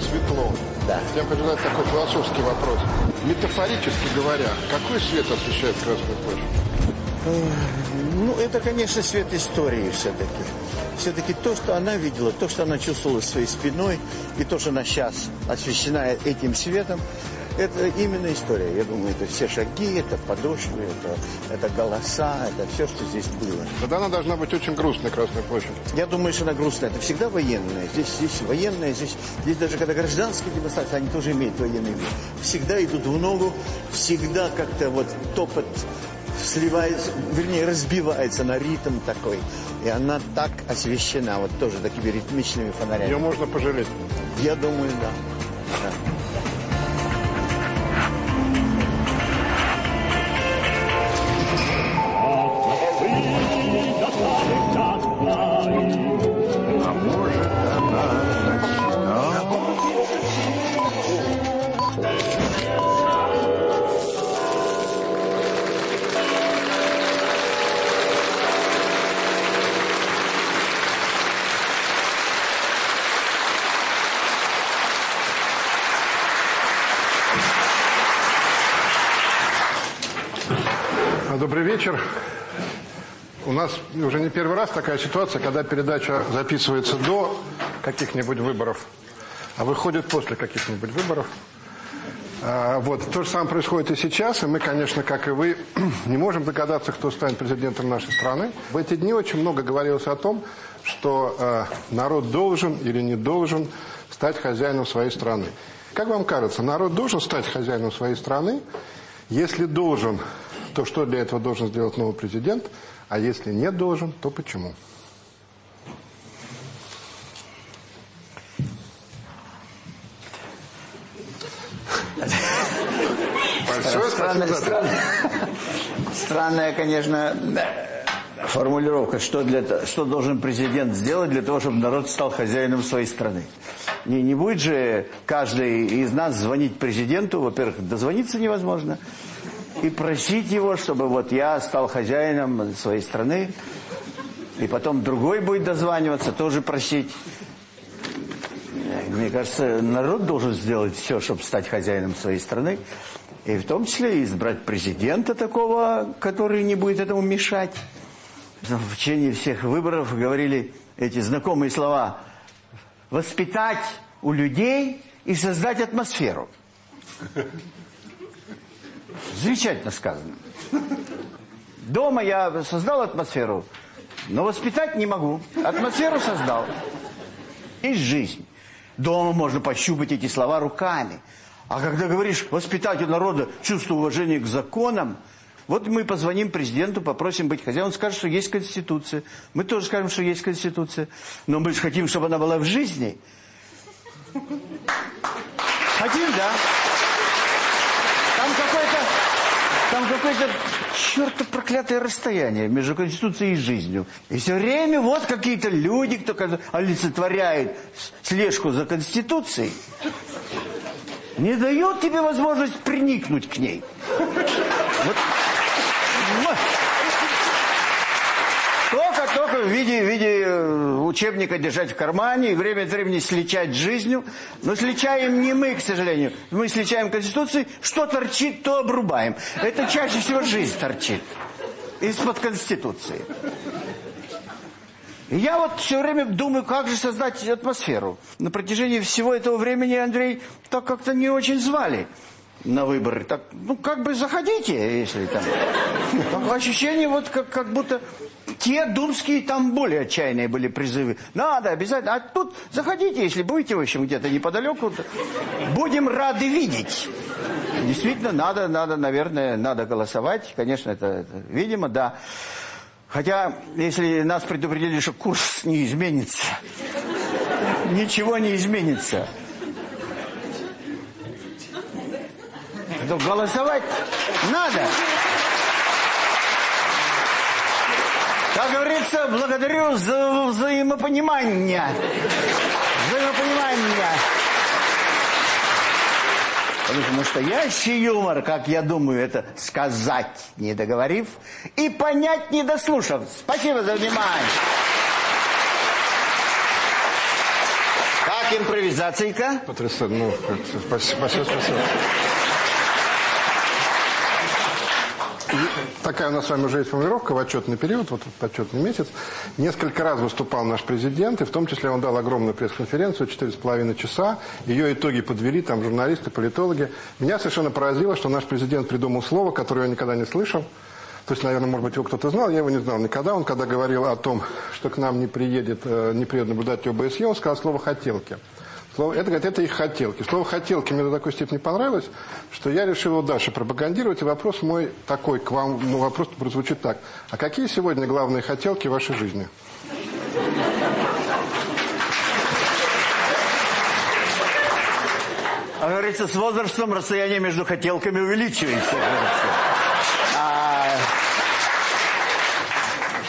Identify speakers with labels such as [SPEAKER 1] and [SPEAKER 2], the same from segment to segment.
[SPEAKER 1] светло.
[SPEAKER 2] Да.
[SPEAKER 1] Я хочу задать такой философский вопрос. Метафорически говоря, какой свет освещает Красную площадь?
[SPEAKER 2] Ну, это, конечно, свет истории все-таки. Все-таки то, что она видела, то, что она чувствовала своей спиной, и то, что она сейчас освещена этим светом, это именно история. Я думаю, это все шаги, это подошвы, это, это голоса, это все, что здесь было.
[SPEAKER 1] Тогда она должна быть очень грустной, Красная площадь.
[SPEAKER 2] Я думаю, что она грустная. Это всегда военная. Здесь, здесь военная, здесь, здесь даже когда гражданские демонстрации, они тоже имеют военный вид. Всегда идут в ногу, всегда как-то вот топот сливается, вернее, разбивается на ритм такой. И она так освещена, вот тоже такими ритмичными фонарями.
[SPEAKER 1] Ее можно пожалеть.
[SPEAKER 2] Я думаю, да. да.
[SPEAKER 1] Нас уже не первый раз такая ситуация, когда передача записывается до каких-нибудь выборов, а выходит после каких-нибудь выборов. А, вот. То же самое происходит и сейчас, и мы, конечно, как и вы, не можем догадаться, кто станет президентом нашей страны. В эти дни очень много говорилось о том, что э, народ должен или не должен стать хозяином своей страны. Как вам кажется, народ должен стать хозяином своей страны? Если должен, то что для этого должен сделать новый президент? А если не должен, то почему? Большое
[SPEAKER 2] Странная, странная, странная, конечно, формулировка, что, для, то- что должен президент сделать для того, чтобы народ стал хозяином своей страны. Не, не будет же каждый из нас звонить президенту, во-первых, дозвониться невозможно, и просить его, чтобы вот я стал хозяином своей страны, и потом другой будет дозваниваться, тоже просить. Мне кажется, народ должен сделать все, чтобы стать хозяином своей страны. И в том числе избрать президента такого, который не будет этому мешать. В течение всех выборов говорили эти знакомые слова. Воспитать у людей и создать атмосферу. Замечательно сказано. Дома я создал атмосферу, но воспитать не могу. Атмосферу создал. Есть жизнь. Дома можно пощупать эти слова руками. А когда говоришь воспитать у народа чувство уважения к законам, вот мы позвоним президенту, попросим быть хозяином, он скажет, что есть Конституция. Мы тоже скажем, что есть Конституция. Но мы же хотим, чтобы она была в жизни. Хотим, да. Там какое-то там какое-то черто проклятое расстояние между Конституцией и жизнью. И все время вот какие-то люди, кто олицетворяет слежку за Конституцией, не дает тебе возможность приникнуть к ней. Вот. М. Только, только в виде, в виде э, учебника держать в кармане и время от времени сличать жизнью. Но сличаем не мы, к сожалению. Мы сличаем Конституцию, что торчит, то обрубаем. Это чаще всего жизнь торчит. Из-под Конституции. И я вот все время думаю, как же создать атмосферу. На протяжении всего этого времени, Андрей, так как-то не очень звали на выборы. Так, ну, как бы заходите, если там... Ощущение, вот как, как будто те думские там более отчаянные были призывы. Надо обязательно. А тут заходите, если будете, в общем, где-то неподалеку. Будем рады видеть. Действительно, надо, надо, наверное, надо голосовать. Конечно, это, это видимо, да. Хотя, если нас предупредили, что курс не изменится, ничего не изменится. То голосовать надо. Как говорится, благодарю за взаимопонимание. Взаимопонимание. Потому что настоящий юмор, как я думаю, это сказать, не договорив, и понять, не дослушав. Спасибо за внимание. Как Импровизацийка.
[SPEAKER 1] Потрясающе. Ну, спасибо, спасибо. спасибо. Такая у нас с вами уже есть формулировка в отчетный период, вот в отчетный месяц. Несколько раз выступал наш президент, и в том числе он дал огромную пресс-конференцию, 4,5 часа. Ее итоги подвели там журналисты, политологи. Меня совершенно поразило, что наш президент придумал слово, которое я никогда не слышал. То есть, наверное, может быть, его кто-то знал, я его не знал никогда. Он когда говорил о том, что к нам не приедет, э, не приедет наблюдатель ОБСЕ, он сказал слово «хотелки». Слово, это, говорит, это их хотелки. Слово «хотелки» мне до такой степени понравилось, что я решил его дальше пропагандировать. И вопрос мой такой к вам, ну, вопрос прозвучит так. А какие сегодня главные хотелки в вашей жизни?
[SPEAKER 2] А говорится, с возрастом расстояние между хотелками увеличивается. А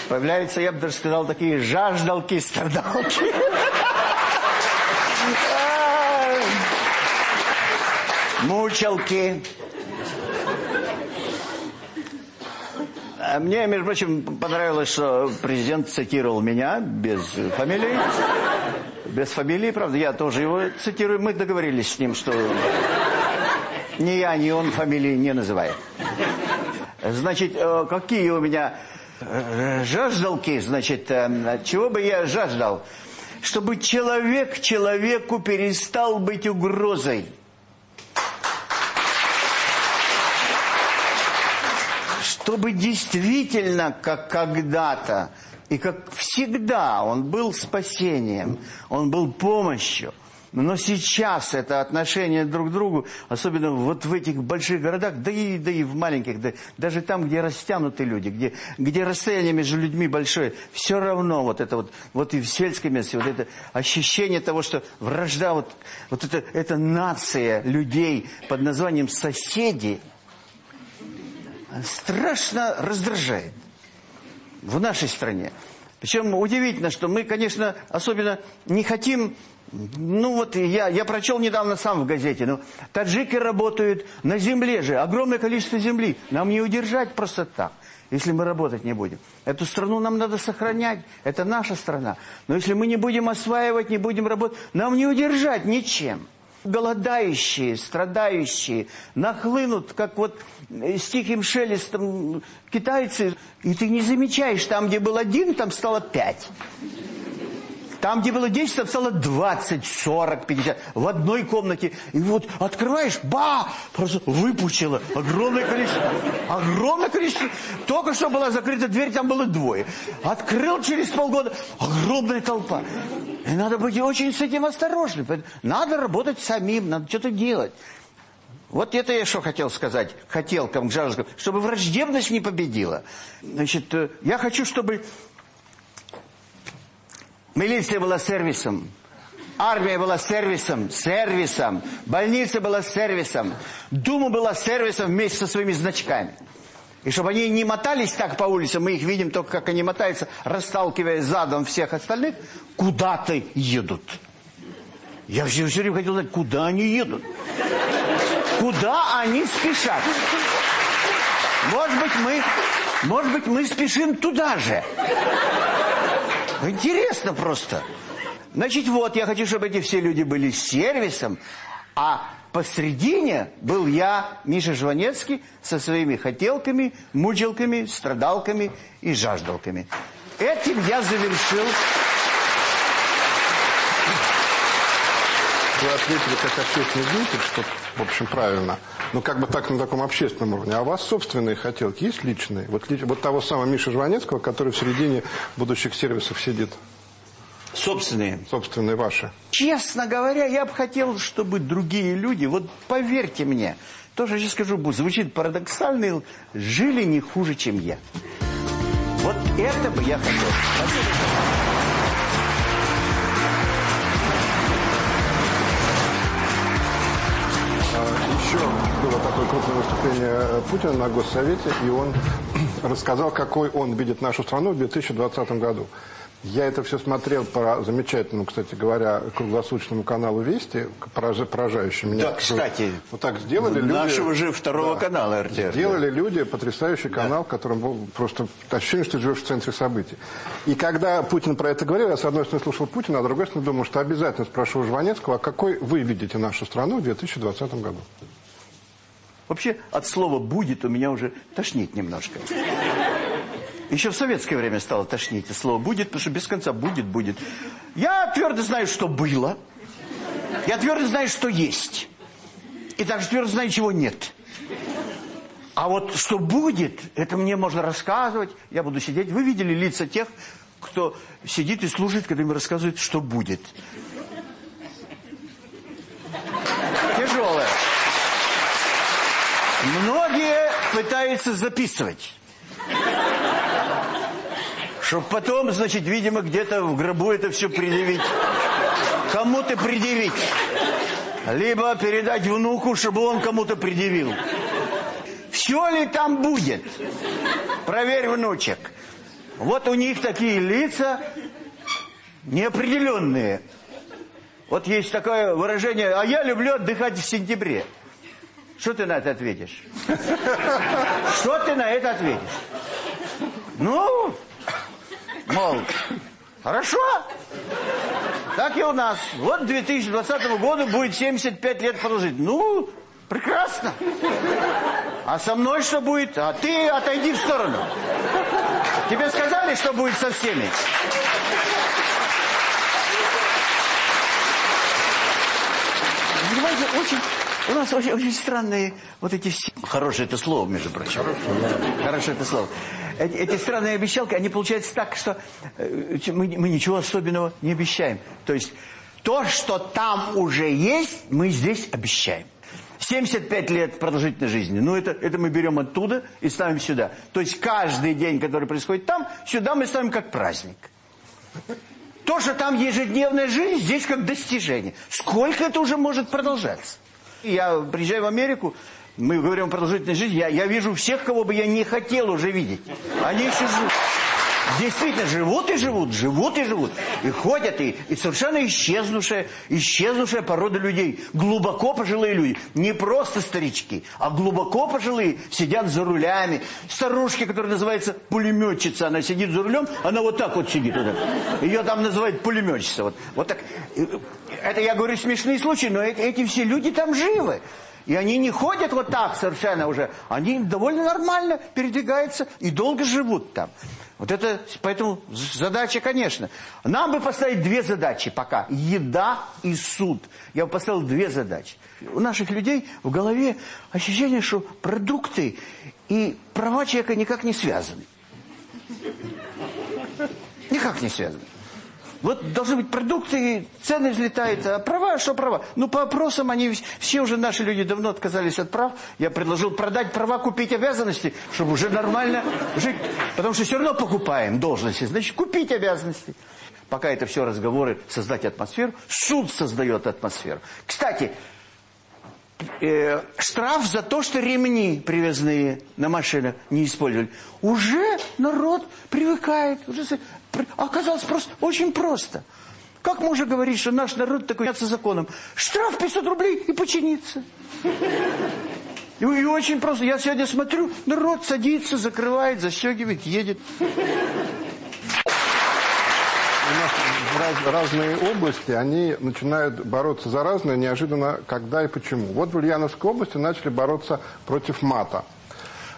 [SPEAKER 2] появляются, я бы даже сказал, такие жаждалки, страдалки. Мучалки. А мне, между прочим, понравилось, что президент цитировал меня без фамилии. Без фамилии, правда. Я тоже его цитирую. Мы договорились с ним, что ни я, ни он фамилии не называет. Значит, э, какие у меня э, жаждалки, значит, э, чего бы я жаждал? Чтобы человек человеку перестал быть угрозой. Чтобы действительно, как когда-то и как всегда, он был спасением, он был помощью. Но сейчас это отношение друг к другу, особенно вот в этих больших городах, да и, да и в маленьких, да, даже там, где растянуты люди, где, где расстояние между людьми большое, все равно вот это вот, вот и в сельской местности, вот это ощущение того, что вражда, вот, вот это, эта нация людей под названием «соседи», страшно раздражает в нашей стране. Причем удивительно, что мы, конечно, особенно не хотим... Ну вот я, я прочел недавно сам в газете, но таджики работают на земле же, огромное количество земли. Нам не удержать просто так, если мы работать не будем. Эту страну нам надо сохранять, это наша страна. Но если мы не будем осваивать, не будем работать, нам не удержать ничем голодающие, страдающие, нахлынут, как вот с тихим шелестом китайцы, и ты не замечаешь, там, где был один, там стало пять. Там, где было 10, там стало 20, 40, 50. В одной комнате. И вот открываешь, ба! Просто выпучило. Огромное количество. Огромное количество. Только что была закрыта дверь, там было двое. Открыл через полгода. Огромная толпа. И надо быть очень с этим осторожным. Надо работать самим, надо что-то делать. Вот это я что хотел сказать, хотелкам, к жаждам, чтобы враждебность не победила. Значит, э, я хочу, чтобы Милиция была сервисом. Армия была сервисом, сервисом. Больница была сервисом. Дума была сервисом вместе со своими значками. И чтобы они не мотались так по улицам, мы их видим только, как они мотаются, расталкивая задом всех остальных, куда-то едут. Я все время хотел знать, куда они едут. Куда они спешат. Может быть, мы, может быть, мы спешим туда же. Интересно просто. Значит, вот, я хочу, чтобы эти все люди были сервисом, а посредине был я, Миша Жванецкий, со своими хотелками, мучилками, страдалками и жаждалками. Этим я завершил...
[SPEAKER 1] Вы ответили как общественный деятель, что, в общем, правильно. Ну, как бы так на таком общественном уровне. А у вас собственные хотелки есть личные? Вот, вот того самого Миши Жванецкого, который в середине будущих сервисов сидит.
[SPEAKER 2] Собственные.
[SPEAKER 1] Собственные ваши.
[SPEAKER 2] Честно говоря, я бы хотел, чтобы другие люди, вот поверьте мне, тоже сейчас скажу, звучит парадоксально, жили не хуже, чем я. Вот это бы я хотел. Спасибо.
[SPEAKER 1] Было такое крупное выступление Путина на Госсовете, и он рассказал, какой он видит нашу страну в 2020 году. Я это все смотрел по замечательному, кстати говоря, круглосуточному каналу «Вести», поражающий меня.
[SPEAKER 2] Да, кстати.
[SPEAKER 1] Вот так сделали люди.
[SPEAKER 2] Нашего же второго да, канала РТР.
[SPEAKER 1] Сделали да. люди потрясающий канал, да. которым был просто ощущение, что ты живешь в центре событий. И когда Путин про это говорил, я с одной стороны слушал Путина, а с другой стороны думал, что обязательно спрошу Жванецкого, а какой вы видите нашу страну в 2020 году?
[SPEAKER 2] Вообще от слова «будет» у меня уже тошнит немножко. Еще в советское время стало тошнить это слово «будет», потому что без конца «будет», «будет». Я твердо знаю, что было. Я твердо знаю, что есть. И также твердо знаю, чего нет. А вот что будет, это мне можно рассказывать. Я буду сидеть. Вы видели лица тех, кто сидит и слушает, когда им рассказывают, что будет. Тяжелое. Многие пытаются записывать. Чтоб потом, значит, видимо, где-то в гробу это все предъявить. Кому-то предъявить. Либо передать внуку, чтобы он кому-то предъявил. Все ли там будет? Проверь, внучек. Вот у них такие лица неопределенные. Вот есть такое выражение, а я люблю отдыхать в сентябре. Что ты на это ответишь? Что ты на это ответишь? Ну, Мол, хорошо. Так и у нас. Вот 2020 году будет 75 лет прожить. Ну, прекрасно. А со мной что будет? А ты отойди в сторону. Тебе сказали, что будет со всеми? Понимаете, очень... У нас очень, очень странные вот эти. Хорошее это слово, между прочим. Хорошее, Хорошее это слово эти, эти странные обещалки, они получаются так, что э, мы, мы ничего особенного не обещаем. То есть то, что там уже есть, мы здесь обещаем. 75 лет продолжительной жизни. Ну, это, это мы берем оттуда и ставим сюда. То есть каждый день, который происходит там, сюда мы ставим как праздник. То, что там ежедневная жизнь, здесь как достижение. Сколько это уже может продолжаться? Я приезжаю в Америку, мы говорим о продолжительной жизни, я, я вижу всех, кого бы я не хотел уже видеть. Они еще живут. Действительно, живут и живут, живут и живут. И ходят, и, и совершенно исчезнувшая, исчезнувшая порода людей. Глубоко пожилые люди. Не просто старички, а глубоко пожилые сидят за рулями. Старушки, которая называется пулеметчица, она сидит за рулем, она вот так вот сидит. Вот Ее там называют пулеметчица. Вот, вот так. Это я говорю смешные случаи, но эти, эти все люди там живы. И они не ходят вот так совершенно уже. Они довольно нормально передвигаются и долго живут там. Вот это, поэтому задача, конечно. Нам бы поставить две задачи пока. Еда и суд. Я бы поставил две задачи. У наших людей в голове ощущение, что продукты и права человека никак не связаны. Никак не связаны. Вот должны быть продукты, цены взлетают, а права, что права? Ну, по опросам они, все уже наши люди давно отказались от прав. Я предложил продать права, купить обязанности, чтобы уже нормально жить. Потому что все равно покупаем должности, значит, купить обязанности. Пока это все разговоры, создать атмосферу. Суд создает атмосферу. Кстати, э, штраф за то, что ремни привязанные на машинах не использовали. Уже народ привыкает. Уже Оказалось просто, очень просто. Как можно говорить, что наш народ такой является законом? Штраф 500 рублей и починиться. И, и очень просто. Я сегодня смотрю, народ садится, закрывает, застегивает, едет.
[SPEAKER 1] У нас раз, разные области, они начинают бороться за разное неожиданно, когда и почему. Вот в Ульяновской области начали бороться против мата.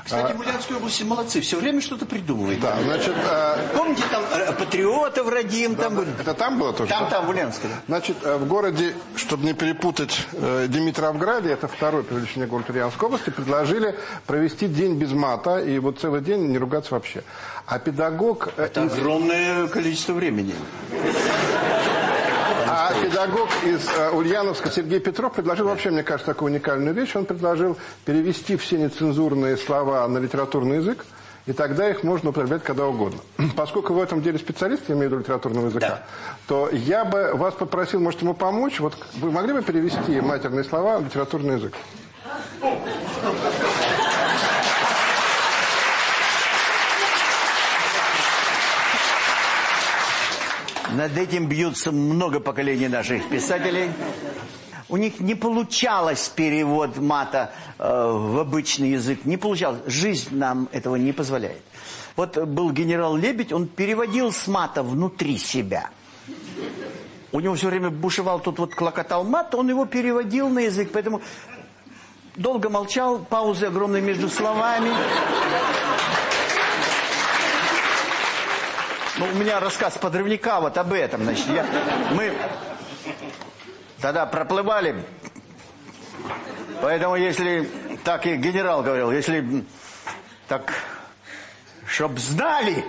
[SPEAKER 2] Кстати, в Ульяновской области молодцы, все время что-то придумывают.
[SPEAKER 1] Да, значит... Э...
[SPEAKER 2] Помните, там э, патриотов родим,
[SPEAKER 1] да,
[SPEAKER 2] там...
[SPEAKER 1] Это там было тоже?
[SPEAKER 2] Там, да? там, в Ульяновске, да.
[SPEAKER 1] Значит, э, в городе, чтобы не перепутать, э, Димитровграде, это второй по величине город Ульяновской области, предложили провести день без мата, и вот целый день не ругаться вообще. А педагог...
[SPEAKER 2] Э, это из... огромное количество времени.
[SPEAKER 1] А педагог из э, Ульяновска Сергей Петров предложил вообще, мне кажется, такую уникальную вещь. Он предложил перевести все нецензурные слова на литературный язык, и тогда их можно употреблять когда угодно. Поскольку в этом деле специалист, я имею в виду литературного языка, да. то я бы вас попросил, может, ему помочь. Вот вы могли бы перевести матерные слова в литературный язык?
[SPEAKER 2] Над этим бьются много поколений наших писателей. У них не получалось перевод мата э, в обычный язык. Не получалось. Жизнь нам этого не позволяет. Вот был генерал Лебедь, он переводил с мата внутри себя. У него все время бушевал тут вот клокотал мат, он его переводил на язык. Поэтому долго молчал, паузы огромные между словами. Ну, у меня рассказ подрывника вот об этом. Значит, я, мы тогда проплывали. Поэтому, если, так и генерал говорил, если так, чтоб знали.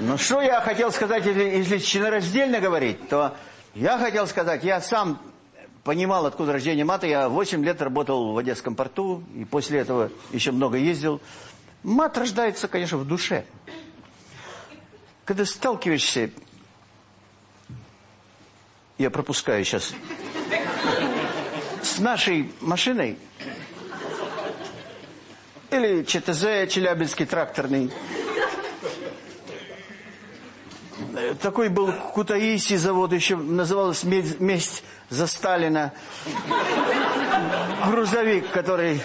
[SPEAKER 2] Ну, что я хотел сказать, если, если членораздельно говорить, то я хотел сказать, я сам понимал, откуда рождение мата. Я 8 лет работал в Одесском порту, и после этого еще много ездил. Мат рождается, конечно, в душе когда сталкиваешься... Я пропускаю сейчас. С нашей машиной или ЧТЗ, Челябинский тракторный. Такой был Кутаиси завод, еще называлось «Месть за Сталина». Грузовик, который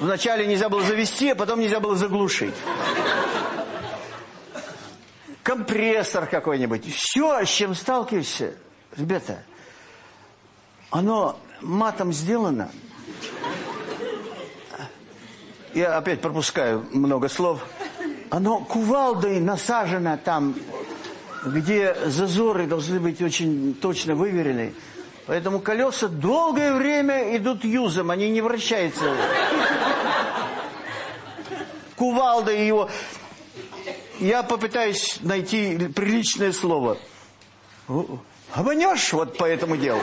[SPEAKER 2] вначале нельзя было завести, а потом нельзя было заглушить компрессор какой-нибудь. Все, с чем сталкиваешься, ребята, оно матом сделано. Я опять пропускаю много слов. Оно кувалдой насажено там, где зазоры должны быть очень точно выверены. Поэтому колеса долгое время идут юзом, они не вращаются. Кувалдой его я попытаюсь найти приличное слово. Обонешь вот по этому делу.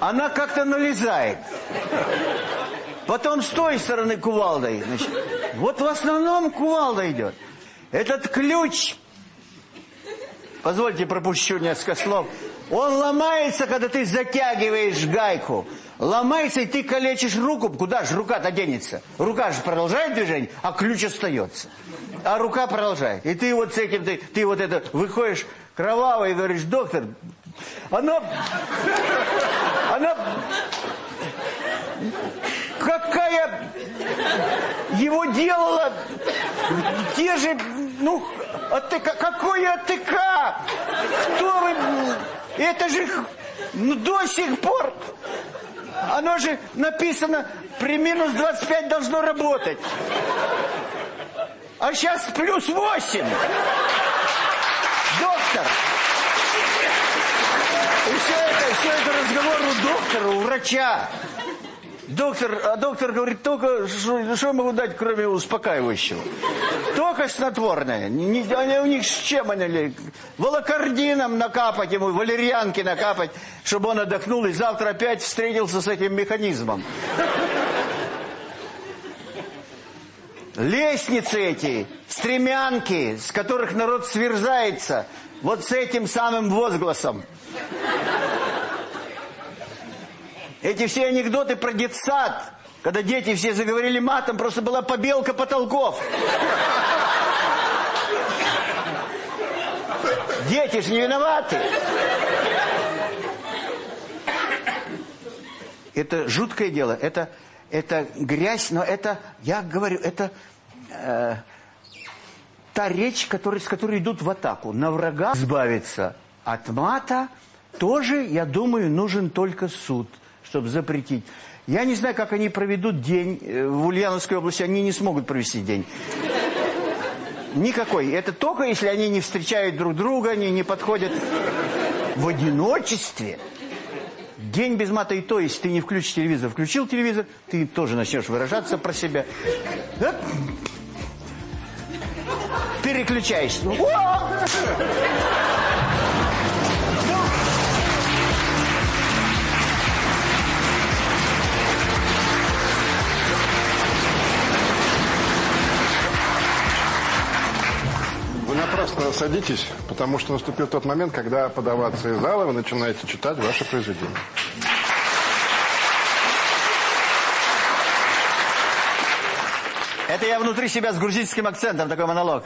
[SPEAKER 2] Она как-то налезает. Потом с той стороны кувалда. Значит, вот в основном кувалда идет. Этот ключ, позвольте пропущу несколько слов, он ломается, когда ты затягиваешь гайку. Ломается, и ты калечишь руку. Куда же рука-то денется? Рука же продолжает движение, а ключ остается. А рука продолжает. И ты вот с этим, ты, ты вот это, выходишь кровавый и говоришь, доктор, она... Она... Какая его делала те же, ну, АТК, какой АТК? Кто вы? Это же ну, до сих пор оно же написано, при минус 25 должно работать. А сейчас плюс 8. Доктор. И все это, все это разговор у доктора, у врача. Доктор, а доктор говорит, только, что, я могу дать, кроме успокаивающего? Только снотворное. Не, они у них с чем они? Волокордином накапать ему, валерьянки накапать, чтобы он отдохнул и завтра опять встретился с этим механизмом. Лестницы эти, стремянки, с которых народ сверзается, вот с этим самым возгласом. Эти все анекдоты про детсад, когда дети все заговорили матом, просто была побелка потолков. Дети же не виноваты. Это жуткое дело, это, это грязь, но это, я говорю, это э, та речь, который, с которой идут в атаку. На врага избавиться от мата тоже, я думаю, нужен только суд чтобы запретить. Я не знаю, как они проведут день. Э, в Ульяновской области они не смогут провести день. Никакой. Это только если они не встречают друг друга, они не подходят в одиночестве. День без мата и то, если ты не включишь телевизор. Включил телевизор, ты тоже начнешь выражаться про себя. Переключаешься.
[SPEAKER 1] Напрасно садитесь, потому что наступил тот момент, когда подаваться из зала вы начинаете читать ваше произведение.
[SPEAKER 2] Это я внутри себя с грузинским акцентом такой монолог.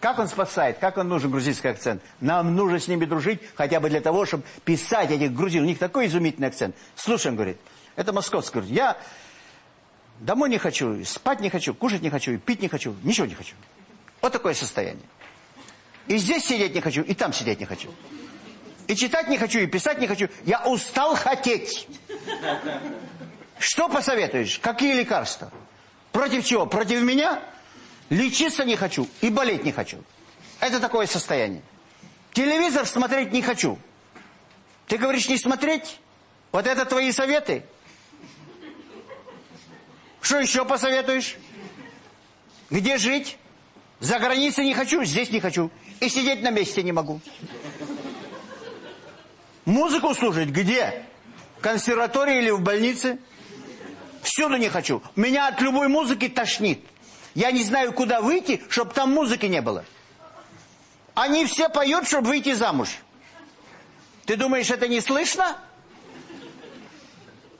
[SPEAKER 2] Как он спасает? Как он нужен, грузинский акцент? Нам нужно с ними дружить, хотя бы для того, чтобы писать этих грузин. У них такой изумительный акцент. Слушай, он говорит, это московский. Говорит, я домой не хочу, спать не хочу, кушать не хочу, пить не хочу, ничего не хочу. Вот такое состояние. И здесь сидеть не хочу, и там сидеть не хочу. И читать не хочу, и писать не хочу. Я устал хотеть. Что посоветуешь? Какие лекарства? Против чего? Против меня? Лечиться не хочу и болеть не хочу. Это такое состояние. Телевизор смотреть не хочу. Ты говоришь не смотреть? Вот это твои советы? Что еще посоветуешь? Где жить? За границей не хочу, здесь не хочу. И сидеть на месте не могу. Музыку слушать где? В консерватории или в больнице? Всюду не хочу. Меня от любой музыки тошнит. Я не знаю, куда выйти, чтобы там музыки не было. Они все поют, чтобы выйти замуж. Ты думаешь, это не слышно?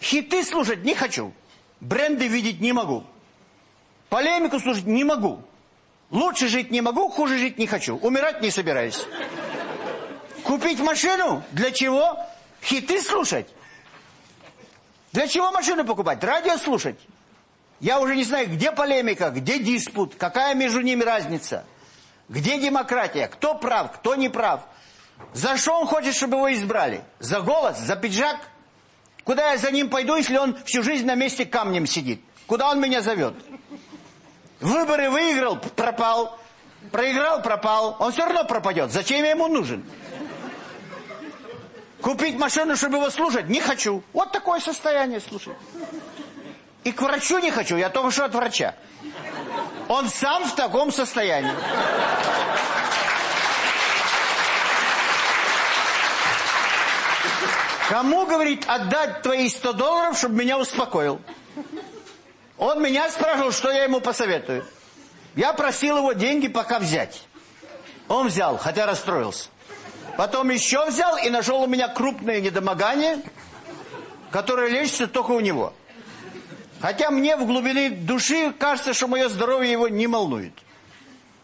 [SPEAKER 2] Хиты слушать не хочу. Бренды видеть не могу. Полемику слушать не могу. Лучше жить не могу, хуже жить не хочу. Умирать не собираюсь. Купить машину? Для чего? Хиты слушать? Для чего машину покупать? Радио слушать? Я уже не знаю, где полемика, где диспут, какая между ними разница. Где демократия, кто прав, кто не прав. За что он хочет, чтобы его избрали? За голос, за пиджак? Куда я за ним пойду, если он всю жизнь на месте камнем сидит? Куда он меня зовет? Выборы выиграл, пропал. Проиграл, пропал. Он все равно пропадет. Зачем я ему нужен? Купить машину, чтобы его слушать? Не хочу. Вот такое состояние, слушай. И к врачу не хочу, я только что от врача. Он сам в таком состоянии. Кому, говорит, отдать твои 100 долларов, чтобы меня успокоил? Он меня спрашивал, что я ему посоветую. Я просил его деньги пока взять. Он взял, хотя расстроился. Потом еще взял и нашел у меня крупное недомогание, которое лечится только у него. Хотя мне в глубине души кажется, что мое здоровье его не волнует.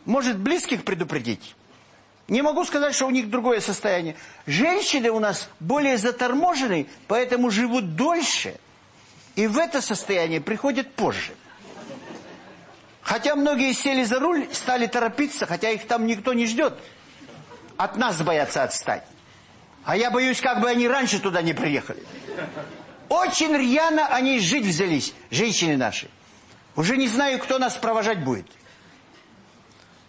[SPEAKER 2] Может, близких предупредить? Не могу сказать, что у них другое состояние. Женщины у нас более заторможены, поэтому живут дольше. И в это состояние приходят позже. Хотя многие сели за руль, стали торопиться, хотя их там никто не ждет. От нас боятся отстать. А я боюсь, как бы они раньше туда не приехали. Очень рьяно они жить взялись, женщины наши. Уже не знаю, кто нас провожать будет.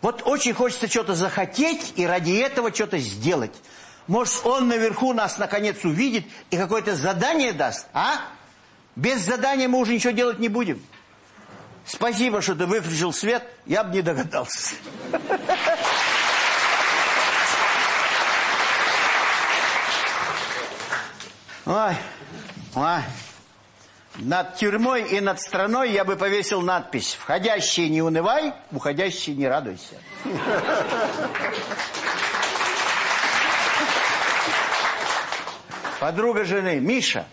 [SPEAKER 2] Вот очень хочется что-то захотеть и ради этого что-то сделать. Может, он наверху нас наконец увидит и какое-то задание даст, а? Без задания мы уже ничего делать не будем. Спасибо, что ты выключил свет, я бы не догадался. Ой, ой. Над тюрьмой и над страной я бы повесил надпись «Входящий не унывай, уходящий не радуйся». Подруга жены, Миша,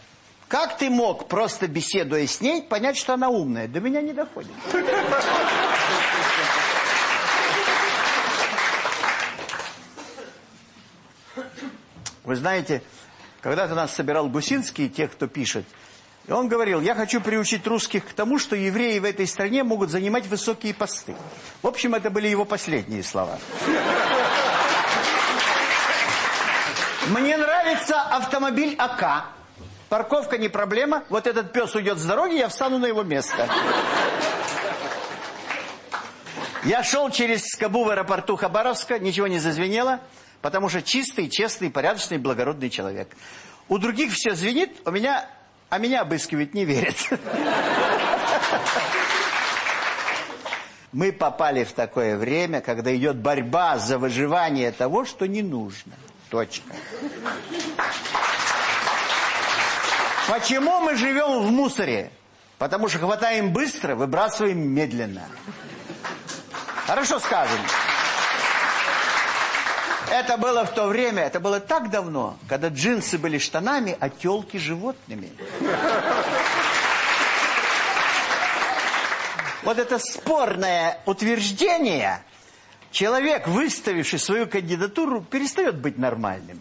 [SPEAKER 2] как ты мог, просто беседуя с ней, понять, что она умная? До меня не доходит. Вы знаете, когда-то нас собирал Гусинский, тех, кто пишет, и он говорил, я хочу приучить русских к тому, что евреи в этой стране могут занимать высокие посты. В общем, это были его последние слова. Мне нравится автомобиль АК. Парковка не проблема. Вот этот пес уйдет с дороги, я встану на его место. Я шел через Скобу в аэропорту Хабаровска, ничего не зазвенело, потому что чистый, честный, порядочный, благородный человек. У других все звенит, у меня а меня обыскивать не верят. Мы попали в такое время, когда идет борьба за выживание того, что не нужно. Точка. Почему мы живем в мусоре? Потому что хватаем быстро, выбрасываем медленно. Хорошо скажем. Это было в то время, это было так давно, когда джинсы были штанами, а телки животными. Вот это спорное утверждение Человек, выставивший свою кандидатуру, перестает быть нормальным.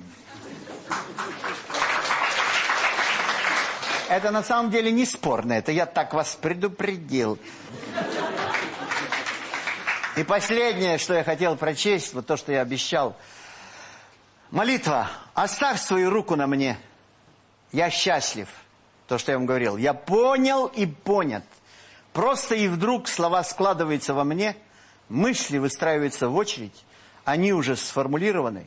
[SPEAKER 2] Это на самом деле не спорно, это я так вас предупредил. И последнее, что я хотел прочесть, вот то, что я обещал. Молитва. Оставь свою руку на мне. Я счастлив. То, что я вам говорил. Я понял и понят. Просто и вдруг слова складываются во мне, мысли выстраиваются в очередь, они уже сформулированы.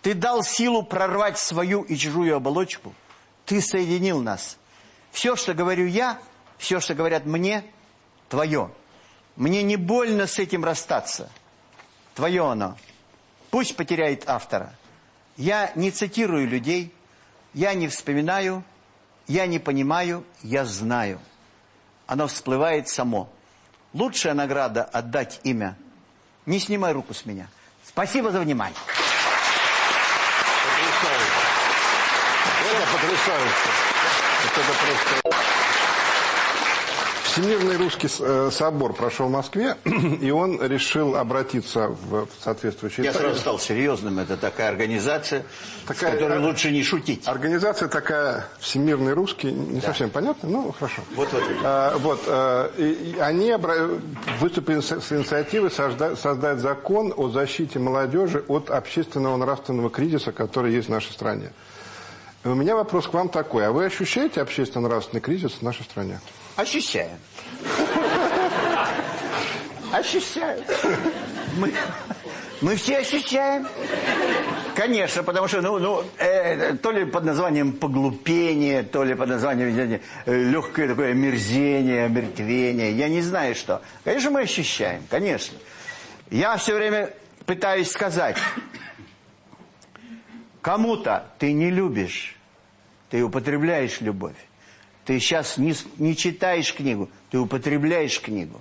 [SPEAKER 2] Ты дал силу прорвать свою и чужую оболочку. Ты соединил нас. Все, что говорю я, все, что говорят мне, твое. Мне не больно с этим расстаться. Твое оно. Пусть потеряет автора. Я не цитирую людей, я не вспоминаю, я не понимаю, я знаю. Оно всплывает само. Лучшая награда – отдать имя. Не снимай руку с меня. Спасибо за внимание.
[SPEAKER 1] Потрясающе. Вот это просто... Всемирный русский э, собор прошел в Москве, и он решил обратиться в соответствующие...
[SPEAKER 2] Я сразу стал серьезным. Это такая организация,
[SPEAKER 1] Такая-
[SPEAKER 2] с которой лучше не шутить.
[SPEAKER 1] Организация такая, Всемирный русский, не совсем понятно, ну хорошо.
[SPEAKER 2] Вот, вот.
[SPEAKER 1] А, вот, а, и- и они обра- выступили с, с инициативой создать закон о защите молодежи от общественного нравственного кризиса, который есть в нашей стране. У меня вопрос к вам такой. А вы ощущаете общественно-нравственный кризис в нашей стране?
[SPEAKER 2] Ощущаем. Ощущаем. Мы, мы все ощущаем. Конечно, потому что, ну, ну э, то ли под названием поглупение, то ли под названием э, легкое такое омерзение, омертвение. Я не знаю что. Конечно, мы ощущаем, конечно. Я все время пытаюсь сказать, кому-то ты не любишь, ты употребляешь любовь. Ты сейчас не, не читаешь книгу, ты употребляешь книгу.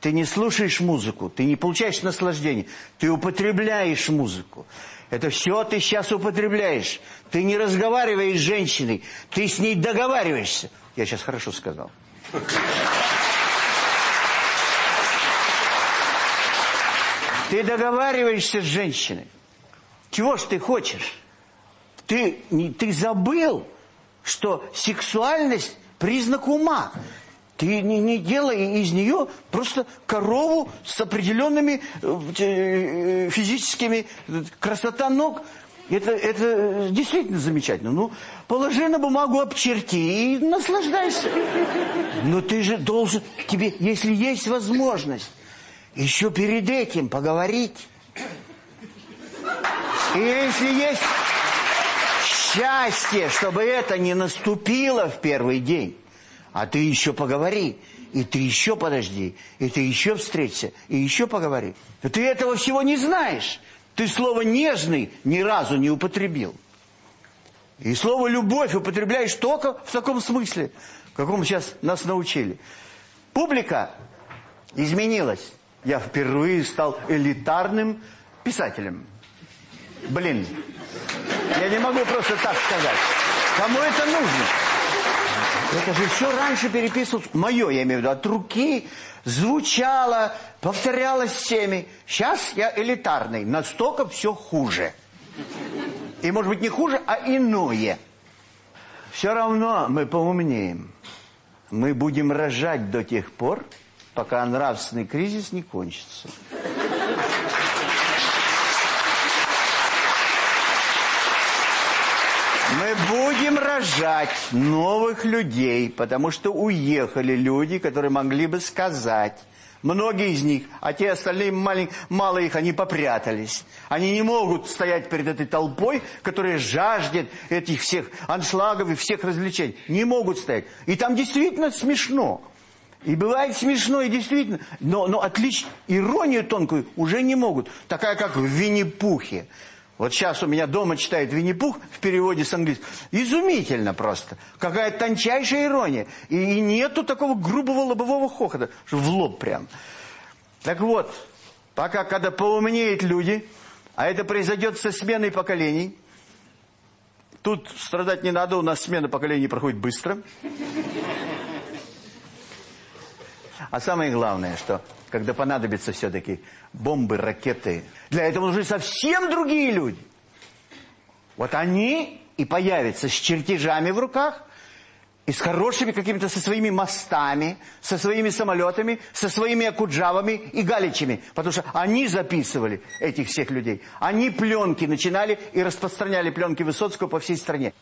[SPEAKER 2] Ты не слушаешь музыку, ты не получаешь наслаждение, ты употребляешь музыку. Это все ты сейчас употребляешь. Ты не разговариваешь с женщиной, ты с ней договариваешься. Я сейчас хорошо сказал. Ты договариваешься с женщиной. Чего ж ты хочешь? Ты, ты забыл, что сексуальность – признак ума. Ты не, не делай из нее просто корову с определенными э, э, физическими... э, Красота ног. Это, это действительно замечательно. Ну, положи на бумагу обчерти и наслаждайся. Но ты же должен... Тебе, если есть возможность, еще перед этим поговорить. И если есть счастье, чтобы это не наступило в первый день, а ты еще поговори, и ты еще подожди, и ты еще встреться, и еще поговори. Ты этого всего не знаешь. Ты слово «нежный» ни разу не употребил. И слово «любовь» употребляешь только в таком смысле, в каком сейчас нас научили. Публика изменилась. Я впервые стал элитарным писателем. Блин, я не могу просто так сказать. Кому это нужно? Это же все раньше переписывалось, мое, я имею в виду, от руки, звучало, повторялось всеми. Сейчас я элитарный, настолько все хуже. И может быть не хуже, а иное. Все равно мы поумнеем. Мы будем рожать до тех пор, пока нравственный кризис не кончится. Будем рожать новых людей, потому что уехали люди, которые могли бы сказать. Многие из них, а те остальные, малень- мало их, они попрятались. Они не могут стоять перед этой толпой, которая жаждет этих всех аншлагов и всех развлечений. Не могут стоять. И там действительно смешно. И бывает смешно, и действительно. Но, но отличить иронию тонкую уже не могут. Такая, как в Винни-Пухе. Вот сейчас у меня дома читает Винни-Пух в переводе с английского. Изумительно просто. Какая тончайшая ирония. И, и нету такого грубого лобового хохота. В лоб прям. Так вот, пока, когда поумнеют люди, а это произойдет со сменой поколений, тут страдать не надо, у нас смена поколений проходит быстро. А самое главное, что когда понадобятся все-таки бомбы, ракеты. Для этого нужны совсем другие люди. Вот они и появятся с чертежами в руках, и с хорошими какими-то, со своими мостами, со своими самолетами, со своими акуджавами и галичами. Потому что они записывали этих всех людей. Они пленки начинали и распространяли пленки Высоцкого по всей стране.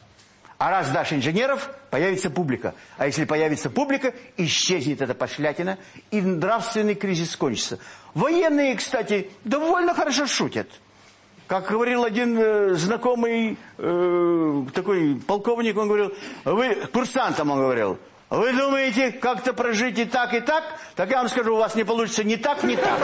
[SPEAKER 2] А раз дашь инженеров, появится публика. А если появится публика, исчезнет эта пошлятина, и нравственный кризис кончится. Военные, кстати, довольно хорошо шутят. Как говорил один э, знакомый э, такой полковник, он говорил, вы, курсантам он говорил, вы думаете как-то прожить и так, и так? Так я вам скажу, у вас не получится ни так, ни так.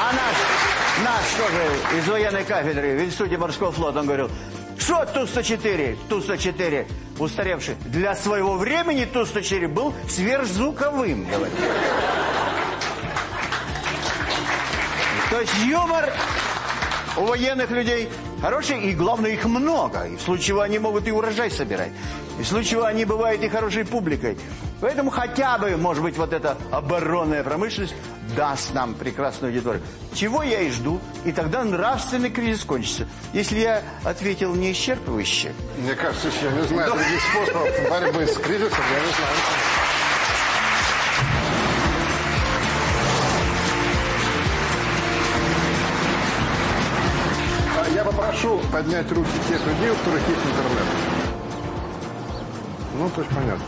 [SPEAKER 2] А наш, наш тоже из военной кафедры, в институте морского флота, он говорил, что Ту-104? Ту-104, устаревший. Для своего времени Ту-104 был сверхзвуковым. То есть юмор у военных людей хороший, и главное, их много. И в случае чего они могут и урожай собирать. И в случае чего они бывают и хорошей публикой. Поэтому хотя бы, может быть, вот эта оборонная промышленность даст нам прекрасную аудиторию. Чего я и жду. И тогда нравственный кризис кончится. Если я ответил не исчерпывающе.
[SPEAKER 1] Мне кажется, я не знаю других способов борьбы с кризисом, я не знаю. А Я попрошу поднять руки тех людей, у которых есть интернет. Ну, то есть понятно.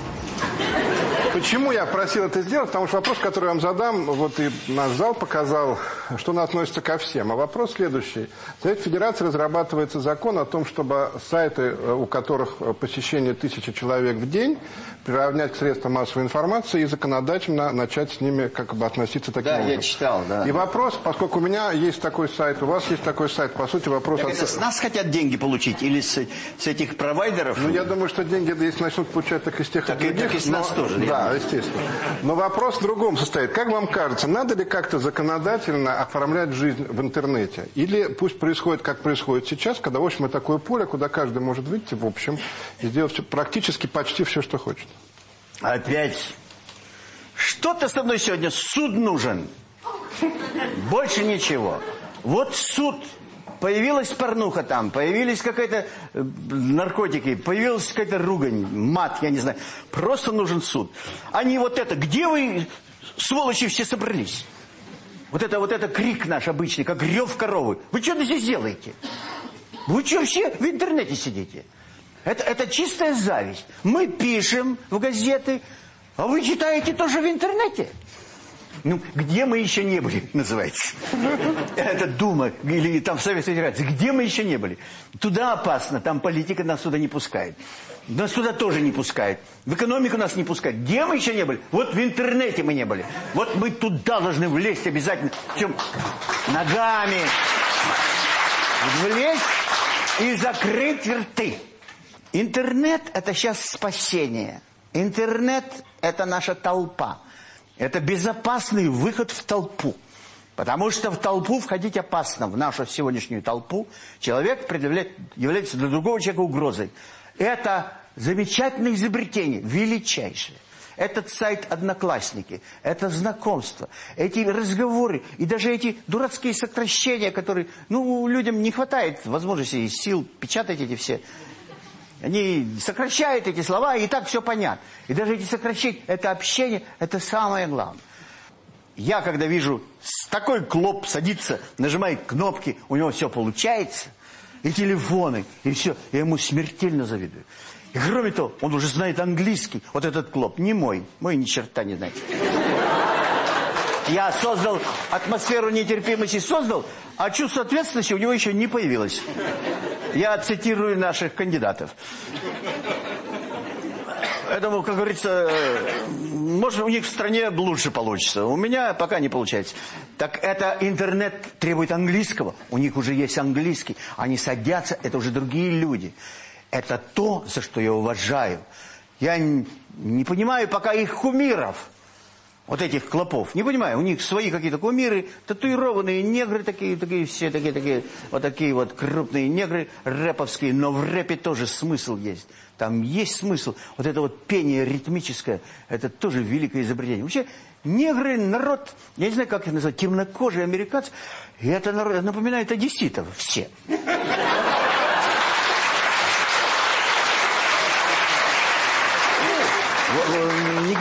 [SPEAKER 1] Почему я просил это сделать? Потому что вопрос, который я вам задам, вот и наш зал показал, что он относится ко всем. А вопрос следующий. В Совете Федерации разрабатывается закон о том, чтобы сайты, у которых посещение тысячи человек в день, приравнять к средствам массовой информации и законодательно начать с ними как бы относиться таким
[SPEAKER 2] Да,
[SPEAKER 1] образом.
[SPEAKER 2] я читал, да.
[SPEAKER 1] И вопрос, поскольку у меня есть такой сайт, у вас есть такой сайт, по сути вопрос...
[SPEAKER 2] Так
[SPEAKER 1] от-
[SPEAKER 2] это с нас хотят деньги получить? Или с, с этих провайдеров?
[SPEAKER 1] Ну, я думаю, что деньги, если начнут получать, так из тех
[SPEAKER 2] Так
[SPEAKER 1] и других.
[SPEAKER 2] так и с нас тоже,
[SPEAKER 1] Да, естественно. Но вопрос в другом состоит. Как вам кажется, надо ли как-то законодательно оформлять жизнь в интернете? Или пусть происходит, как происходит сейчас, когда, в общем, это такое поле, куда каждый может выйти, в общем, и сделать практически почти все, что хочет?
[SPEAKER 2] Опять. Что-то со мной сегодня суд нужен. Больше ничего. Вот суд. Появилась порнуха там, появились какие-то э, наркотики, появилась какая-то ругань, мат, я не знаю. Просто нужен суд. Они вот это, где вы, сволочи, все собрались? Вот это, вот это крик наш обычный, как рев коровы. Вы что здесь делаете? Вы что все в интернете сидите? Это, это чистая зависть. Мы пишем в газеты, а вы читаете тоже в интернете. Ну, где мы еще не были, называется. Это Дума, или там Совет Федерации. Где мы еще не были? Туда опасно, там политика нас туда не пускает. Нас туда тоже не пускает. В экономику нас не пускает. Где мы еще не были? Вот в интернете мы не были. Вот мы туда должны влезть обязательно. Чем? Ногами. Влезть и закрыть рты. Интернет – это сейчас спасение. Интернет – это наша толпа. Это безопасный выход в толпу. Потому что в толпу входить опасно. В нашу сегодняшнюю толпу человек предъявляет, является для другого человека угрозой. Это замечательное изобретение, величайшее. Этот сайт «Одноклассники», это знакомство, эти разговоры и даже эти дурацкие сокращения, которые, ну, людям не хватает возможности и сил печатать эти все. Они сокращают эти слова, и так все понятно. И даже эти сокращения, это общение, это самое главное. Я, когда вижу, такой клоп садится, нажимает кнопки, у него все получается, и телефоны, и все, я ему смертельно завидую. И кроме того, он уже знает английский. Вот этот клоп, не мой, мой ни черта не знает. Я создал атмосферу нетерпимости, создал, а чувство ответственности у него еще не появилось. Я цитирую наших кандидатов. Поэтому, как говорится, может, у них в стране лучше получится. У меня пока не получается. Так это интернет требует английского. У них уже есть английский. Они садятся, это уже другие люди. Это то, за что я уважаю. Я не понимаю пока их кумиров. Вот этих клопов. Не понимаю, у них свои какие-то кумиры, татуированные негры такие, такие все такие, такие, вот такие вот крупные негры рэповские, но в рэпе тоже смысл есть. Там есть смысл. Вот это вот пение ритмическое, это тоже великое изобретение. Вообще, негры, народ, я не знаю, как их назвать, темнокожие американцы, и это народ, напоминает одесситов все.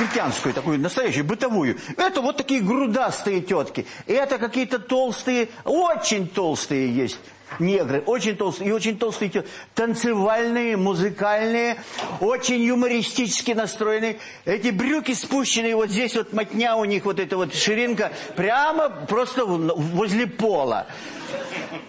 [SPEAKER 2] Негритянскую, такую настоящую, бытовую. Это вот такие грудастые тетки. Это какие-то толстые, очень толстые есть негры, очень толстые и очень толстые тетки. Танцевальные, музыкальные, очень юмористически настроенные. Эти брюки спущенные вот здесь, вот мотня у них, вот эта вот ширинка, прямо просто возле пола.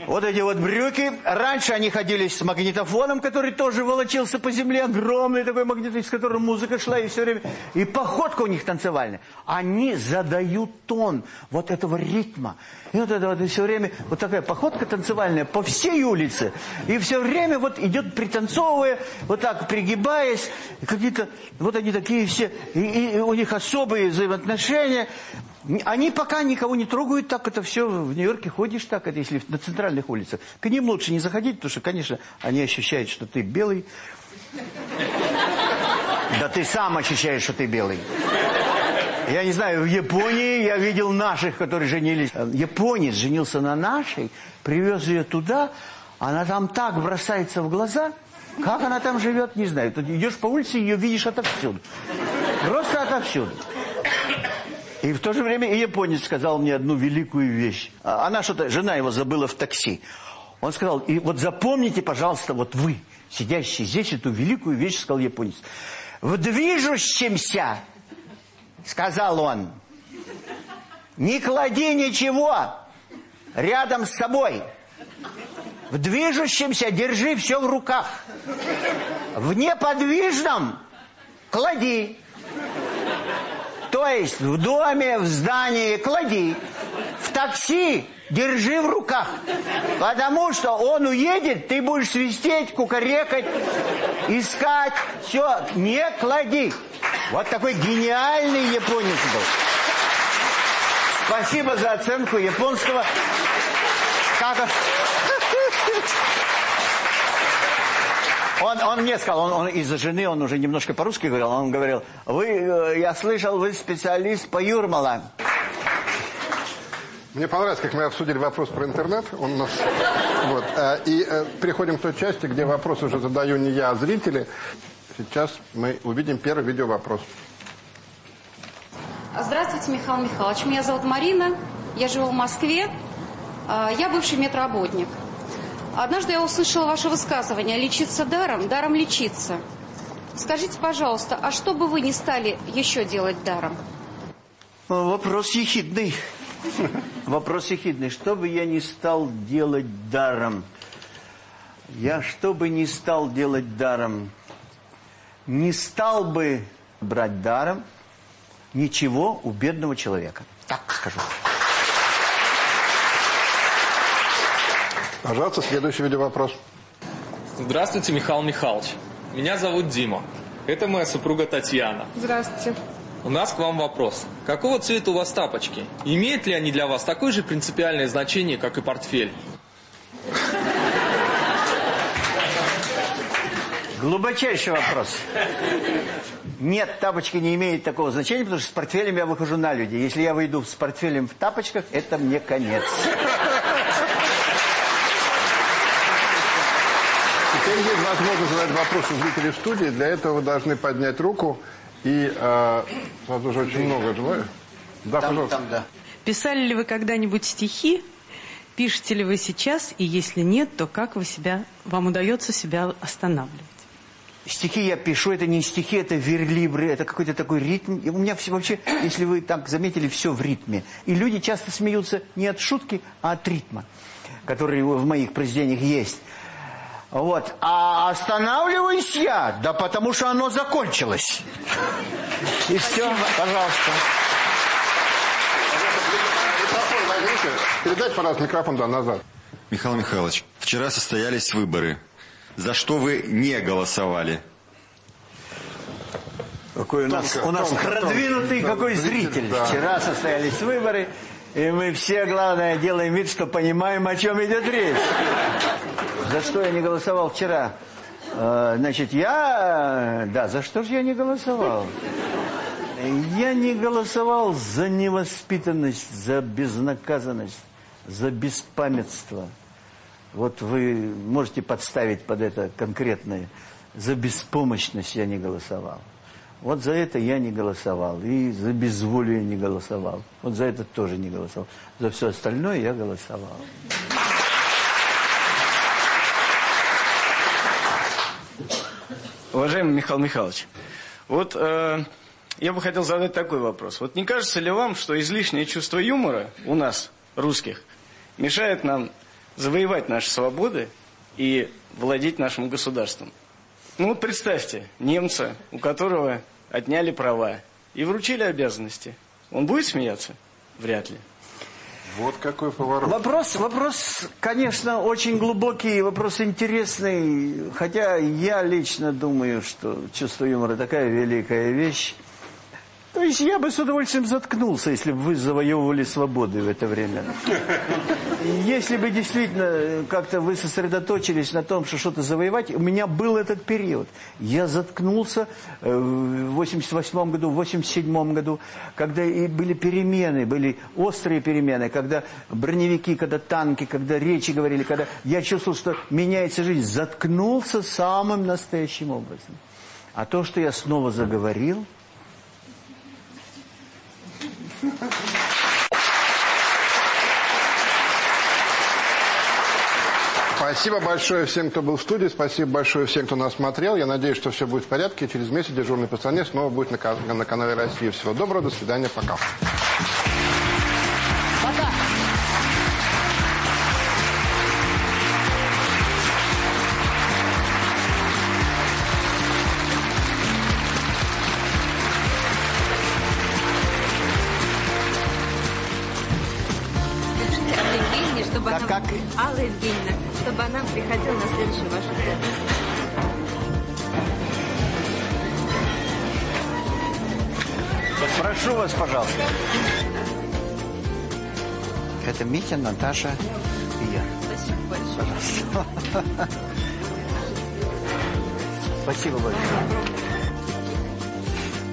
[SPEAKER 2] Вот эти вот брюки. Раньше они ходили с магнитофоном, который тоже волочился по земле. Огромный такой магнитофон, с которым музыка шла и все время. И походка у них танцевальная. Они задают тон вот этого ритма. И вот это вот все время, вот такая походка танцевальная по всей улице. И все время вот идет пританцовывая, вот так пригибаясь. Какие-то, вот они такие все, и, и у них особые взаимоотношения. Они пока никого не трогают, так это все в Нью-Йорке ходишь так, это если на центральных улицах. К ним лучше не заходить, потому что, конечно, они ощущают, что ты белый. Да ты сам ощущаешь, что ты белый. Я не знаю, в Японии я видел наших, которые женились. Японец женился на нашей, привез ее туда, она там так бросается в глаза. Как она там живет, не знаю. Ты идешь по улице, ее видишь отовсюду. Просто отовсюду. И в то же время и японец сказал мне одну великую вещь. А, она что-то, жена его забыла в такси. Он сказал, и вот запомните, пожалуйста, вот вы, сидящие здесь, эту великую вещь, сказал японец. В движущемся, сказал он, не клади ничего рядом с собой. В движущемся держи все в руках. В неподвижном клади. То есть в доме, в здании клади. В такси держи в руках. Потому что он уедет, ты будешь свистеть, кукарекать, искать. Все, не клади. Вот такой гениальный японец был. Спасибо за оценку японского. Как... Он, он мне сказал, он, он из-за жены, он уже немножко по-русски говорил, он говорил, вы, э, я слышал, вы специалист по Юрмала.
[SPEAKER 1] Мне понравилось, как мы обсудили вопрос про интернет. Он у нас... вот. Э, и э, переходим к той части, где вопрос уже задаю не я, а зрители. Сейчас мы увидим первый видеовопрос.
[SPEAKER 3] Здравствуйте, Михаил Михайлович. Меня зовут Марина. Я живу в Москве. Я бывший медработник. Однажды я услышала ваше высказывание «лечиться даром, даром лечиться». Скажите, пожалуйста, а что бы вы не стали еще делать даром?
[SPEAKER 2] Вопрос ехидный. Вопрос ехидный. Что бы я не стал делать даром? Я что бы не стал делать даром? Не стал бы брать даром ничего у бедного человека. Так скажу.
[SPEAKER 1] Пожалуйста, следующий видеовопрос.
[SPEAKER 4] Здравствуйте, Михаил Михайлович. Меня зовут Дима. Это моя супруга Татьяна.
[SPEAKER 3] Здравствуйте.
[SPEAKER 4] У нас к вам вопрос. Какого цвета у вас тапочки? Имеют ли они для вас такое же принципиальное значение, как и портфель?
[SPEAKER 2] Глубочайший вопрос. Нет, тапочки не имеют такого значения, потому что с портфелем я выхожу на люди. Если я выйду с портфелем в тапочках, это мне конец.
[SPEAKER 1] Возможность задать вопросы зрителей в студии. Для этого вы должны поднять руку. И э, вас уже очень много желаю.
[SPEAKER 2] Да, там, пожалуйста. Там, да.
[SPEAKER 5] Писали ли вы когда-нибудь стихи? Пишете ли вы сейчас? И если нет, то как вы себя, вам удается себя останавливать?
[SPEAKER 2] Стихи я пишу, это не стихи, это верлибры, это какой-то такой ритм. И у меня все вообще, если вы так заметили, все в ритме. И люди часто смеются не от шутки, а от ритма, который в моих произведениях есть. Вот. А останавливаюсь я, да потому что оно закончилось. И все, пожалуйста.
[SPEAKER 1] Передайте, пожалуйста, микрофон да, назад.
[SPEAKER 6] Михаил Михайлович, вчера состоялись выборы. За что вы не голосовали?
[SPEAKER 2] Какой у нас,
[SPEAKER 1] Тонко,
[SPEAKER 2] у нас
[SPEAKER 1] тонко,
[SPEAKER 2] продвинутый
[SPEAKER 1] тонко.
[SPEAKER 2] какой зритель,
[SPEAKER 1] да.
[SPEAKER 2] Вчера состоялись выборы, и мы все, главное, делаем вид, что понимаем, о чем идет речь. За что я не голосовал вчера? Э, Значит, я... Да, за что же я не голосовал? Я не голосовал за невоспитанность, за безнаказанность, за беспамятство. Вот вы можете подставить под это конкретное. За беспомощность я не голосовал. Вот за это я не голосовал. И за безволие не голосовал. Вот за это тоже не голосовал. За все остальное я голосовал.
[SPEAKER 7] Уважаемый Михаил Михайлович, вот э, я бы хотел задать такой вопрос. Вот не кажется ли вам, что излишнее чувство юмора у нас, русских, мешает нам завоевать наши свободы и владеть нашим государством? Ну вот представьте, немца, у которого отняли права и вручили обязанности. Он будет смеяться? Вряд ли.
[SPEAKER 1] Вот какой поворот.
[SPEAKER 2] Вопрос, вопрос, конечно, очень глубокий, вопрос интересный. Хотя я лично думаю, что чувство юмора такая великая вещь. То есть я бы с удовольствием заткнулся, если бы вы завоевывали свободы в это время. Если бы действительно как-то вы сосредоточились на том, что что-то завоевать, у меня был этот период. Я заткнулся э, в 88 году, в 87 году, когда и были перемены, были острые перемены, когда броневики, когда танки, когда речи говорили, когда я чувствовал, что меняется жизнь, заткнулся самым настоящим образом. А то, что я снова заговорил...
[SPEAKER 1] Спасибо большое всем, кто был в студии. Спасибо большое всем, кто нас смотрел. Я надеюсь, что все будет в порядке. Через месяц дежурный по снова будет на, на канале России. Всего доброго, до свидания, пока.
[SPEAKER 8] Алла Евгеньевна, чтобы она приходила на следующую вашу пятницу.
[SPEAKER 2] Прошу вас, пожалуйста. Это Митя, Наташа и я.
[SPEAKER 8] Спасибо большое.
[SPEAKER 2] Спасибо большое.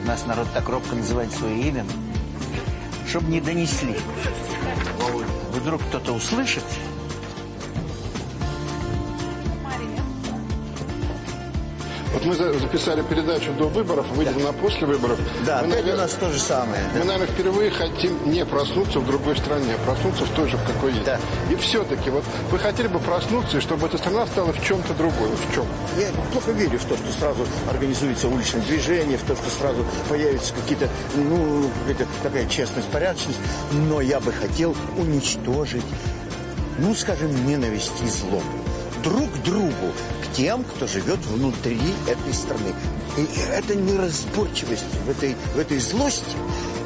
[SPEAKER 2] У нас народ так робко называет свое имя, чтобы не донесли. Вдруг кто-то услышит.
[SPEAKER 1] Мы за- записали передачу до выборов, выйдем на после выборов.
[SPEAKER 2] Да,
[SPEAKER 1] мы,
[SPEAKER 2] опять у нас то же самое.
[SPEAKER 1] мы, наверное, впервые хотим не проснуться в другой стране, а проснуться в той же, в какой есть.
[SPEAKER 2] Да.
[SPEAKER 1] И все-таки, вот вы хотели бы проснуться, и чтобы эта страна стала в чем-то другой. В чем?
[SPEAKER 9] Я плохо верю в то, что сразу организуется уличное движение, в то, что сразу появятся какие-то, ну, какая-то такая честность, порядочность. Но я бы хотел уничтожить, ну, скажем, ненависть и злобу. Друг другу, тем, кто живет внутри этой страны. И эта неразборчивость в этой, в этой злости,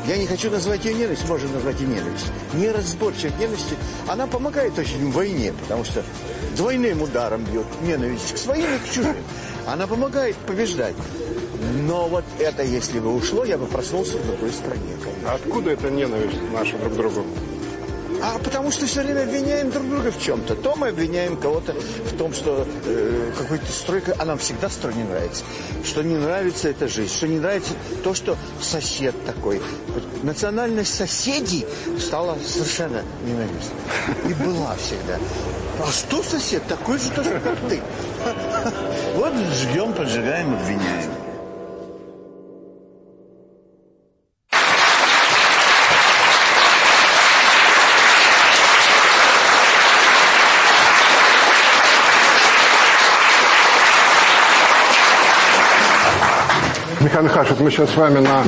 [SPEAKER 9] я не хочу назвать ее ненависть, можно назвать и ненависть. Неразборчивость ненависти, она помогает очень в войне, потому что двойным ударом бьет ненависть к своим и к чужим. Она помогает побеждать. Но вот это, если бы ушло, я бы проснулся в другой стране, конечно.
[SPEAKER 1] Откуда эта ненависть наша друг к другу?
[SPEAKER 9] А потому что все время обвиняем друг друга в чем-то. То мы обвиняем кого-то в том, что э, какой-то строй, а нам всегда строй не нравится. Что не нравится эта жизнь, что не нравится то, что сосед такой. Вот национальность соседей стала совершенно ненавистной. И была всегда. А что сосед? Такой же тоже, как ты. Вот жгем, поджигаем, обвиняем.
[SPEAKER 1] Михайлович, вот мы сейчас с вами на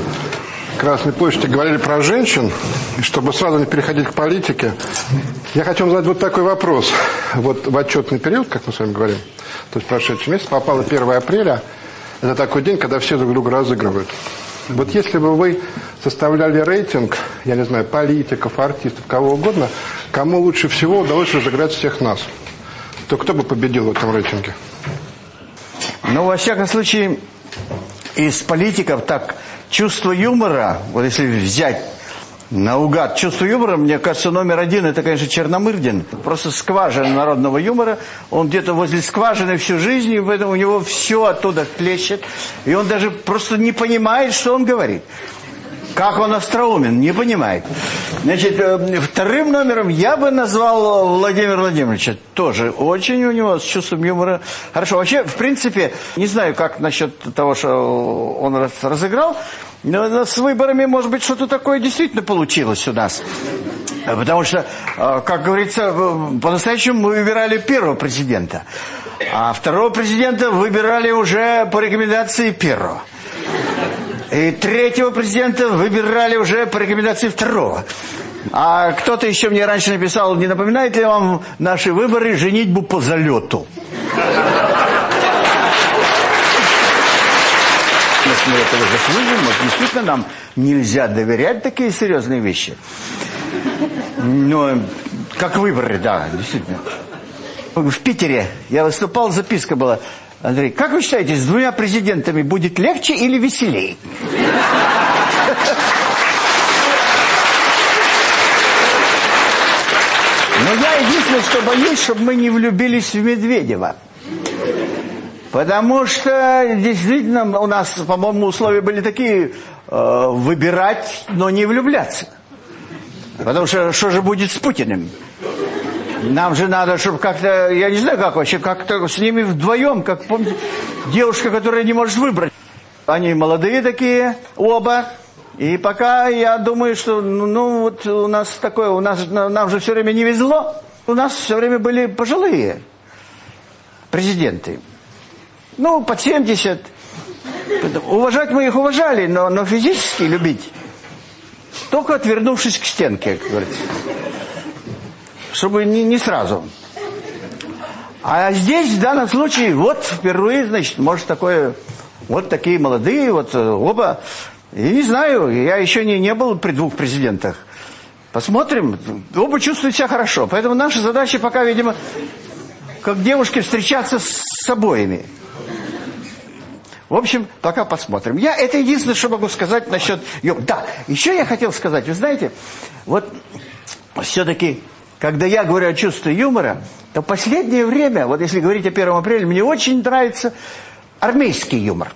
[SPEAKER 1] Красной площади говорили про женщин, и чтобы сразу не переходить к политике, я хочу вам задать вот такой вопрос. Вот в отчетный период, как мы с вами говорим, то есть прошедший месяц, попало 1 апреля, это такой день, когда все друг друга разыгрывают. Вот если бы вы составляли рейтинг, я не знаю, политиков, артистов, кого угодно, кому лучше всего удалось разыграть всех нас, то кто бы победил в этом рейтинге?
[SPEAKER 2] Ну, во всяком случае, из политиков так чувство юмора, вот если взять наугад чувство юмора, мне кажется, номер один, это, конечно, Черномырдин. Просто скважина народного юмора. Он где-то возле скважины всю жизнь, и поэтому у него все оттуда плещет. И он даже просто не понимает, что он говорит. Как он остроумен, не понимает. Значит, э, вторым номером я бы назвал Владимира Владимировича. Тоже очень у него с чувством юмора. Хорошо, вообще, в принципе, не знаю, как насчет того, что он разыграл, но с выборами, может быть, что-то такое действительно получилось у нас. Потому что, э, как говорится, э, по-настоящему мы выбирали первого президента. А второго президента выбирали уже по рекомендации первого. И третьего президента выбирали уже по рекомендации второго. А кто-то еще мне раньше написал, не напоминает ли вам наши выборы женитьбу по залету? Может, мы этого заслужим, может, действительно нам нельзя доверять такие серьезные вещи. Но, как выборы, да, действительно. В Питере я выступал, записка была – Андрей, как вы считаете, с двумя президентами будет легче или веселее? Но я единственное, что боюсь, чтобы мы не влюбились в Медведева. Потому что действительно у нас, по-моему, условия были такие э, выбирать, но не влюбляться. Потому что что же будет с Путиным? Нам же надо, чтобы как-то, я не знаю как вообще, как-то с ними вдвоем, как, помните, девушка, которая не может выбрать. Они молодые такие, оба. И пока я думаю, что, ну, ну вот у нас такое, у нас, нам же все время не везло. У нас все время были пожилые президенты. Ну, под 70. Уважать мы их уважали, но, но физически любить. Только отвернувшись к стенке, как говорится чтобы не, не сразу. А здесь, в данном случае, вот впервые, значит, может такое, вот такие молодые, вот э, оба. И не знаю, я еще не, не был при двух президентах. Посмотрим, оба чувствуют себя хорошо. Поэтому наша задача пока, видимо, как девушке встречаться с обоими. В общем, пока посмотрим. Я это единственное, что могу сказать насчет... Да, еще я хотел сказать, вы знаете, вот все-таки когда я говорю о чувстве юмора, то последнее время, вот если говорить о 1 апреля, мне очень нравится армейский юмор.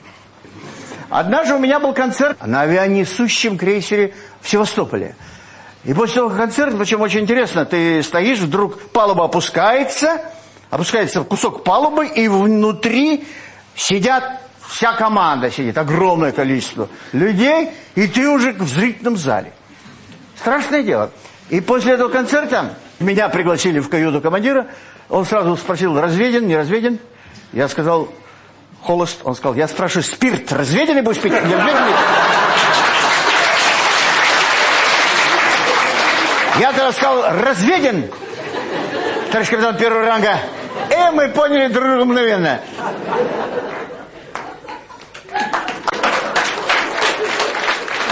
[SPEAKER 2] Однажды у меня был концерт на авианесущем крейсере в Севастополе. И после того концерта, причем очень интересно, ты стоишь, вдруг палуба опускается, опускается кусок палубы, и внутри сидят, вся команда сидит, огромное количество людей, и ты уже в зрительном зале. Страшное дело. И после этого концерта меня пригласили в каюту командира. Он сразу спросил, разведен, не разведен? Я сказал, холост. Он сказал, я спрашиваю, спирт разведенный будешь пить? Не разведенный? Я тогда сказал, разведен, товарищ капитан первого ранга. И мы поняли друг друга мгновенно.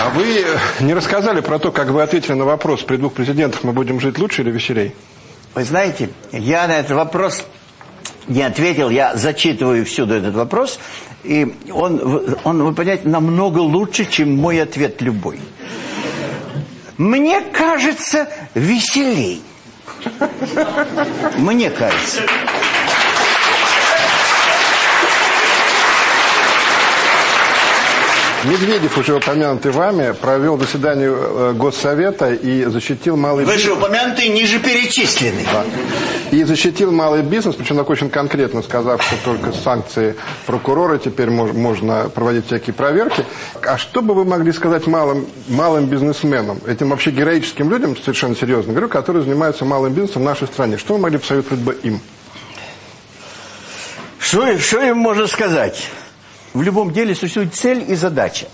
[SPEAKER 1] Вы не рассказали про то, как вы ответили на вопрос, при двух президентах мы будем жить лучше или веселей?
[SPEAKER 2] Вы знаете, я на этот вопрос не ответил, я зачитываю всюду этот вопрос, и он, он вы понимаете, намного лучше, чем мой ответ любой. Мне кажется, веселей. Мне кажется.
[SPEAKER 1] Медведев, уже упомянутый вами, провел заседание э, Госсовета и защитил малый
[SPEAKER 2] бизнес. Выше упомянутый, ниже перечисленный. Да.
[SPEAKER 1] И защитил малый бизнес, причем так очень конкретно сказав, что только санкции прокурора теперь мож, можно проводить всякие проверки. А что бы вы могли сказать малым, малым бизнесменам, этим вообще героическим людям, совершенно серьезно говорю, которые занимаются малым бизнесом в нашей стране? Что вы могли посоветовать бы им?
[SPEAKER 2] Что, что им можно сказать? В любом деле существует цель и задача.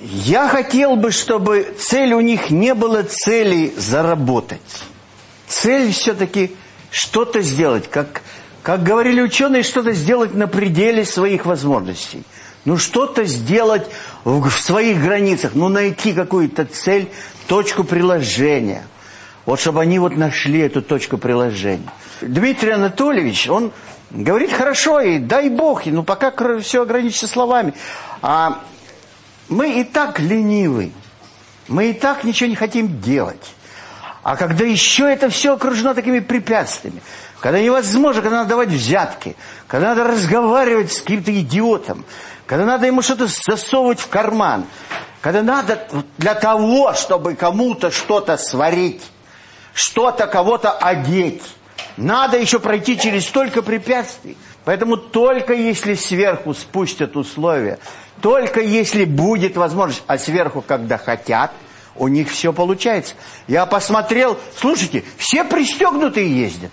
[SPEAKER 2] Я хотел бы, чтобы цель у них не была цели заработать. Цель все-таки что-то сделать. Как, как говорили ученые, что-то сделать на пределе своих возможностей. Ну, что-то сделать в, в своих границах. Ну, найти какую-то цель, точку приложения. Вот чтобы они вот нашли эту точку приложения. Дмитрий Анатольевич, он говорит хорошо, и дай бог, и, ну пока все ограничится словами. А мы и так ленивы, мы и так ничего не хотим делать. А когда еще это все окружено такими препятствиями, когда невозможно, когда надо давать взятки, когда надо разговаривать с каким-то идиотом, когда надо ему что-то засовывать в карман, когда надо для того, чтобы кому-то что-то сварить, что-то кого-то одеть, надо еще пройти через столько препятствий. Поэтому только если сверху спустят условия, только если будет возможность, а сверху, когда хотят, у них все получается. Я посмотрел, слушайте, все пристегнутые ездят.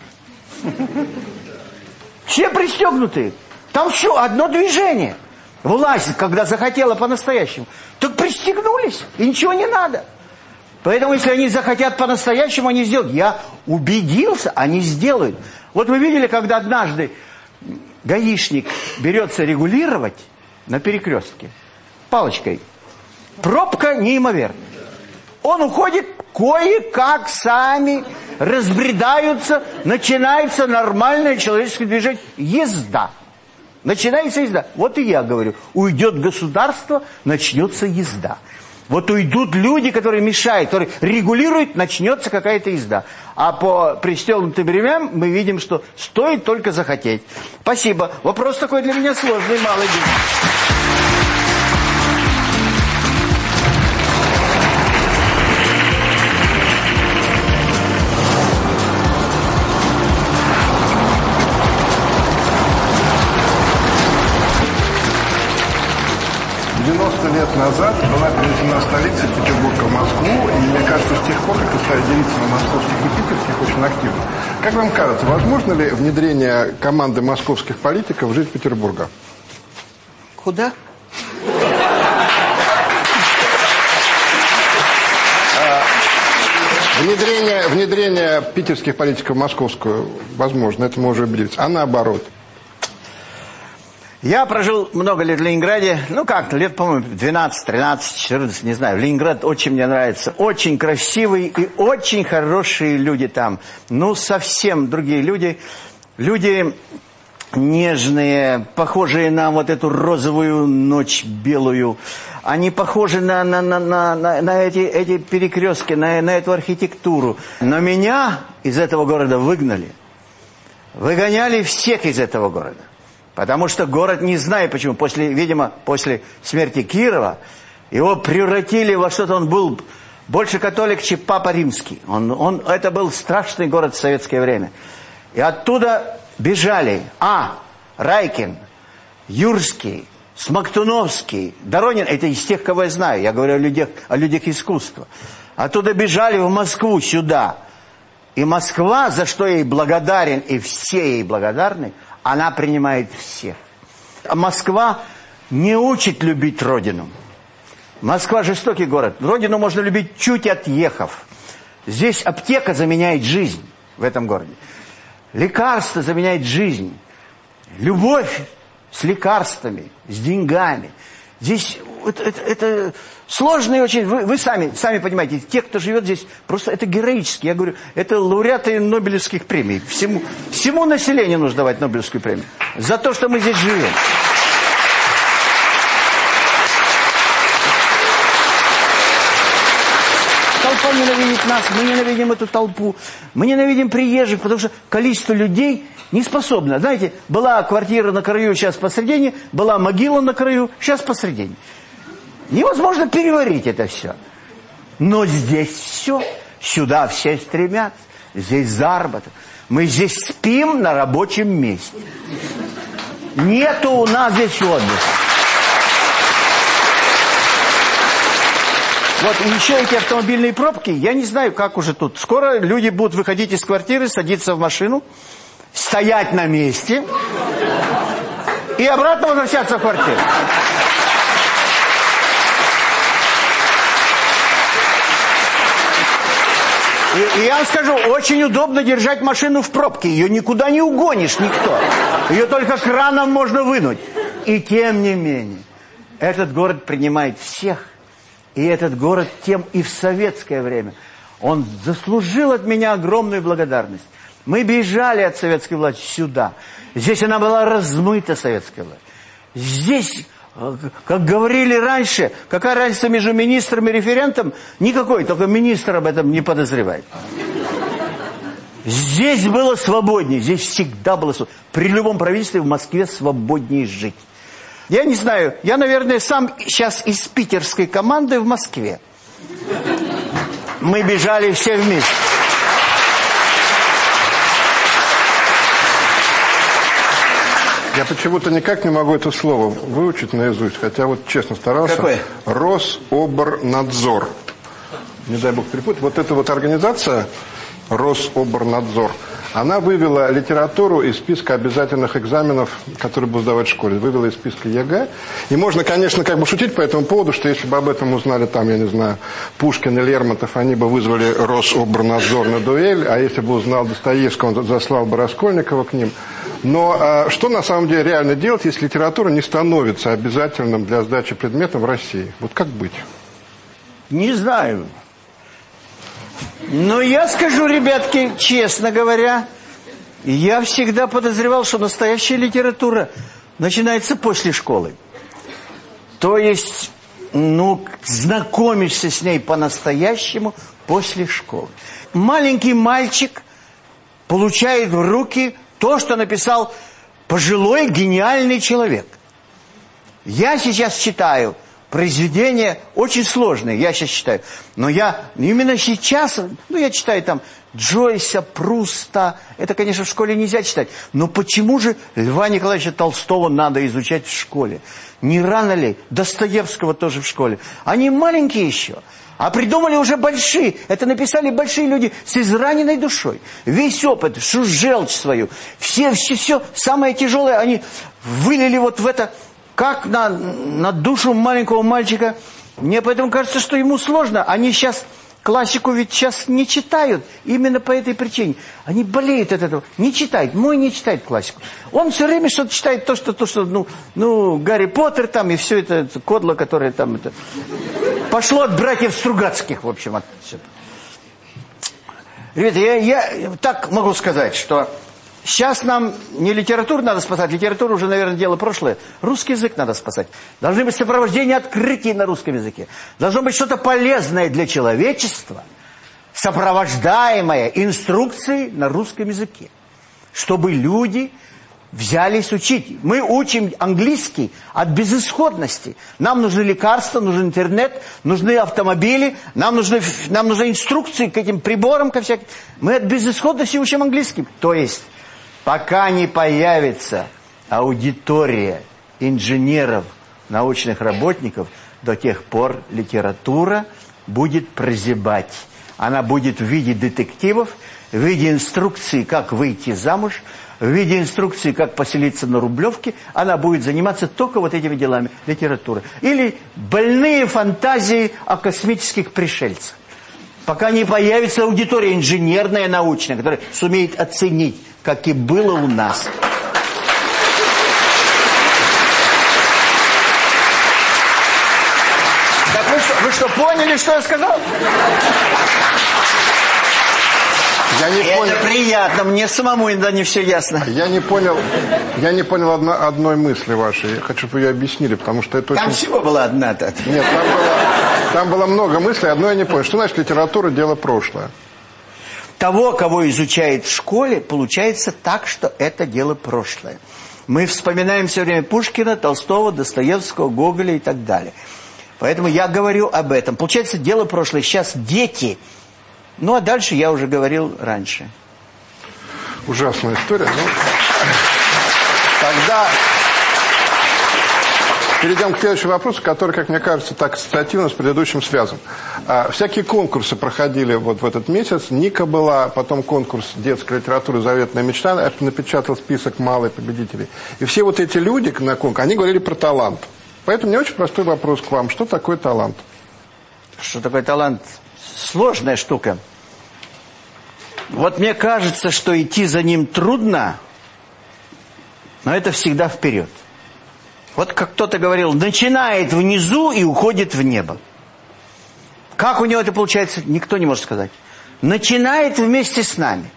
[SPEAKER 2] Все пристегнутые. Там все, одно движение. Власть, когда захотела по-настоящему, так пристегнулись, и ничего не надо. Поэтому, если они захотят по-настоящему, они сделают. Я убедился, они сделают. Вот вы видели, когда однажды гаишник берется регулировать на перекрестке палочкой. Пробка неимоверная. Он уходит, кое-как сами разбредаются, начинается нормальное человеческое движение. Езда. Начинается езда. Вот и я говорю, уйдет государство, начнется езда. Вот уйдут люди, которые мешают, которые регулируют, начнется какая-то езда. А по пристегнутым ремням мы видим, что стоит только захотеть. Спасибо. Вопрос такой для меня сложный, малый.
[SPEAKER 1] 90 лет назад была перенесена столица Петербурга в Москву, и мне кажется, с тех пор как стали делиться на московских и питерских очень активно. Как вам кажется, возможно ли внедрение команды московских политиков в жизнь Петербурга?
[SPEAKER 2] Куда?
[SPEAKER 1] Внедрение, внедрение питерских политиков в московскую, возможно, это мы уже убедились. А наоборот –
[SPEAKER 2] я прожил много лет в Ленинграде, ну как, лет, по-моему, 12, 13, 14, не знаю. Ленинград очень мне нравится. Очень красивый и очень хорошие люди там. Ну, совсем другие люди. Люди нежные, похожие на вот эту розовую ночь белую. Они похожи на, на, на, на, на, эти, эти перекрестки, на, на эту архитектуру. Но меня из этого города выгнали. Выгоняли всех из этого города. Потому что город, не знаю почему, после, видимо, после смерти Кирова, его превратили во что-то, он был больше католик, чем Папа Римский. Он, он, это был страшный город в советское время. И оттуда бежали, а, Райкин, Юрский, Смоктуновский, Доронин, это из тех, кого я знаю, я говорю о людях, о людях искусства. Оттуда бежали в Москву, сюда. И Москва, за что ей благодарен, и все ей благодарны, она принимает всех. Москва не учит любить Родину. Москва жестокий город. Родину можно любить чуть отъехав. Здесь аптека заменяет жизнь в этом городе. Лекарство заменяет жизнь. Любовь с лекарствами, с деньгами. Здесь это, это, это сложно и очень... Вы, вы сами, сами понимаете, те, кто живет здесь, просто это героически. Я говорю, это лауреаты Нобелевских премий. Всему, всему населению нужно давать Нобелевскую премию. За то, что мы здесь живем. Толпа ненавидит нас, мы ненавидим эту толпу. Мы ненавидим приезжих, потому что количество людей не способно. Знаете, была квартира на краю, сейчас посредине, была могила на краю, сейчас посредине. Невозможно переварить это все. Но здесь все. Сюда все стремятся. Здесь заработок. Мы здесь спим на рабочем месте. Нету у нас здесь отдыха. Вот и еще эти автомобильные пробки, я не знаю, как уже тут. Скоро люди будут выходить из квартиры, садиться в машину, стоять на месте и обратно возвращаться в квартиру. И, и я вам скажу, очень удобно держать машину в пробке. Ее никуда не угонишь никто. Ее только краном можно вынуть. И тем не менее, этот город принимает всех. И этот город тем и в советское время. Он заслужил от меня огромную благодарность. Мы бежали от советской власти сюда. Здесь она была размыта, советская власть. Здесь, как говорили раньше, какая разница между министром и референтом? Никакой, только министр об этом не подозревает. Здесь было свободнее, здесь всегда было свободнее. При любом правительстве в Москве свободнее жить. Я не знаю, я, наверное, сам сейчас из питерской команды в Москве. Мы бежали все вместе.
[SPEAKER 1] Я почему-то никак не могу это слово выучить наизусть, хотя вот честно старался.
[SPEAKER 2] Какое?
[SPEAKER 1] Рособорнадзор. Не дай бог перепутать. Вот эта вот организация Рособорнадзор, она вывела литературу из списка обязательных экзаменов, которые будут сдавать в школе. Вывела из списка ЕГЭ. И можно, конечно, как бы шутить по этому поводу, что если бы об этом узнали там, я не знаю, Пушкин и Лермонтов, они бы вызвали Рособорнадзор на дуэль, а если бы узнал Достоевский, он заслал бы Раскольникова к ним. Но а, что на самом деле реально делать, если литература не становится обязательным для сдачи предметом в России? Вот как быть?
[SPEAKER 2] Не знаю. Но я скажу, ребятки, честно говоря, я всегда подозревал, что настоящая литература начинается после школы. То есть, ну, знакомишься с ней по-настоящему после школы. Маленький мальчик получает в руки то, что написал пожилой гениальный человек. Я сейчас читаю произведения очень сложные, я сейчас читаю. Но я именно сейчас, ну я читаю там Джойса, Пруста, это, конечно, в школе нельзя читать. Но почему же Льва Николаевича Толстого надо изучать в школе? Не рано ли? Достоевского тоже в школе. Они маленькие еще. А придумали уже большие. Это написали большие люди с израненной душой. Весь опыт, всю желчь свою, все, все, все самое тяжелое они вылили вот в это, как на, на душу маленького мальчика. Мне поэтому кажется, что ему сложно. Они сейчас классику ведь сейчас не читают. Именно по этой причине. Они болеют от этого. Не читает. Мой не читает классику. Он все время что-то читает, то, что, то, что ну, ну, Гарри Поттер там и все это, это кодло, которое там... Это... Пошло от братьев Стругацких, в общем. От... Ребята, я, я так могу сказать, что сейчас нам не литературу надо спасать, литература уже, наверное, дело прошлое. Русский язык надо спасать. Должны быть сопровождения открытий на русском языке. Должно быть что-то полезное для человечества, сопровождаемое инструкцией на русском языке. Чтобы люди взялись учить. Мы учим английский от безысходности. Нам нужны лекарства, нужен интернет, нужны автомобили, нам нужны, нам нужны инструкции к этим приборам, ко всяким. Мы от безысходности учим английский. То есть, пока не появится аудитория инженеров, научных работников, до тех пор литература будет прозябать. Она будет в виде детективов, в виде инструкции, как выйти замуж, в виде инструкции, как поселиться на Рублевке, она будет заниматься только вот этими делами, литературы. Или больные фантазии о космических пришельцах. Пока не появится аудитория инженерная, научная, которая сумеет оценить, как и было у нас. Так вы что, вы что, поняли, что я сказал?
[SPEAKER 1] Я не
[SPEAKER 2] Это
[SPEAKER 1] понял.
[SPEAKER 2] приятно, мне самому иногда не все ясно.
[SPEAKER 1] Я не понял, я не понял одно, одной мысли вашей. Я хочу, чтобы ее объяснили, потому что это
[SPEAKER 2] Там
[SPEAKER 1] очень...
[SPEAKER 2] всего была одна-то.
[SPEAKER 1] Нет, там было, там было много мыслей, одной я не понял. Что значит литература – дело прошлое?
[SPEAKER 2] Того, кого изучает в школе, получается так, что это дело прошлое. Мы вспоминаем все время Пушкина, Толстого, Достоевского, Гоголя и так далее. Поэтому я говорю об этом. Получается, дело прошлое. Сейчас дети... Ну, а дальше я уже говорил раньше.
[SPEAKER 1] Ужасная история. Ну, тогда перейдем к следующему вопросу, который, как мне кажется, так ассоциативно с предыдущим связан. А, всякие конкурсы проходили вот в этот месяц. Ника была, потом конкурс детской литературы «Заветная мечта», напечатал список малых победителей. И все вот эти люди на конкурсе, они говорили про талант. Поэтому мне очень простой вопрос к вам. Что такое талант?
[SPEAKER 2] Что такое талант? Сложная штука. Вот мне кажется, что идти за ним трудно, но это всегда вперед. Вот как кто-то говорил, начинает внизу и уходит в небо. Как у него это получается, никто не может сказать. начинает вместе с нами.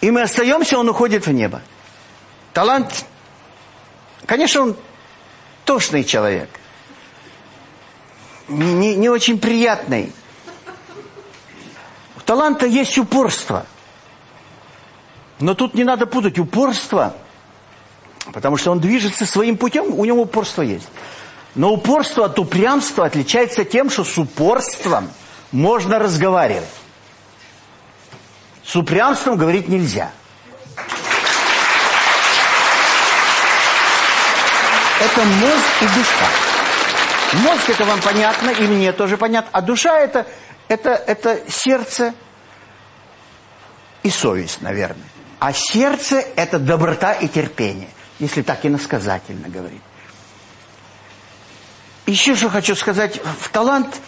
[SPEAKER 2] И мы остаемся, он уходит в небо. Талант, конечно, он тошный человек. Не, не, очень приятный. У таланта есть упорство. Но тут не надо путать упорство, потому что он движется своим путем, у него упорство есть. Но упорство от упрямства отличается тем, что с упорством можно разговаривать. С упрямством говорить нельзя. Это мозг и душа. Мозг это вам понятно, и мне тоже понятно. А душа это, это, это сердце и совесть, наверное. А сердце это доброта и терпение, если так иносказательно говорить. Еще что хочу сказать, в талант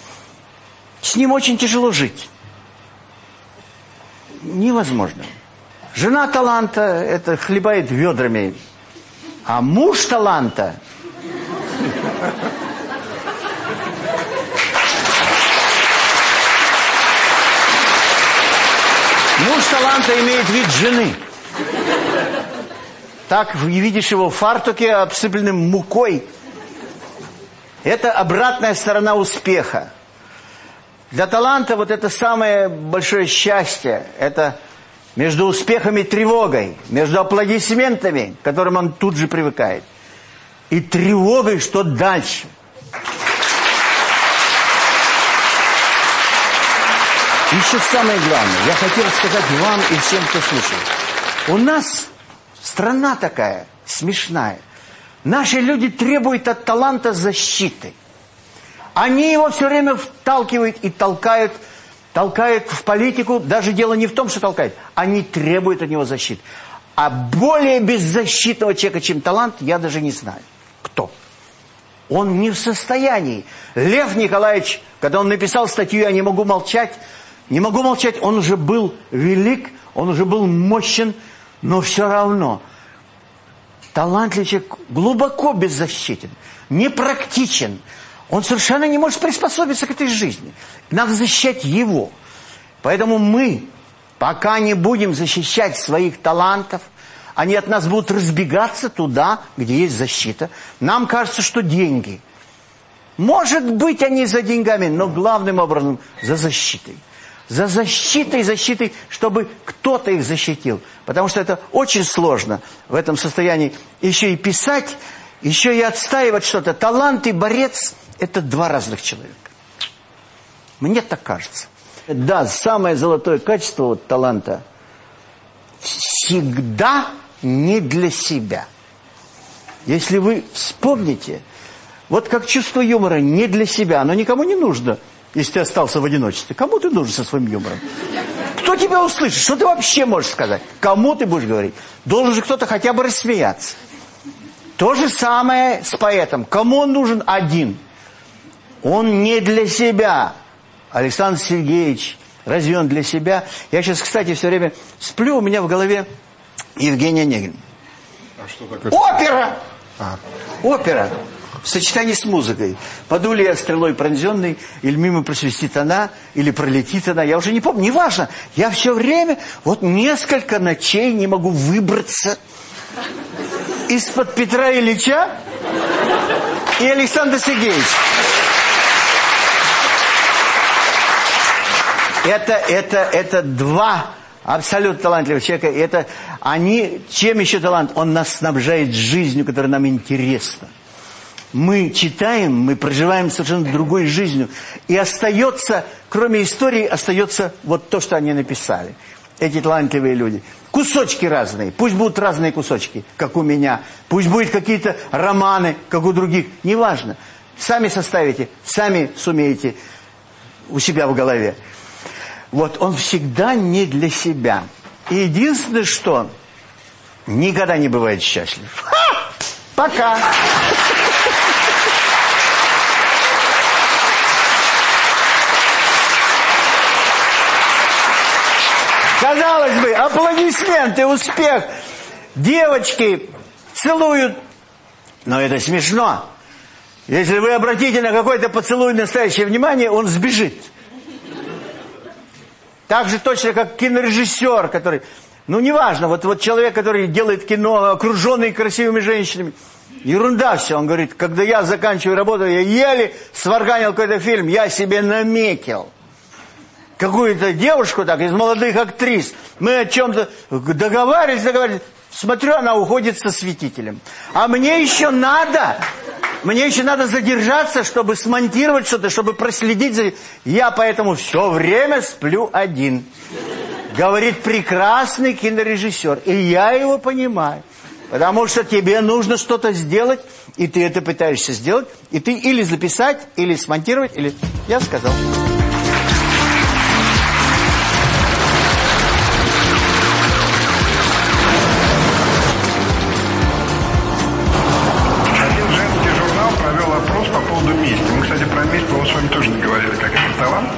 [SPEAKER 2] с ним очень тяжело жить. Невозможно. Жена таланта это хлебает ведрами, а муж таланта Муж таланта имеет вид жены. Так видишь его в фартуке, обсыпанным мукой. Это обратная сторона успеха. Для таланта вот это самое большое счастье. Это между успехом и тревогой, между аплодисментами, к которым он тут же привыкает, и тревогой, что дальше. Еще самое главное, я хотел сказать вам и всем, кто слушает. У нас страна такая смешная. Наши люди требуют от таланта защиты. Они его все время вталкивают и толкают, толкают в политику. Даже дело не в том, что толкают. Они требуют от него защиты. А более беззащитного человека, чем талант, я даже не знаю. Кто? Он не в состоянии. Лев Николаевич, когда он написал статью «Я не могу молчать», не могу молчать, он уже был велик, он уже был мощен, но все равно талантливый глубоко беззащитен, непрактичен. Он совершенно не может приспособиться к этой жизни. Надо защищать его. Поэтому мы, пока не будем защищать своих талантов, они от нас будут разбегаться туда, где есть защита. Нам кажется, что деньги. Может быть, они за деньгами, но главным образом за защитой за защитой, защитой, чтобы кто-то их защитил. Потому что это очень сложно в этом состоянии еще и писать, еще и отстаивать что-то. Талант и борец – это два разных человека. Мне так кажется. Да, самое золотое качество вот, таланта – всегда не для себя. Если вы вспомните, вот как чувство юмора не для себя, оно никому не нужно – если ты остался в одиночестве? Кому ты нужен со своим юмором? Кто тебя услышит? Что ты вообще можешь сказать? Кому ты будешь говорить? Должен же кто-то хотя бы рассмеяться. То же самое с поэтом. Кому он нужен один? Он не для себя. Александр Сергеевич, разве он для себя? Я сейчас, кстати, все время сплю, у меня в голове Евгений Онегин. А что такое? Опера! А. Опера в сочетании с музыкой. Паду ли я стрелой пронзенный, или мимо просвистит она, или пролетит она, я уже не помню, неважно. Я все время, вот несколько ночей не могу выбраться из-под Петра Ильича и Александра Сергеевича. Это, это, это два абсолютно талантливых человека. Это они, чем еще талант? Он нас снабжает жизнью, которая нам интересна мы читаем, мы проживаем совершенно другой жизнью. И остается, кроме истории, остается вот то, что они написали. Эти талантливые люди. Кусочки разные. Пусть будут разные кусочки, как у меня. Пусть будут какие-то романы, как у других. Неважно. Сами составите, сами сумеете у себя в голове. Вот он всегда не для себя. И единственное, что никогда не бывает счастлив. Ха! Пока! Казалось бы, аплодисменты, успех. Девочки целуют. Но это смешно. Если вы обратите на какой-то поцелуй настоящее внимание, он сбежит. Так же точно, как кинорежиссер, который... Ну, неважно, вот, вот человек, который делает кино, окруженный красивыми женщинами. Ерунда все. Он говорит, когда я заканчиваю работу, я еле сварганил какой-то фильм, я себе наметил. Какую-то девушку так, из молодых актрис. Мы о чем-то договаривались, договаривались. Смотрю, она уходит со светителем. А мне еще надо, мне еще надо задержаться, чтобы смонтировать что-то, чтобы проследить. Я поэтому все время сплю один. Говорит прекрасный кинорежиссер. И я его понимаю. Потому что тебе нужно что-то сделать, и ты это пытаешься сделать, и ты или записать, или смонтировать, или... Я сказал.
[SPEAKER 1] Говорили, как это талант.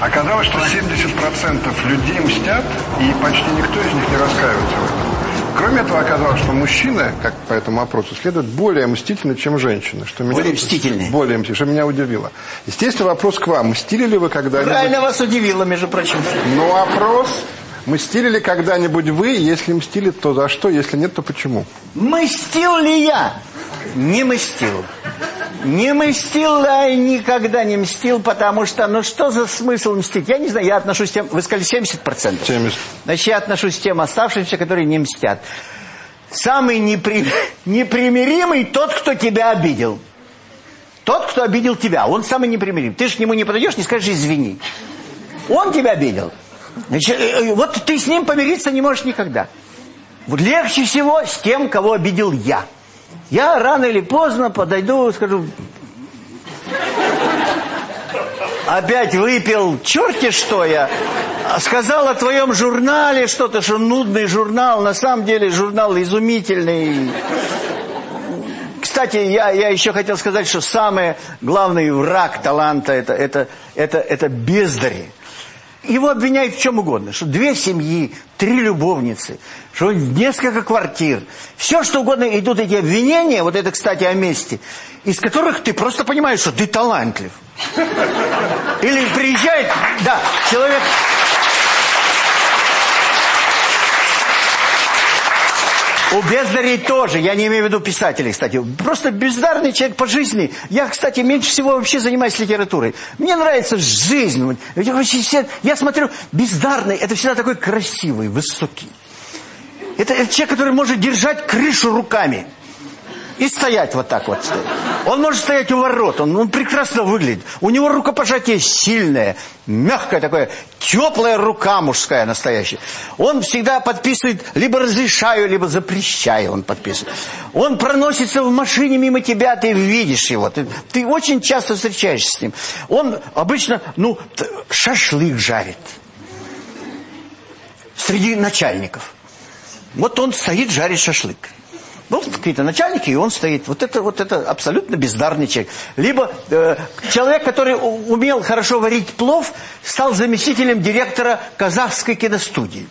[SPEAKER 1] Оказалось, что 70% людей мстят, и почти никто из них не раскаивается в этом. Кроме этого, оказалось, что мужчины, как по этому опросу следует, более мстительны, чем женщины. Что меня,
[SPEAKER 2] Более мстительны.
[SPEAKER 1] Более мстительны, что меня удивило. Естественно, вопрос к вам. Мстили ли вы когда-нибудь?
[SPEAKER 2] Правильно вас удивило, между прочим.
[SPEAKER 1] Ну, опрос. Мстили ли когда-нибудь вы? Если мстили, то за что? Если нет, то почему?
[SPEAKER 2] Мстил ли я? Не мстил. Не мстил, да и никогда не мстил, потому что, ну что за смысл мстить? Я не знаю, я отношусь к тем, вы сказали 70%.
[SPEAKER 1] 70.
[SPEAKER 2] Значит, я отношусь к тем оставшимся, которые не мстят. Самый непри... непримиримый тот, кто тебя обидел. Тот, кто обидел тебя, он самый непримиримый. Ты же к нему не подойдешь, не скажешь «извини». Он тебя обидел. Значит, э, э, вот ты с ним помириться не можешь никогда. Легче всего с тем, кого обидел я. Я рано или поздно подойду и скажу... Опять выпил, черти что я. Сказал о твоем журнале что-то, что нудный журнал. На самом деле журнал изумительный. Кстати, я, я еще хотел сказать, что самый главный враг таланта это, это, это, это бездари. Его обвиняют в чем угодно. Что две семьи, три любовницы, что несколько квартир. Все, что угодно идут эти обвинения, вот это, кстати, о месте, из которых ты просто понимаешь, что ты талантлив. Или приезжает, да, человек... У бездарей тоже, я не имею в виду писателей, кстати. Просто бездарный человек по жизни. Я, кстати, меньше всего вообще занимаюсь литературой. Мне нравится жизнь. Я смотрю, бездарный, это всегда такой красивый, высокий. Это, это человек, который может держать крышу руками. И стоять вот так вот. Он может стоять у ворот, он, он прекрасно выглядит. У него рукопожатие сильное, мягкое такое, теплая рука мужская настоящая. Он всегда подписывает, либо разрешаю, либо запрещаю, он подписывает. Он проносится в машине мимо тебя, ты видишь его. Ты, ты очень часто встречаешься с ним. Он обычно, ну, шашлык жарит. Среди начальников. Вот он стоит, жарит шашлык. Ну, какие-то начальники, и он стоит. Вот это, вот это абсолютно бездарный человек. Либо э, человек, который умел хорошо варить плов, стал заместителем директора казахской киностудии.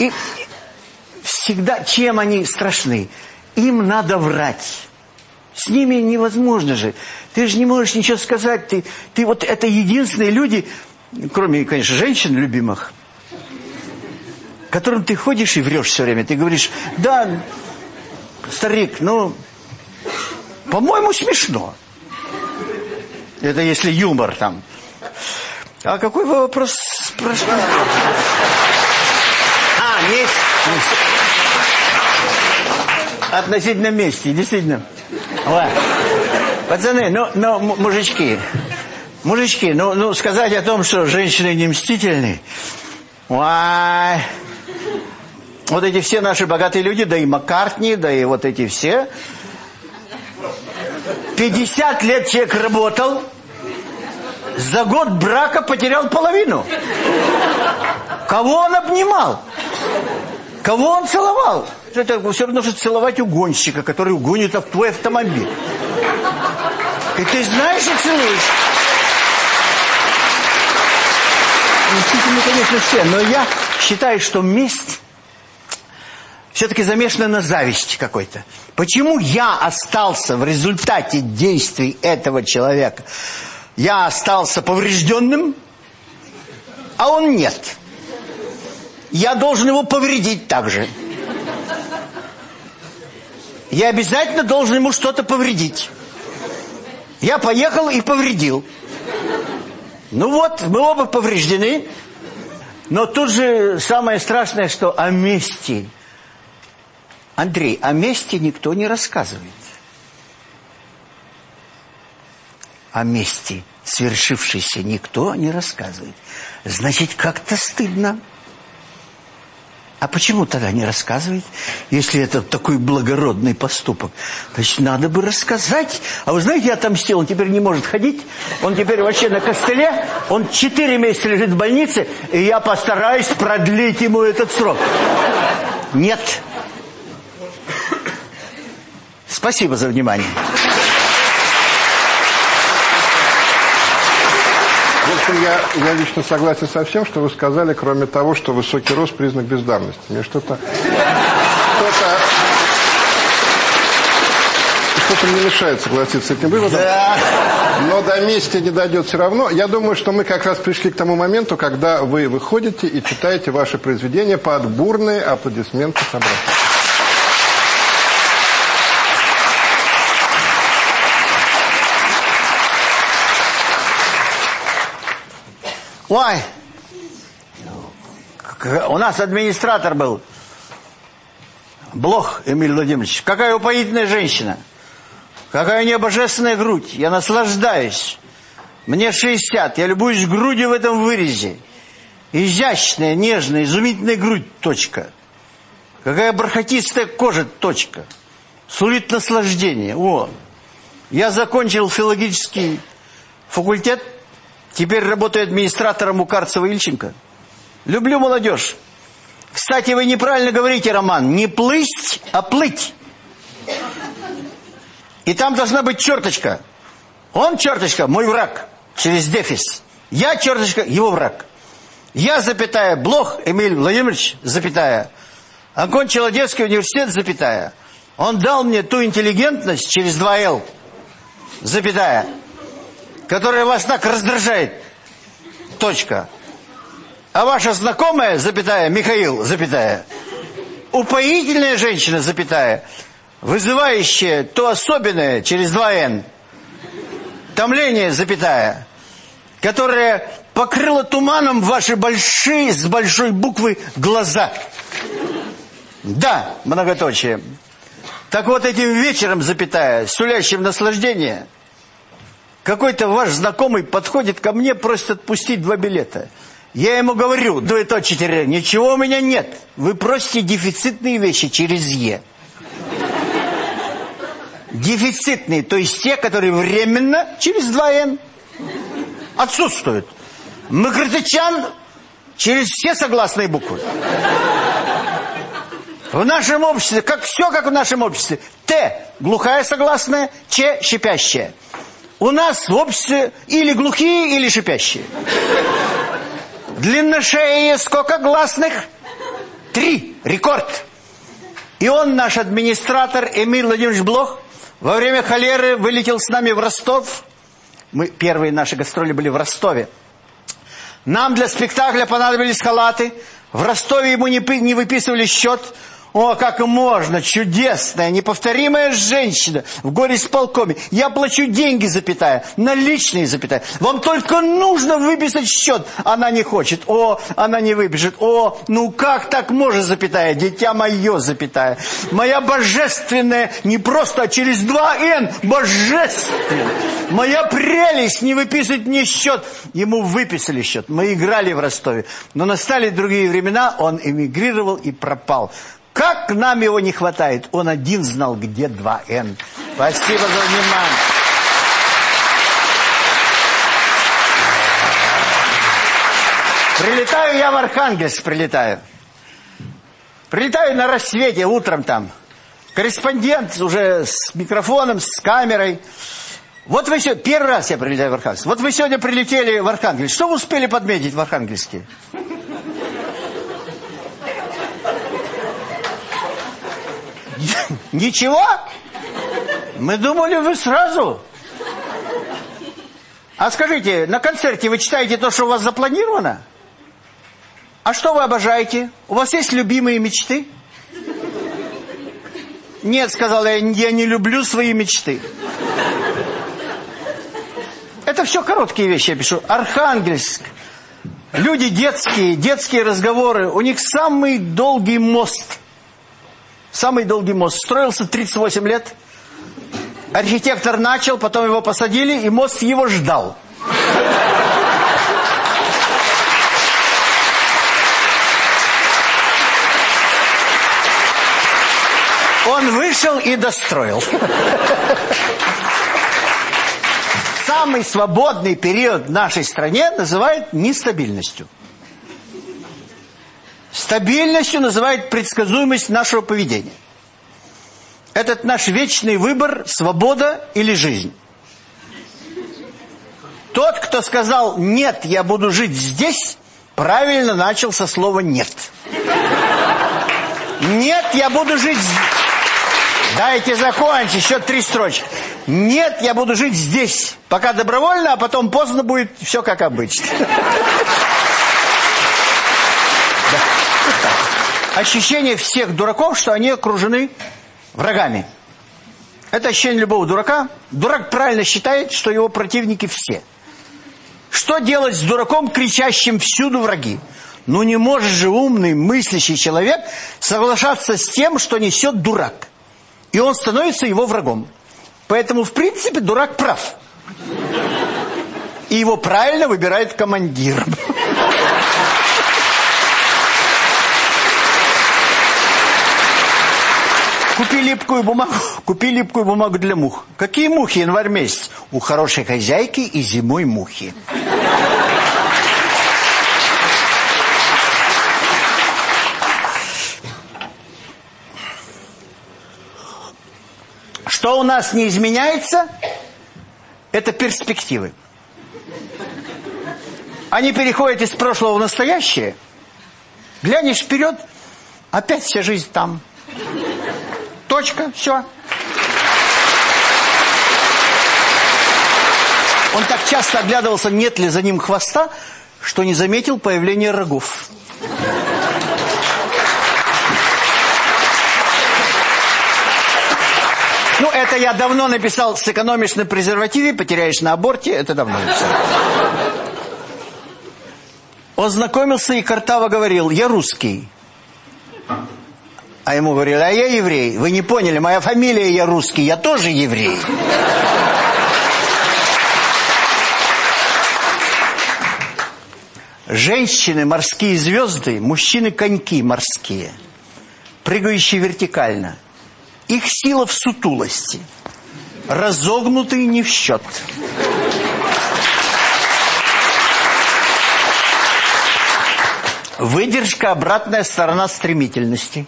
[SPEAKER 2] И всегда, чем они страшны? Им надо врать. С ними невозможно же. Ты же не можешь ничего сказать. Ты, ты вот это единственные люди, кроме, конечно, женщин любимых, которым ты ходишь и врешь все время. Ты говоришь, да, старик, ну, по-моему, смешно. Это если юмор там. А какой вы вопрос спрашивали? А, месть. Относительно мести, действительно. Ладно. Пацаны, ну, ну, мужички, мужички, ну, ну, сказать о том, что женщины не мстительны, ой, вот эти все наши богатые люди, да и Маккартни, да и вот эти все, 50 лет человек работал, за год брака потерял половину. Кого он обнимал? Кого он целовал? Это все равно, что целовать угонщика, который угонит в твой автомобиль. И ты знаешь и целуешь. Мстительны, конечно, все, но я считаю, что месть все-таки замешана на зависти какой-то. Почему я остался в результате действий этого человека? Я остался поврежденным, а он нет. Я должен его повредить также. Я обязательно должен ему что-то повредить. Я поехал и повредил. Ну вот, мы оба повреждены. Но тут же самое страшное, что о мести. Андрей, о мести никто не рассказывает. О мести свершившейся никто не рассказывает. Значит, как-то стыдно. А почему тогда не рассказывает, если это такой благородный поступок? Значит, надо бы рассказать. А вы знаете, отомстил, он теперь не может ходить, он теперь вообще на костыле, он четыре месяца лежит в больнице, и я постараюсь продлить ему этот срок. Нет. Спасибо за внимание.
[SPEAKER 1] В общем, я, я лично согласен со всем, что вы сказали, кроме того, что высокий рост – признак бездарности. Мне что-то... Что-то... Что-то мне мешает согласиться с этим выводом.
[SPEAKER 2] Да.
[SPEAKER 1] Но до мести не дойдет все равно. Я думаю, что мы как раз пришли к тому моменту, когда вы выходите и читаете ваши произведения под бурные аплодисменты собратьев.
[SPEAKER 2] Ой, у нас администратор был. Блох Эмиль Владимирович. Какая упоительная женщина. Какая у нее божественная грудь. Я наслаждаюсь. Мне 60. Я любуюсь грудью в этом вырезе. Изящная, нежная, изумительная грудь. Точка. Какая бархатистая кожа. Точка. Сулит наслаждение. О. Я закончил филологический факультет. Теперь работаю администратором у Карцева Ильченко. Люблю молодежь. Кстати, вы неправильно говорите, Роман. Не плыть, а плыть. И там должна быть черточка. Он, черточка, мой враг. Через дефис. Я, черточка, его враг. Я, запятая, Блох Эмиль Владимирович, запятая. Окончил Одесский университет, запятая. Он дал мне ту интеллигентность через два «Л», запятая которая вас так раздражает. Точка. А ваша знакомая, запятая, Михаил, запятая, упоительная женщина, запятая, вызывающая то особенное через два «Н», томление, запятая, которая покрыла туманом ваши большие, с большой буквы, глаза. Да, многоточие. Так вот этим вечером, запятая, сулящим наслаждение – какой-то ваш знакомый подходит ко мне, просит отпустить два билета. Я ему говорю, двоеточие, ничего у меня нет. Вы просите дефицитные вещи через «Е». Дефицитные, то есть те, которые временно через 2Н отсутствуют. Макротычан через все согласные буквы. В нашем обществе, как все как в нашем обществе. Т – глухая согласная, Ч – щипящая. У нас в обществе или глухие, или шипящие. Длинношеи сколько гласных? Три. Рекорд. И он, наш администратор Эмиль Владимирович Блох, во время холеры вылетел с нами в Ростов. Мы первые наши гастроли были в Ростове. Нам для спектакля понадобились халаты. В Ростове ему не, не выписывали счет. О, как можно! Чудесная, неповторимая женщина в горе с полкоме. Я плачу деньги, запятая, наличные, запятая. Вам только нужно выписать счет. Она не хочет. О, она не выпишет. О, ну как так может, запятая? Дитя мое, запятая. Моя божественная, не просто, а через два «н», божественная. Моя прелесть не выписывает мне счет. Ему выписали счет. Мы играли в Ростове. Но настали другие времена, он эмигрировал и пропал. Как нам его не хватает? Он один знал, где 2Н. Спасибо за внимание. Прилетаю я в Архангельск, прилетаю. Прилетаю на рассвете, утром там. Корреспондент уже с микрофоном, с камерой. Вот вы сегодня, первый раз я прилетаю в Архангельск. Вот вы сегодня прилетели в Архангельск. Что вы успели подметить в Архангельске? Ничего? Мы думали, вы сразу. А скажите, на концерте вы читаете то, что у вас запланировано? А что вы обожаете? У вас есть любимые мечты? Нет, сказала я, я не люблю свои мечты. Это все короткие вещи я пишу. Архангельск. Люди детские, детские разговоры. У них самый долгий мост. Самый долгий мост. Строился 38 лет. Архитектор начал, потом его посадили, и мост его ждал. Он вышел и достроил. Самый свободный период в нашей стране называют нестабильностью. Стабильностью называют предсказуемость нашего поведения. Этот наш вечный выбор – свобода или жизнь. Тот, кто сказал «нет, я буду жить здесь», правильно начал со слова «нет». «Нет, я буду жить здесь». Дайте закончить, еще три строчки. Нет, я буду жить здесь. Пока добровольно, а потом поздно будет все как обычно. Ощущение всех дураков, что они окружены врагами. Это ощущение любого дурака. Дурак правильно считает, что его противники все. Что делать с дураком, кричащим всюду враги? Ну не может же умный, мыслящий человек соглашаться с тем, что несет дурак. И он становится его врагом. Поэтому, в принципе, дурак прав. И его правильно выбирает командир. Купи липкую бумагу, купи липкую бумагу для мух. Какие мухи январь месяц? У хорошей хозяйки и зимой мухи. Что у нас не изменяется, это перспективы. Они переходят из прошлого в настоящее. Глянешь вперед, опять вся жизнь там. Точка, все. Он так часто оглядывался, нет ли за ним хвоста, что не заметил появления рогов. Ну, это я давно написал, сэкономишь на презервативе, потеряешь на аборте, это давно написал. Он знакомился и Картава говорил, я русский. А ему говорили, а я еврей. Вы не поняли, моя фамилия я русский, я тоже еврей. Женщины морские звезды, мужчины коньки морские, прыгающие вертикально. Их сила в сутулости. Разогнутые не в счет. Выдержка – обратная сторона стремительности.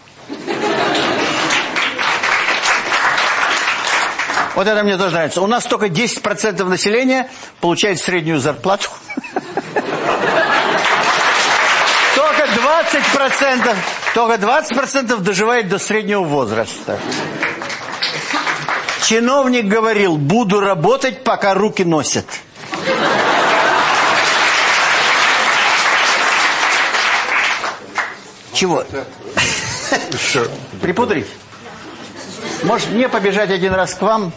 [SPEAKER 2] Вот это мне тоже нравится. У нас только 10% населения получает среднюю зарплату. Только 20%, только 20% доживает до среднего возраста. Чиновник говорил, буду работать, пока руки носят. Чего? Припудрить? Может, мне побежать один раз к вам?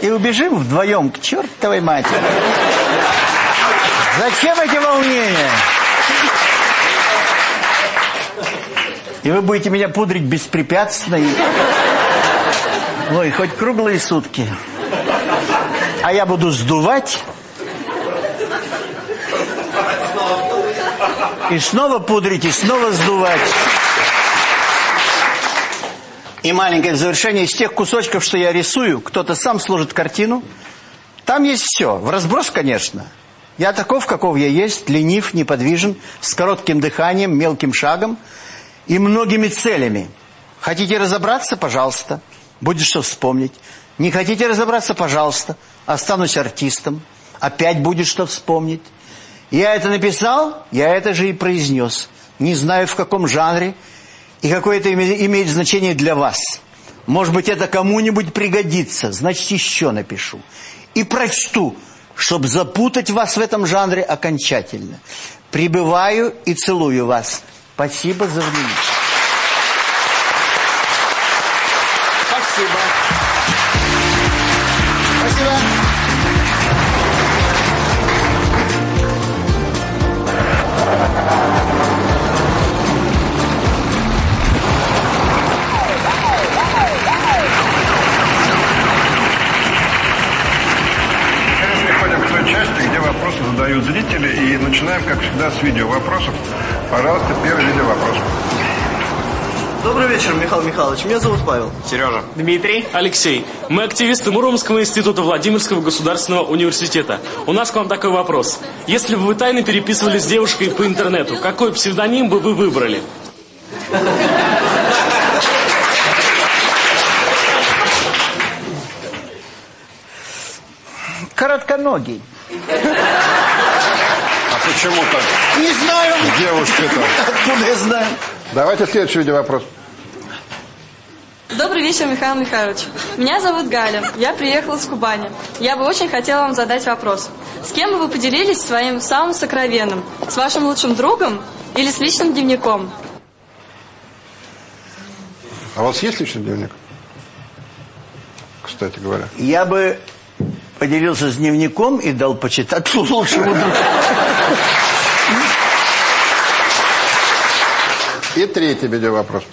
[SPEAKER 2] И убежим вдвоем к чертовой матери. Зачем эти волнения? И вы будете меня пудрить беспрепятственно. И... Ой, хоть круглые сутки. А я буду сдувать. И снова пудрить, и снова сдувать. И маленькое завершение из тех кусочков, что я рисую, кто-то сам сложит картину. Там есть все. В разброс, конечно. Я таков, каков я есть, ленив, неподвижен, с коротким дыханием, мелким шагом и многими целями. Хотите разобраться? Пожалуйста. Будет что вспомнить. Не хотите разобраться? Пожалуйста. Останусь артистом. Опять будет что вспомнить. Я это написал, я это же и произнес. Не знаю, в каком жанре и какое это имеет значение для вас. Может быть, это кому-нибудь пригодится. Значит, еще напишу. И прочту, чтобы запутать вас в этом жанре окончательно. Прибываю и целую вас. Спасибо за внимание.
[SPEAKER 1] Как всегда, с видео вопросов. Пожалуйста, первый видео вопрос.
[SPEAKER 10] Добрый вечер, Михаил Михайлович. Меня зовут Павел.
[SPEAKER 11] Сережа.
[SPEAKER 12] Дмитрий. Алексей. Мы активисты Муромского института Владимирского государственного университета. У нас к вам такой вопрос. Если бы вы тайно переписывались с девушкой по интернету, какой псевдоним бы вы выбрали?
[SPEAKER 2] Коротконогий.
[SPEAKER 1] Почему так?
[SPEAKER 2] Не знаю.
[SPEAKER 1] Девушки-то.
[SPEAKER 2] Откуда я знаю?
[SPEAKER 1] Давайте следующий видео вопрос.
[SPEAKER 13] Добрый вечер, Михаил Михайлович. Меня зовут Галя. Я приехала с Кубани. Я бы очень хотела вам задать вопрос. С кем бы вы поделились своим самым сокровенным? С вашим лучшим другом или с личным дневником?
[SPEAKER 1] А у вас есть личный дневник? Кстати говоря.
[SPEAKER 2] Я бы поделился с дневником и дал почитать лучшему другу.
[SPEAKER 1] И третий видео вопрос.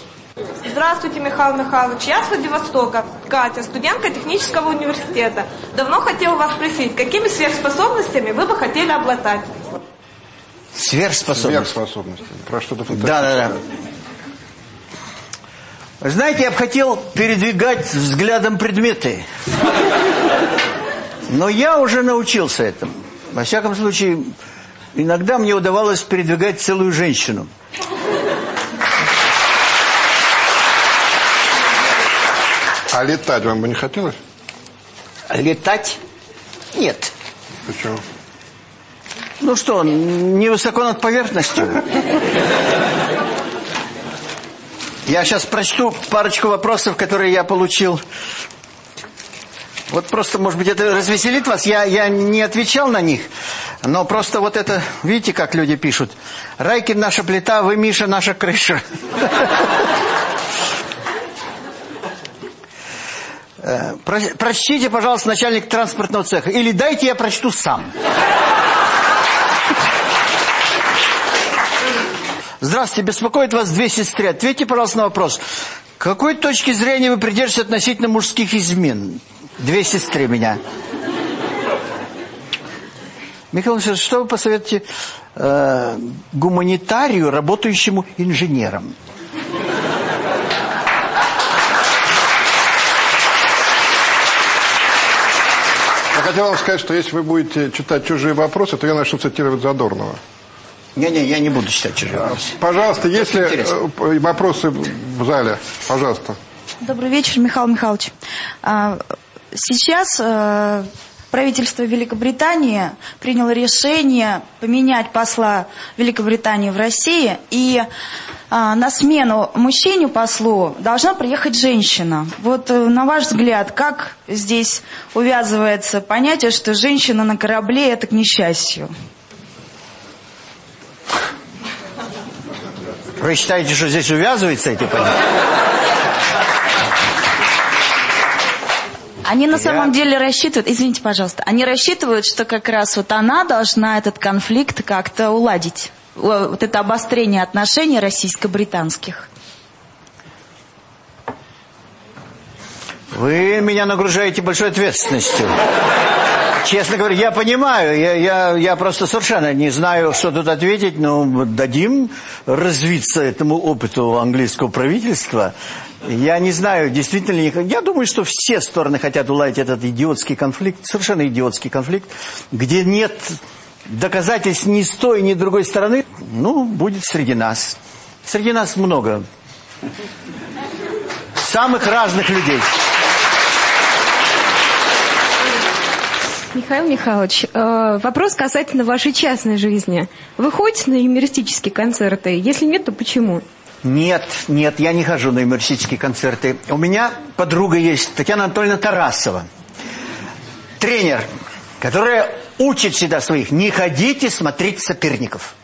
[SPEAKER 14] Здравствуйте, Михаил Михайлович. Я с Владивостока. Катя, студентка технического университета. Давно хотела вас спросить, какими сверхспособностями вы бы хотели обладать?
[SPEAKER 2] Сверхспособность.
[SPEAKER 1] Сверхспособности. Про что-то
[SPEAKER 2] Да, да, да. Знаете, я бы хотел передвигать взглядом предметы. Но я уже научился этому. Во всяком случае, иногда мне удавалось передвигать целую женщину.
[SPEAKER 1] А летать вам бы не хотелось?
[SPEAKER 2] Летать? Нет.
[SPEAKER 1] Почему?
[SPEAKER 2] Ну что, невысоко над поверхностью. Я сейчас прочту парочку вопросов, которые я получил. Вот просто, может быть, это развеселит вас. Я, я не отвечал на них. Но просто вот это, видите, как люди пишут. Райкин наша плита, вы, Миша, наша крыша. Э, про- Прочтите, пожалуйста, начальник транспортного цеха. Или дайте я прочту сам. Здравствуйте, беспокоит вас две сестры. Ответьте, пожалуйста, на вопрос. Какой точки зрения вы придерживаетесь относительно мужских измен? Две сестры меня. Михаил Алексеевич, что вы посоветуете э, гуманитарию, работающему инженером?
[SPEAKER 1] Я хотел вам сказать, что если вы будете читать чужие вопросы, то я начну цитировать Задорнова.
[SPEAKER 2] Не-не, я не буду читать чужие вопросы.
[SPEAKER 1] Пожалуйста, если э, вопросы в зале, пожалуйста.
[SPEAKER 15] Добрый вечер, Михаил Михайлович. Сейчас э, правительство Великобритании приняло решение поменять посла Великобритании в России, и а, на смену мужчине послу должна приехать женщина. Вот э, на ваш взгляд, как здесь увязывается понятие, что женщина на корабле это к несчастью?
[SPEAKER 2] Вы считаете, что здесь увязывается эти понятия?
[SPEAKER 15] Они на самом деле рассчитывают, извините, пожалуйста, они рассчитывают, что как раз вот она должна этот конфликт как-то уладить. Вот это обострение отношений российско-британских.
[SPEAKER 2] Вы меня нагружаете большой ответственностью. Честно говоря, я понимаю, я, я, я просто совершенно не знаю, что тут ответить, но дадим развиться этому опыту английского правительства. Я не знаю, действительно, ли- я думаю, что все стороны хотят уладить этот идиотский конфликт, совершенно идиотский конфликт, где нет доказательств ни с той, ни с другой стороны, ну, будет среди нас. Среди нас много самых разных людей.
[SPEAKER 16] Михаил Михайлович, э, вопрос касательно вашей частной жизни. Вы ходите на юмористические концерты? Если нет, то почему?
[SPEAKER 2] Нет, нет, я не хожу на юмористические концерты. У меня подруга есть, Татьяна Анатольевна Тарасова. Тренер, которая учит всегда своих, не ходите смотреть соперников.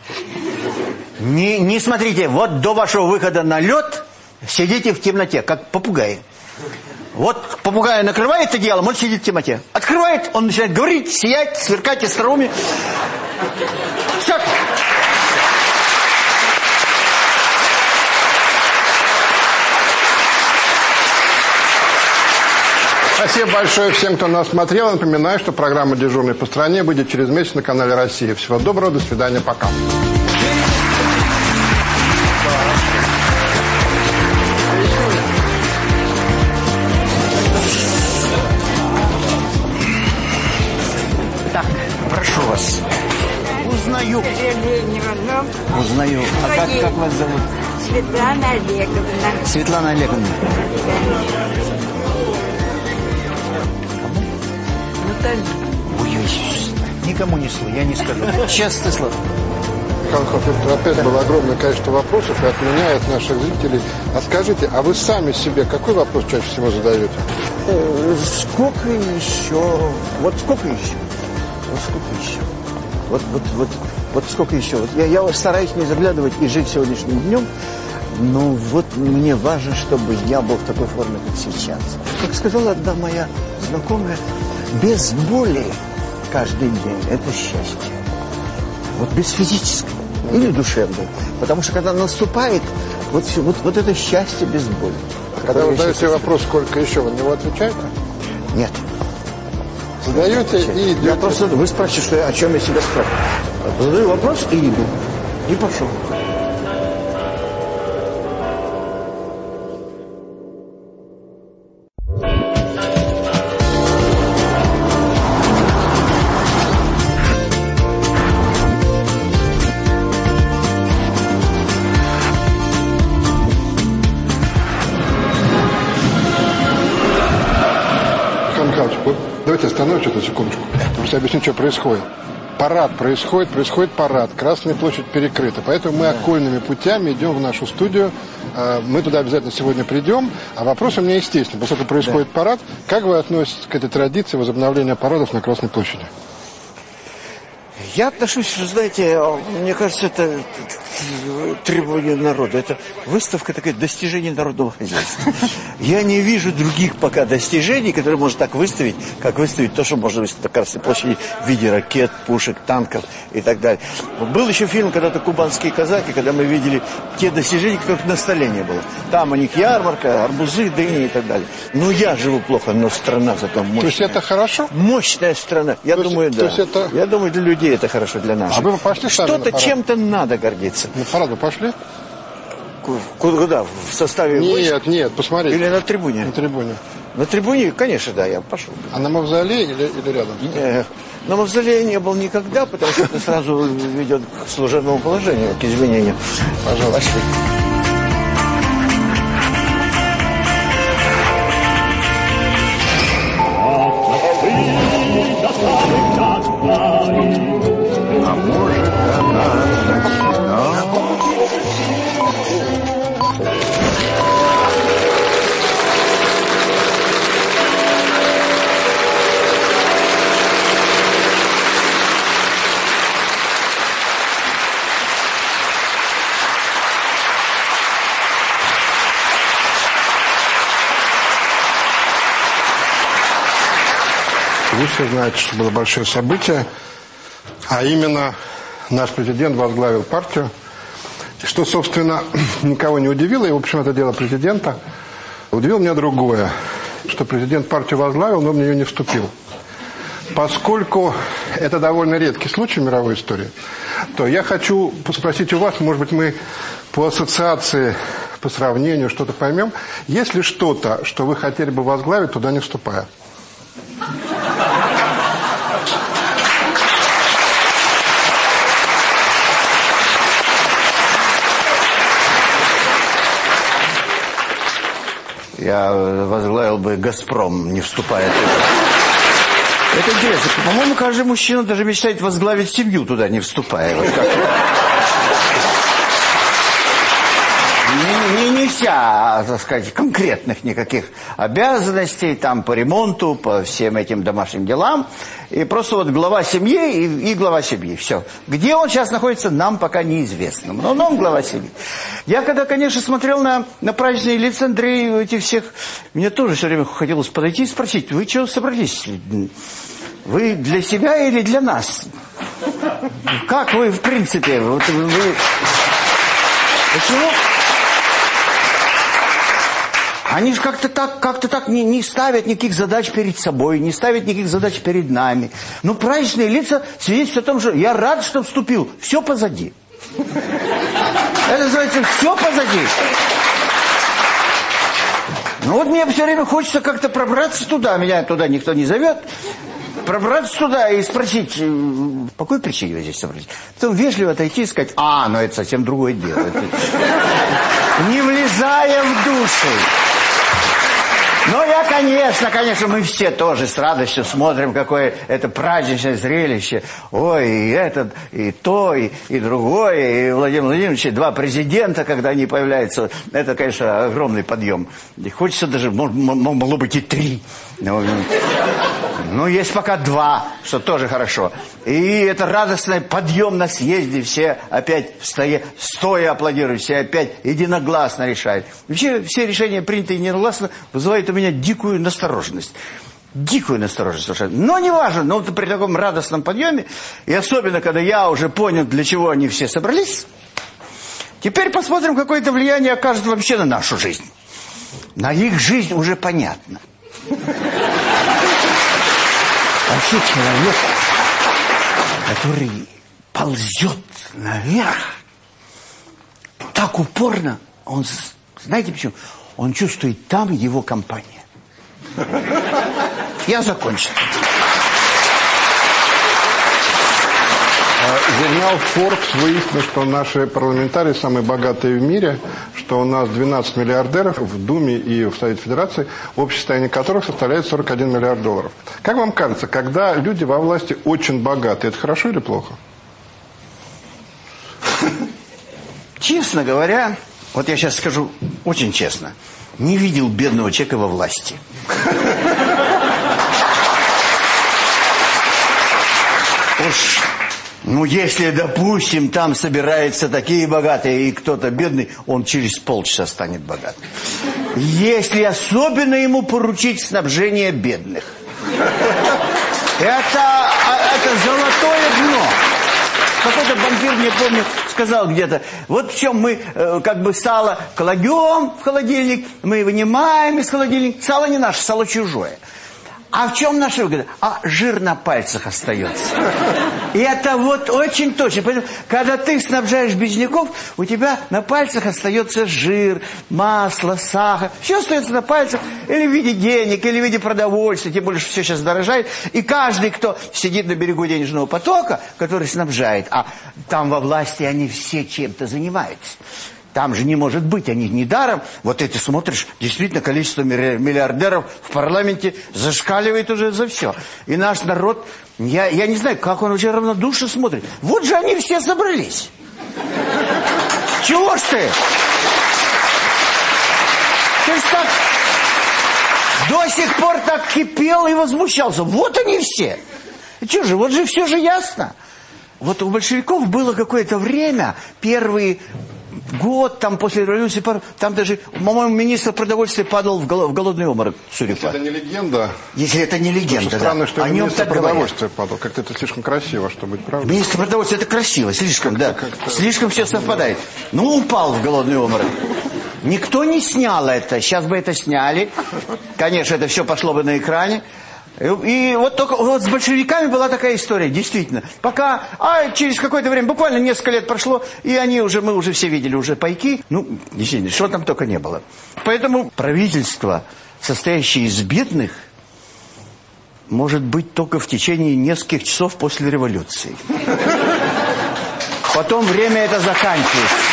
[SPEAKER 2] Не, не смотрите, вот до вашего выхода на лед сидите в темноте, как попугаи. Вот попугая накрывает одеялом, он сидит в темноте. Открывает, он начинает говорить, сиять, сверкать остроумие. Все.
[SPEAKER 1] Спасибо большое всем, кто нас смотрел. Напоминаю, что программа «Дежурный по стране» будет через месяц на канале «Россия». Всего доброго, до свидания, пока.
[SPEAKER 2] Так, прошу вас. Узнаю. Узнаю. А как, как вас зовут?
[SPEAKER 8] Светлана Олеговна.
[SPEAKER 2] Светлана Олеговна.
[SPEAKER 8] Наталья.
[SPEAKER 2] Ой-ой, никому не слышно, я не скажу. Честное слово.
[SPEAKER 1] Это опять было огромное количество вопросов и от меня, и от наших зрителей. А скажите, а вы сами себе какой вопрос чаще всего задаете?
[SPEAKER 2] Э, сколько еще? Вот сколько еще? Вот сколько еще? Вот, вот, вот, вот сколько еще? Вот я, я стараюсь не заглядывать и жить сегодняшним днем, но вот мне важно, чтобы я был в такой форме, как сейчас. Как сказала одна моя знакомая, без боли каждый день – это счастье. Вот без физического или душевного. Потому что когда наступает, вот, вот, вот это счастье без боли.
[SPEAKER 1] Когда вы задаете вопрос, сколько еще, вы на него отвечаете?
[SPEAKER 2] Нет.
[SPEAKER 1] Задаете и идете.
[SPEAKER 2] Я просто, вы спрашиваете, что я, о чем я себя спрашиваю. Задаю вопрос и иду. И пошел.
[SPEAKER 1] Просто объясню, что происходит. Парад происходит, происходит парад. Красная площадь перекрыта. Поэтому мы окольными путями идем в нашу студию. Э, Мы туда обязательно сегодня придем. А вопрос у меня естественно. Поскольку происходит парад, как вы относитесь к этой традиции возобновления парадов на Красной площади?
[SPEAKER 2] Я отношусь, вы знаете, мне кажется, это требование народа. Это выставка такая достижение народного хозяйства. Я не вижу других пока достижений, которые можно так выставить, как выставить то, что можно выставить на Красной площади в виде ракет, пушек, танков и так далее. Был еще фильм когда-то «Кубанские казаки», когда мы видели те достижения, которых на столе не было. Там у них ярмарка, арбузы, дыни и так далее. Ну, я живу плохо, но страна зато мощная.
[SPEAKER 1] То есть это хорошо?
[SPEAKER 2] Мощная страна. Я
[SPEAKER 1] То есть-
[SPEAKER 2] думаю,
[SPEAKER 1] то
[SPEAKER 2] да.
[SPEAKER 1] есть это-
[SPEAKER 2] Я думаю, для людей это хорошо, для нас.
[SPEAKER 1] А вы пошли
[SPEAKER 2] Что-то чем-то надо гордиться.
[SPEAKER 1] На парад вы пошли?
[SPEAKER 2] Ку- Куда? В составе войск?
[SPEAKER 1] Нет, нет, посмотрите.
[SPEAKER 2] Или на трибуне?
[SPEAKER 1] На трибуне.
[SPEAKER 2] На трибуне, конечно, да, я пошел.
[SPEAKER 1] А на мавзолее или, или рядом?
[SPEAKER 2] Э, На мавзолее не был никогда, потому что это сразу ведет к служебному положению, к изменению. Пожалуйста.
[SPEAKER 1] Знаете, что было большое событие, а именно наш президент возглавил партию, что, собственно, никого не удивило, и, в общем, это дело президента. Удивило меня другое, что президент партию возглавил, но в нее не вступил. Поскольку это довольно редкий случай в мировой истории, то я хочу спросить у вас, может быть, мы по ассоциации, по сравнению что-то поймем. Есть ли что-то, что вы хотели бы возглавить, туда не вступая?
[SPEAKER 2] Я возглавил бы «Газпром», не вступая туда. Это интересно. По-моему, каждый мужчина даже мечтает возглавить семью туда, не вступая. Вот как. Не, не, не неся, так сказать, конкретных никаких обязанностей там по ремонту, по всем этим домашним делам. И просто вот глава семьи и, и глава семьи. Все. Где он сейчас находится, нам пока неизвестно. Но он глава семьи. Я когда, конечно, смотрел на, на праздничные лица Андрея, этих всех, мне тоже все время хотелось подойти и спросить, вы чего собрались? Вы для себя или для нас? Как вы, в принципе, вот вы... Почему? Они же как-то так, как-то так не, не ставят никаких задач перед собой, не ставят никаких задач перед нами. Но праздничные лица свидетельствуют о том, что я рад, что вступил. Все позади. Это называется «все позади». Ну вот мне все время хочется как-то пробраться туда. Меня туда никто не зовет пробраться туда и спросить, э, по какой причине вы здесь собрались? Потом вежливо отойти и сказать, а, ну это совсем другое дело. Не влезая в душу. Ну, я, конечно, конечно, мы все тоже с радостью смотрим, какое это праздничное зрелище. Ой, и этот, и то, и, и другое, и Владимир Владимирович, и два президента, когда они появляются. Это, конечно, огромный подъем. И хочется даже, могло быть и три. Ну, ну, есть пока два, что тоже хорошо. И это радостный подъем на съезде. Все опять стоя, стоя аплодируют, все опять единогласно решают. Вообще все решения, принятые единогласно, вызывают у меня дикую настороженность. Дикую настороженность совершенно. Но не важно, но вот при таком радостном подъеме, и особенно, когда я уже понял, для чего они все собрались, теперь посмотрим, какое это влияние окажет вообще на нашу жизнь. На их жизнь уже понятно. Вообще человек, который ползет наверх, так упорно, он, знаете почему? Он чувствует там его компания. Я закончил.
[SPEAKER 1] Журнал Forbes выяснил, что наши парламентарии самые богатые в мире, что у нас 12 миллиардеров в Думе и в Совете Федерации, общее состояние которых составляет 41 миллиард долларов. Как вам кажется, когда люди во власти очень богаты, это хорошо или плохо?
[SPEAKER 2] Честно говоря, вот я сейчас скажу очень честно, не видел бедного человека во власти. Уж ну, если, допустим, там собираются такие богатые, и кто-то бедный, он через полчаса станет богатым. Если особенно ему поручить снабжение бедных. Это, а, это золотое дно. Какой-то банкир, не помню, сказал где-то, вот в чем мы э, как бы сало кладем в холодильник, мы вынимаем из холодильника. Сало не наше, сало чужое. А в чем наша выгода? А жир на пальцах остается. И это вот очень точно. Поэтому, когда ты снабжаешь бедняков, у тебя на пальцах остается жир, масло, сахар. Все остается на пальцах или в виде денег, или в виде продовольствия. Тем более, что все сейчас дорожает. И каждый, кто сидит на берегу денежного потока, который снабжает, а там во власти они все чем-то занимаются. Там же не может быть, они недаром. Вот эти смотришь, действительно, количество миллиардеров в парламенте зашкаливает уже за все. И наш народ, я, я не знаю, как он уже равнодушно смотрит. Вот же они все собрались. Чего ж ты? Ты ж так до сих пор так кипел и возмущался. Вот они все. Чего же, вот же все же ясно. Вот у большевиков было какое-то время, первые год там после революции, там даже, по-моему, министр продовольствия падал в, голод, в голодный обморок, судя
[SPEAKER 1] Если это не легенда...
[SPEAKER 2] Если это не легенда,
[SPEAKER 1] да. Странно, что
[SPEAKER 2] О нем
[SPEAKER 1] министр продовольствия падал. Как-то это слишком красиво, чтобы быть правдой.
[SPEAKER 2] Министр продовольствия, это красиво, слишком, да. Слишком все совпадает. Ну, упал в голодный обморок. Никто не снял это. Сейчас бы это сняли. Конечно, это все пошло бы на экране. И вот только вот с большевиками была такая история, действительно. Пока, а через какое-то время, буквально несколько лет прошло, и они уже, мы уже все видели уже пайки. Ну, действительно, что там только не было. Поэтому правительство, состоящее из бедных, может быть только в течение нескольких часов после революции. Потом время это заканчивается.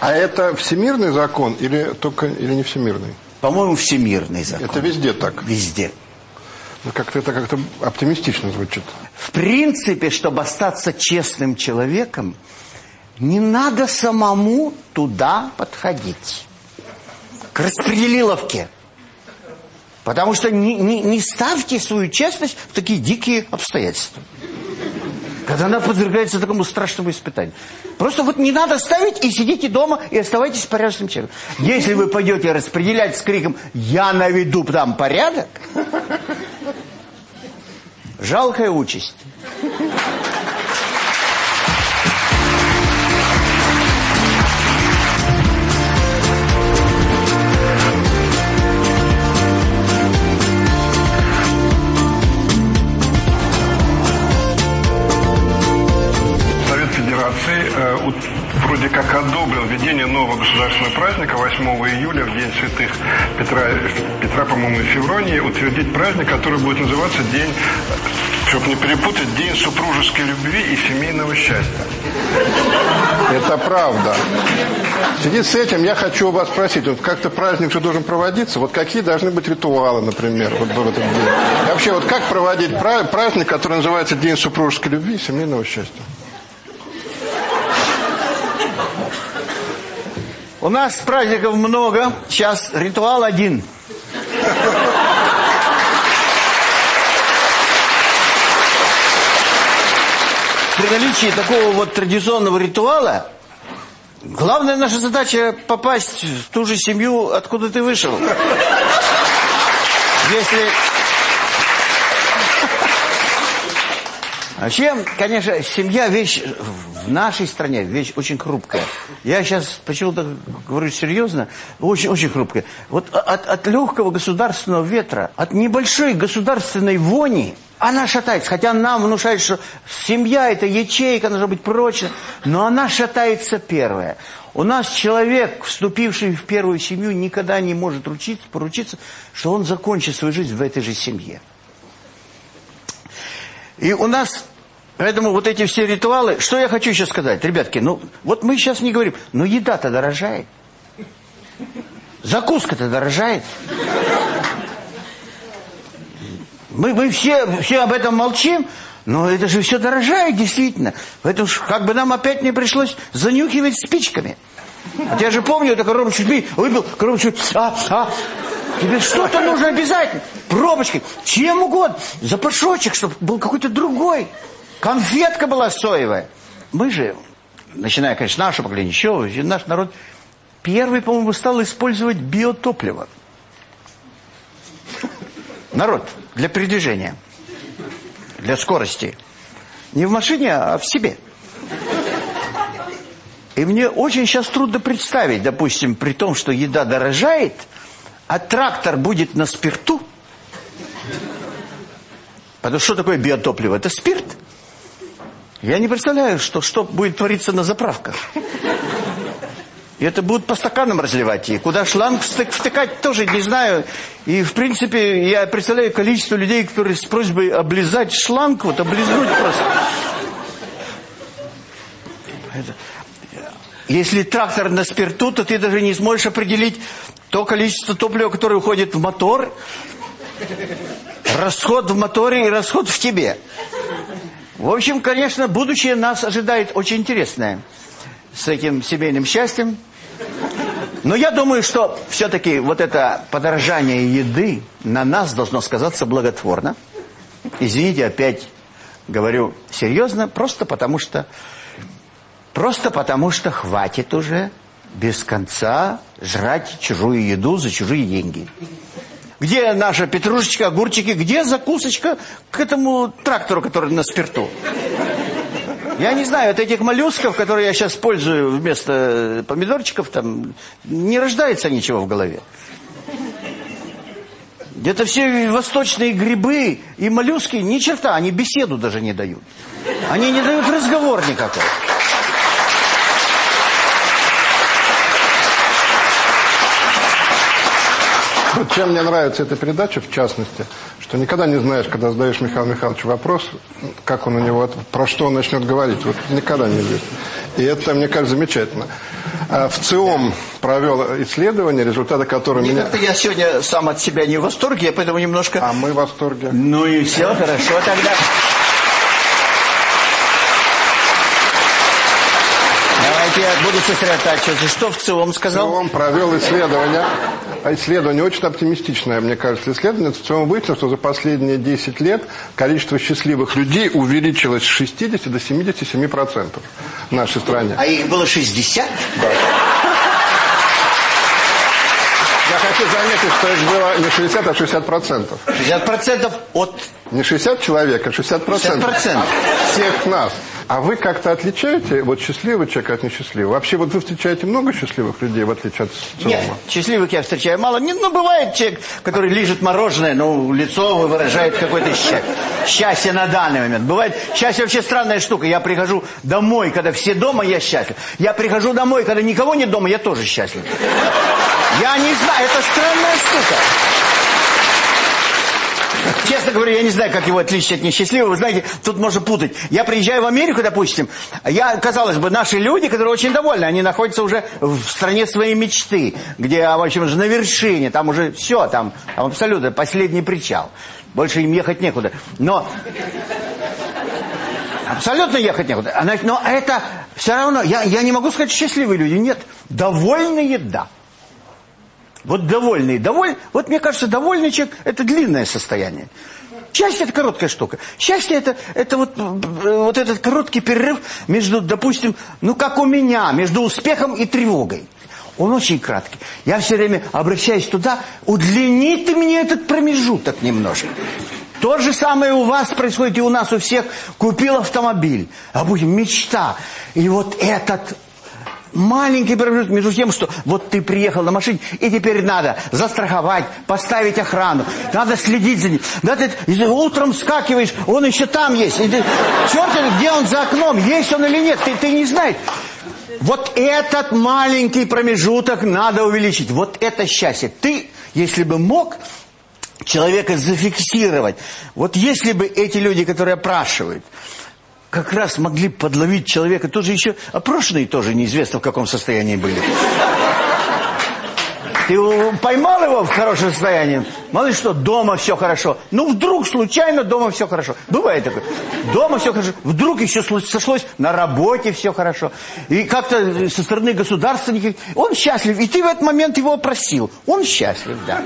[SPEAKER 1] А это всемирный закон или только или не всемирный?
[SPEAKER 2] По-моему, всемирный закон.
[SPEAKER 1] Это везде так?
[SPEAKER 2] Везде.
[SPEAKER 1] Ну, как-то это как-то оптимистично звучит.
[SPEAKER 2] В принципе, чтобы остаться честным человеком, не надо самому туда подходить. К распределиловке. Потому что не, не, не ставьте свою честность в такие дикие обстоятельства. Когда она подвергается такому страшному испытанию. Просто вот не надо ставить и сидите дома и оставайтесь порядочным человеком. Если вы пойдете распределять с криком «Я наведу там порядок», жалкая участь.
[SPEAKER 1] Как одобрил введение нового государственного праздника 8 июля в День святых Петра, Петра по-моему, и Февронии, утвердить праздник, который будет называться День, чтобы не перепутать, День супружеской любви и семейного счастья. Это правда. В связи с этим я хочу у вас спросить, вот как-то праздник же должен проводиться, вот какие должны быть ритуалы, например, вот в этот день? И вообще, вот как проводить пра- праздник, который называется День супружеской любви и семейного счастья?
[SPEAKER 2] У нас праздников много, сейчас ритуал один. При наличии такого вот традиционного ритуала, главная наша задача попасть в ту же семью, откуда ты вышел. Если... Вообще, конечно, семья вещь в нашей стране вещь очень хрупкая. Я сейчас почему-то говорю серьезно, очень-очень хрупкая. Вот от, от легкого государственного ветра, от небольшой государственной вони, она шатается. Хотя нам внушают, что семья это ячейка, должна быть прочная, но она шатается первая. У нас человек, вступивший в первую семью, никогда не может ручиться, поручиться, что он закончит свою жизнь в этой же семье. И у нас, поэтому вот эти все ритуалы, что я хочу еще сказать, ребятки, ну, вот мы сейчас не говорим, но еда-то дорожает. Закуска-то дорожает. Мы, мы все, все об этом молчим, но это же все дорожает действительно. Поэтому как бы нам опять не пришлось занюхивать спичками. Я же помню, это коробку чуть выпил, коробку чуть... А, а, тебе что-то нужно обязательно. Пробочкой, чем угодно. Запашочек, чтобы был какой-то другой. Конфетка была соевая. Мы же, начиная, конечно, наше поколение, еще наш народ, первый, по-моему, стал использовать биотопливо. Народ, для передвижения, для скорости. Не в машине, а в себе. И мне очень сейчас трудно представить, допустим, при том, что еда дорожает, а трактор будет на спирту. Потому что такое биотопливо? Это спирт. Я не представляю, что, что будет твориться на заправках. И это будут по стаканам разливать. И куда шланг втык, втыкать, тоже не знаю. И, в принципе, я представляю количество людей, которые с просьбой облизать шланг, вот облизнуть просто. Это... Если трактор на спирту, то ты даже не сможешь определить то количество топлива, которое уходит в мотор, расход в моторе и расход в тебе. В общем, конечно, будущее нас ожидает очень интересное с этим семейным счастьем. Но я думаю, что все-таки вот это подорожание еды на нас должно сказаться благотворно. Извините, опять говорю серьезно, просто потому что... Просто потому что хватит уже без конца жрать чужую еду за чужие деньги. Где наша петрушечка, огурчики, где закусочка к этому трактору, который на спирту? Я не знаю, от этих моллюсков, которые я сейчас пользую вместо помидорчиков, там не рождается ничего в голове. Где-то все восточные грибы и моллюски, ни черта, они беседу даже не дают. Они не дают разговор никакой.
[SPEAKER 1] Чем мне нравится эта передача, в частности, что никогда не знаешь, когда задаешь Михаилу Михайловичу вопрос, как он у него, про что он начнет говорить. Вот никогда не известно. И это, мне кажется, замечательно. А в ЦИОМ провел исследование, результаты которого меня...
[SPEAKER 2] Я сегодня сам от себя не в восторге, я поэтому немножко...
[SPEAKER 1] А мы в восторге.
[SPEAKER 2] Ну и все, хорошо тогда. Давайте я буду сосредотачиваться. Что в ЦИОМ сказал?
[SPEAKER 1] ЦИОМ провел исследование. А исследование очень оптимистичное, мне кажется. Исследование ЦИОМ выяснило, что за последние 10 лет количество счастливых людей увеличилось с 60 до 77% в нашей стране.
[SPEAKER 2] А их было 60?
[SPEAKER 1] Да. Я хочу заметить, что их было не 60, а 60%.
[SPEAKER 2] 60% от...
[SPEAKER 1] Не 60 человек, а 60%.
[SPEAKER 2] 60%.
[SPEAKER 1] Всех нас. А вы как-то отличаете вот счастливый человек от несчастливого? Вообще, вот вы встречаете много счастливых людей, в отличие от целого?
[SPEAKER 2] Нет, счастливых я встречаю мало. Не, ну, бывает человек, который лежит мороженое, ну, лицо выражает какое-то счастье. Счастье на данный момент. Бывает, счастье вообще странная штука. Я прихожу домой, когда все дома, я счастлив. Я прихожу домой, когда никого нет дома, я тоже счастлив. Я не знаю, это странная штука. Честно говоря, я не знаю, как его отличить от несчастливого. Вы знаете, тут можно путать. Я приезжаю в Америку, допустим, я, казалось бы, наши люди, которые очень довольны, они находятся уже в стране своей мечты, где, в общем, уже на вершине, там уже все, там, там абсолютно последний причал. Больше им ехать некуда. Но... Абсолютно ехать некуда. А, но это все равно... Я, я не могу сказать, счастливые люди. Нет. Довольные, да. Вот довольный, доволь, вот мне кажется, довольный человек – это длинное состояние. Счастье – это короткая штука. Счастье это, – это вот, вот этот короткий перерыв между, допустим, ну как у меня, между успехом и тревогой. Он очень краткий. Я все время обращаюсь туда, удлини ты мне этот промежуток немножко. То же самое у вас происходит и у нас у всех. Купил автомобиль, а будем мечта. И вот этот Маленький промежуток между тем, что вот ты приехал на машине, и теперь надо застраховать, поставить охрану, надо следить за ним. Да ты, ты утром скакиваешь, он еще там есть. Ты, черт, где он за окном, есть он или нет, ты, ты не знаешь. Вот этот маленький промежуток надо увеличить. Вот это счастье. Ты, если бы мог человека зафиксировать, вот если бы эти люди, которые опрашивают, как раз могли подловить человека. Тоже еще опрошенные тоже неизвестно в каком состоянии были. Ты поймал его в хорошем состоянии, мало что, дома все хорошо. Ну, вдруг случайно дома все хорошо. Бывает такое. Дома все хорошо. Вдруг еще сошлось, на работе все хорошо. И как-то со стороны государства... Он счастлив, и ты в этот момент его просил. Он счастлив, да.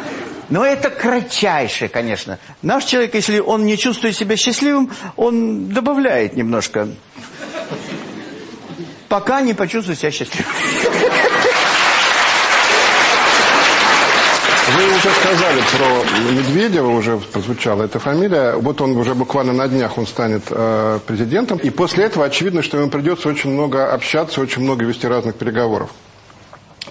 [SPEAKER 2] Но это кратчайшее, конечно. Наш человек, если он не чувствует себя счастливым, он добавляет немножко. Пока не почувствует себя счастливым.
[SPEAKER 1] Вы уже сказали про Медведева, уже прозвучала эта фамилия. Вот он уже буквально на днях он станет э, президентом. И после этого очевидно, что ему придется очень много общаться, очень много вести разных переговоров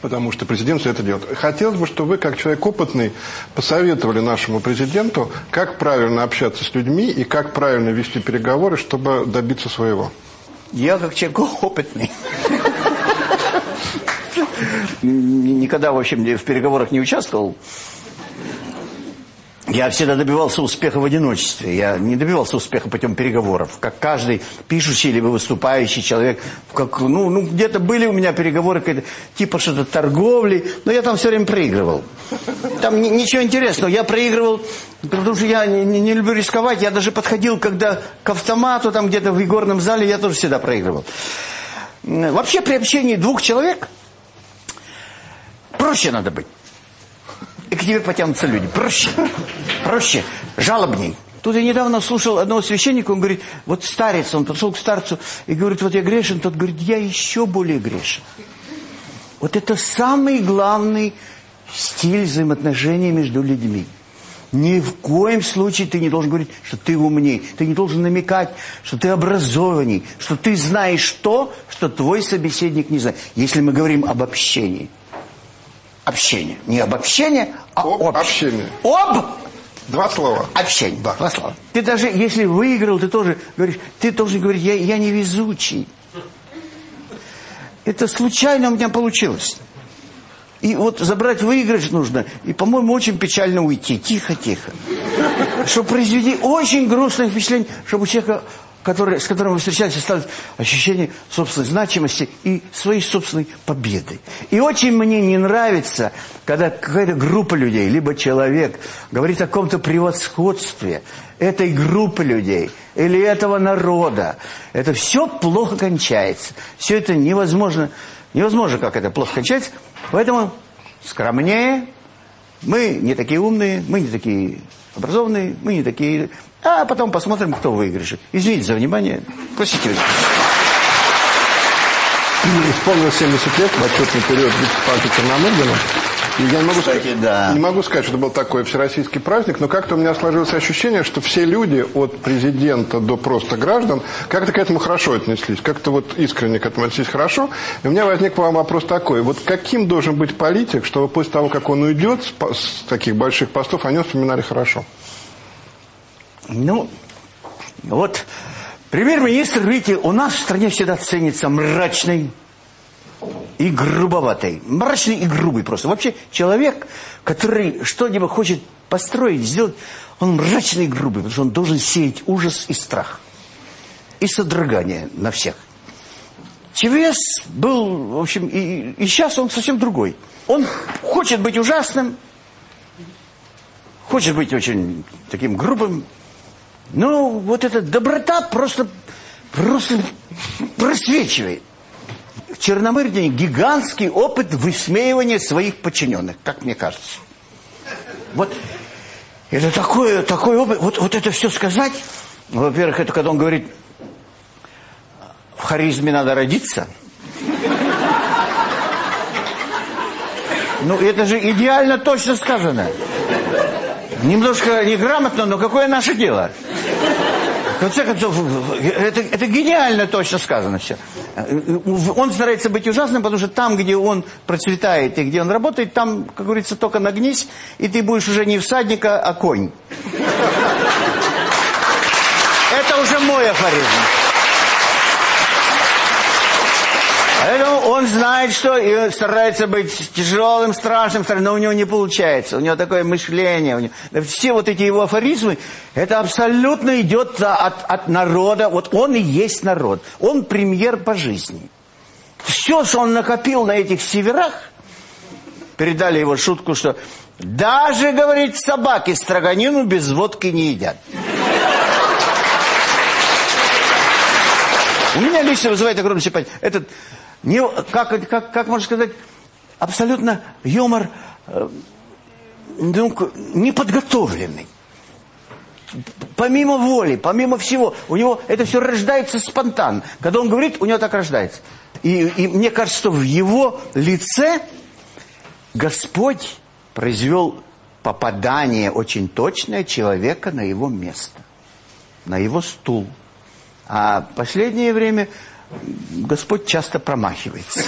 [SPEAKER 1] потому что президент все это делает. Хотелось бы, чтобы вы, как человек опытный, посоветовали нашему президенту, как правильно общаться с людьми и как правильно вести переговоры, чтобы добиться своего.
[SPEAKER 2] Я, как человек опытный, никогда, в общем, в переговорах не участвовал. Я всегда добивался успеха в одиночестве. Я не добивался успеха путем переговоров. Как каждый пишущий либо выступающий человек. Как, ну, ну где-то были у меня переговоры типа что-то торговли, но я там все время проигрывал. Там ни, ничего интересного. Я проигрывал, потому что я не, не люблю рисковать. Я даже подходил, когда к автомату, там где-то в игорном зале, я тоже всегда проигрывал. Вообще при общении двух человек проще надо быть и к тебе потянутся люди. Проще, проще, жалобней. Тут я недавно слушал одного священника, он говорит, вот старец, он подошел к старцу и говорит, вот я грешен, тот говорит, я еще более грешен. Вот это самый главный стиль взаимоотношений между людьми. Ни в коем случае ты не должен говорить, что ты умней. Ты не должен намекать, что ты образованней, что ты знаешь то, что твой собеседник не знает. Если мы говорим об общении – общение. Не обобщение, а об
[SPEAKER 1] общение.
[SPEAKER 2] Об
[SPEAKER 1] Два слова.
[SPEAKER 2] Общение. Да. Два слова. Ты даже, если выиграл, ты тоже говоришь, ты должен говорить, я, я невезучий. Это случайно у меня получилось. И вот забрать выигрыш нужно, и, по-моему, очень печально уйти. Тихо-тихо. Чтобы произвести очень грустное впечатление, чтобы у человека который, с которым вы встречались, осталось ощущение собственной значимости и своей собственной победы. И очень мне не нравится, когда какая-то группа людей, либо человек, говорит о каком-то превосходстве этой группы людей или этого народа. Это все плохо кончается. Все это невозможно, невозможно, как это плохо кончается. Поэтому скромнее. Мы не такие умные, мы не такие образованные, мы не такие... А потом посмотрим, кто в выигрыше. Извините за внимание. Простите.
[SPEAKER 1] Исполнилось 70 лет в отчетный период вице-панка Черномырдина. И я не могу,
[SPEAKER 2] Кстати,
[SPEAKER 1] сказать,
[SPEAKER 2] да.
[SPEAKER 1] не могу сказать, что это был такой всероссийский праздник, но как-то у меня сложилось ощущение, что все люди, от президента до просто граждан, как-то к этому хорошо отнеслись, как-то вот искренне к этому отнеслись хорошо. И у меня возник к вам вопрос такой. Вот каким должен быть политик, чтобы после того, как он уйдет с таких больших постов, о нем вспоминали хорошо?
[SPEAKER 2] Ну, вот премьер-министр, видите, у нас в стране всегда ценится мрачный и грубоватый. Мрачный и грубый просто. Вообще человек, который что-нибудь хочет построить, сделать, он мрачный и грубый, потому что он должен сеять ужас и страх. И содрогание на всех. ЧВС был, в общем, и, и сейчас он совсем другой. Он хочет быть ужасным, хочет быть очень таким грубым, ну, вот эта доброта просто, просто просвечивает. В Черномырдине гигантский опыт высмеивания своих подчиненных, как мне кажется. Вот это такое, такой опыт, вот, вот это все сказать, во-первых, это когда он говорит, в харизме надо родиться. Ну, это же идеально точно сказано. Немножко неграмотно, но какое наше дело? В конце концов, это, это гениально точно сказано все. Он старается быть ужасным, потому что там, где он процветает и где он работает, там, как говорится, только нагнись, и ты будешь уже не всадника, а конь. Это уже мой афоризм. Поэтому он знает, что и старается быть тяжелым, страшным, но у него не получается. У него такое мышление. У него... Все вот эти его афоризмы, это абсолютно идет от, от народа. Вот он и есть народ. Он премьер по жизни. Все, что он накопил на этих северах, передали его шутку, что даже, говорит, собаки строганину без водки не едят. У меня лично вызывает огромную симпатию. Этот, не, как, как, как можно сказать, абсолютно юмор э, ну, неподготовленный. Помимо воли, помимо всего, у него это все рождается спонтанно. Когда он говорит, у него так рождается. И, и мне кажется, что в его лице Господь произвел попадание очень точное человека на его место, на его стул. А последнее время Господь часто промахивается.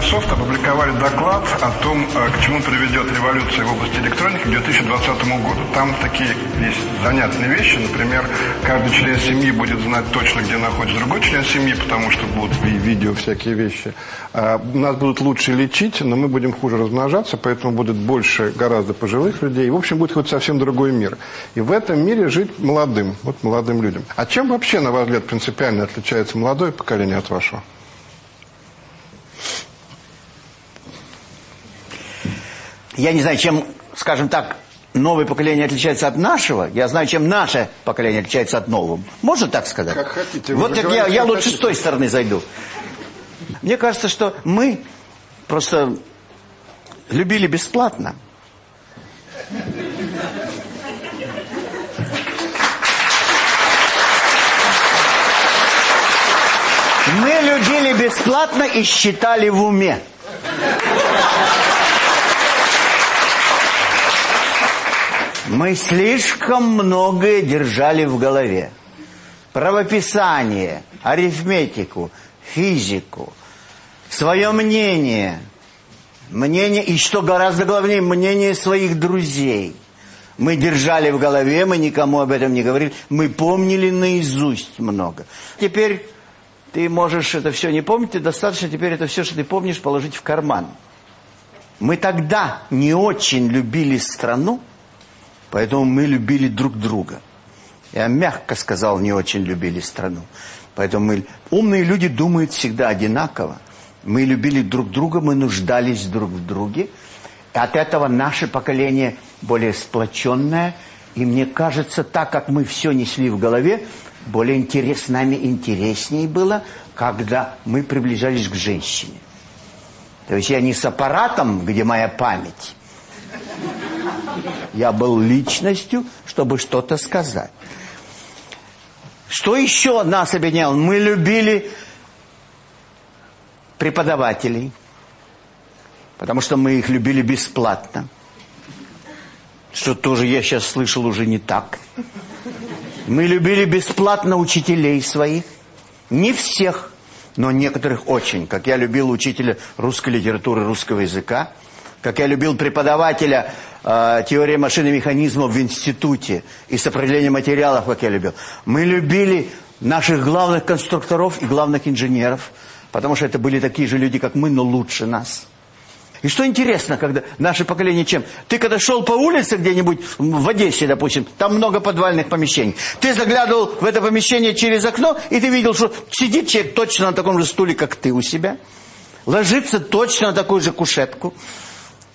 [SPEAKER 1] Microsoft опубликовали доклад о том, э, к чему приведет революция в области электроники к 2020 году. Там такие есть занятные вещи. Например, каждый член семьи будет знать точно, где находится другой член семьи, потому что будут ви- видео всякие вещи. А, Нас будут лучше лечить, но мы будем хуже размножаться, поэтому будет больше гораздо пожилых людей. В общем, будет хоть совсем другой мир. И в этом мире жить молодым, вот молодым людям. А чем вообще, на ваш взгляд, принципиально отличается молодое поколение от вашего?
[SPEAKER 2] Я не знаю, чем, скажем так, новое поколение отличается от нашего. Я знаю, чем наше поколение отличается от нового. Можно так сказать?
[SPEAKER 1] Как хотите.
[SPEAKER 2] Вот как я, я лучше
[SPEAKER 1] хотите.
[SPEAKER 2] с той стороны зайду. Мне кажется, что мы просто любили бесплатно. Мы любили бесплатно и считали в уме. Мы слишком многое держали в голове. Правописание, арифметику, физику, свое мнение, мнение, и что гораздо главнее, мнение своих друзей. Мы держали в голове, мы никому об этом не говорили, мы помнили наизусть много. Теперь ты можешь это все не помнить, и достаточно теперь это все, что ты помнишь, положить в карман. Мы тогда не очень любили страну, поэтому мы любили друг друга. Я мягко сказал, не очень любили страну. Поэтому мы... Умные люди думают всегда одинаково. Мы любили друг друга, мы нуждались друг в друге. И от этого наше поколение более сплоченное. И мне кажется, так как мы все несли в голове, более интерес, нами интереснее было, когда мы приближались к женщине. То есть я не с аппаратом, где моя память. Я был личностью, чтобы что-то сказать. Что еще нас объединяло? Мы любили преподавателей, потому что мы их любили бесплатно. Что тоже я сейчас слышал уже не так. Мы любили бесплатно учителей своих. Не всех, но некоторых очень. Как я любил учителя русской литературы, русского языка. Как я любил преподавателя э, теории машин и механизмов в институте. И с определением материалов, как я любил. Мы любили наших главных конструкторов и главных инженеров. Потому что это были такие же люди, как мы, но лучше нас. И что интересно, когда наше поколение чем? Ты когда шел по улице где-нибудь, в Одессе, допустим, там много подвальных помещений. Ты заглядывал в это помещение через окно, и ты видел, что сидит человек точно на таком же стуле, как ты у себя. Ложится точно на такую же кушетку.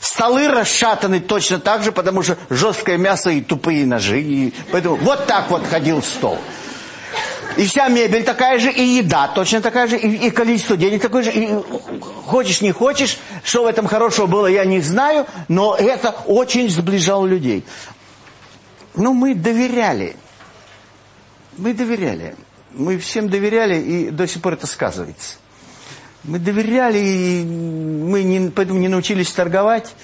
[SPEAKER 2] Столы расшатаны точно так же, потому что жесткое мясо и тупые ножи. И поэтому вот так вот ходил стол. И вся мебель такая же, и еда точно такая же, и, и количество денег такое же. И хочешь, не хочешь, что в этом хорошего было, я не знаю, но это очень сближало людей. Ну, мы доверяли. Мы доверяли. Мы всем доверяли, и до сих пор это сказывается. Мы доверяли, мы не, поэтому не научились торговать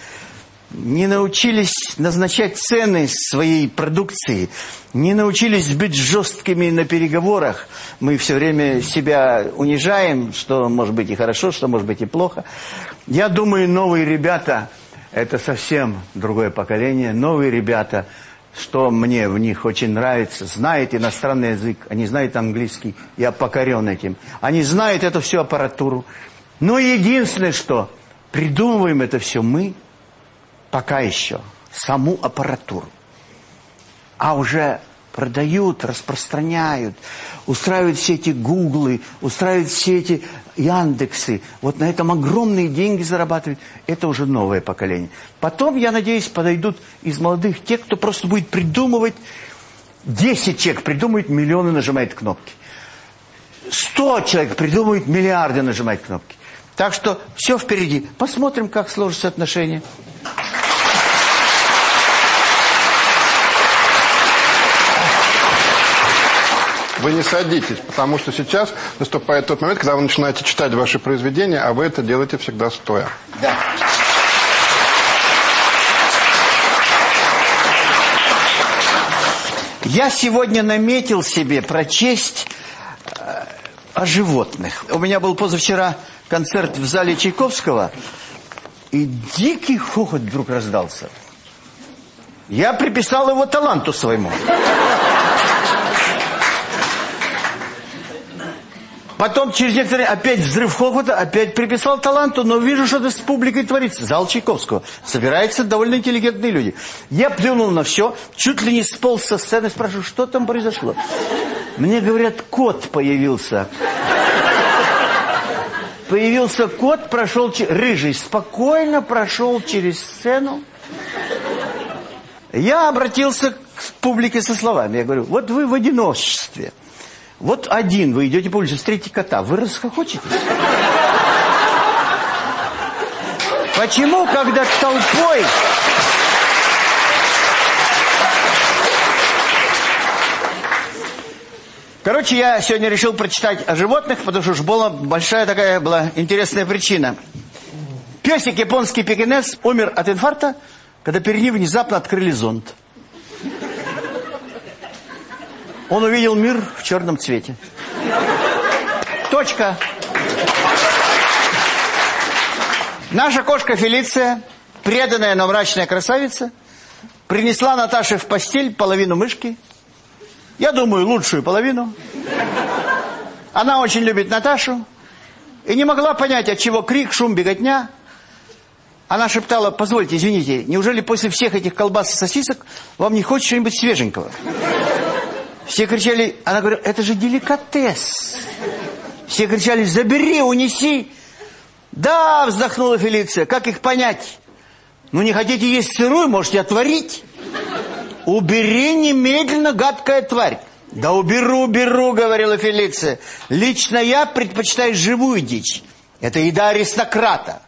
[SPEAKER 2] не научились назначать цены своей продукции, не научились быть жесткими на переговорах. Мы все время себя унижаем, что может быть и хорошо, что может быть и плохо. Я думаю, новые ребята – это совсем другое поколение. Новые ребята, что мне в них очень нравится, знают иностранный язык, они знают английский, я покорен этим. Они знают эту всю аппаратуру. Но единственное, что придумываем это все мы – пока еще саму аппаратуру. А уже продают, распространяют, устраивают все эти гуглы, устраивают все эти Яндексы. Вот на этом огромные деньги зарабатывают. Это уже новое поколение. Потом, я надеюсь, подойдут из молодых те, кто просто будет придумывать, 10 человек придумывает, миллионы нажимает кнопки. 100 человек придумывает, миллиарды нажимает кнопки. Так что все впереди. Посмотрим, как сложатся отношения.
[SPEAKER 1] Вы не садитесь, потому что сейчас наступает тот момент, когда вы начинаете читать ваши произведения, а вы это делаете всегда стоя.
[SPEAKER 2] Да. Я сегодня наметил себе прочесть э, о животных. У меня был позавчера концерт в зале Чайковского, и дикий хохот вдруг раздался. Я приписал его таланту своему. Потом через некоторое опять взрыв хохота, опять приписал таланту, но вижу, что это с публикой творится. Зал Чайковского. Собираются довольно интеллигентные люди. Я плюнул на все, чуть ли не сполз со сцены, спрашиваю, что там произошло. Мне говорят, кот появился. Появился кот, прошел, рыжий, спокойно прошел через сцену. Я обратился к публике со словами. Я говорю, вот вы в одиночестве. Вот один вы идете по улице, встретите кота, вы расхохочетесь? Почему, когда толпой... Короче, я сегодня решил прочитать о животных, потому что уж была большая такая была интересная причина. Песик японский пекинес умер от инфаркта, когда перед ним внезапно открыли зонт. Он увидел мир в черном цвете. Точка. Наша кошка Фелиция, преданная, но мрачная красавица, принесла Наташе в постель половину мышки. Я думаю, лучшую половину. Она очень любит Наташу и не могла понять, от чего крик, шум, беготня. Она шептала, позвольте, извините, неужели после всех этих колбас и сосисок вам не хочется что-нибудь свеженького? Все кричали, она говорит, это же деликатес. Все кричали, забери, унеси. Да, вздохнула Фелиция, как их понять? Ну, не хотите есть сырую, можете отварить. Убери немедленно, гадкая тварь. Да уберу, уберу, говорила Фелиция. Лично я предпочитаю живую дичь. Это еда аристократа.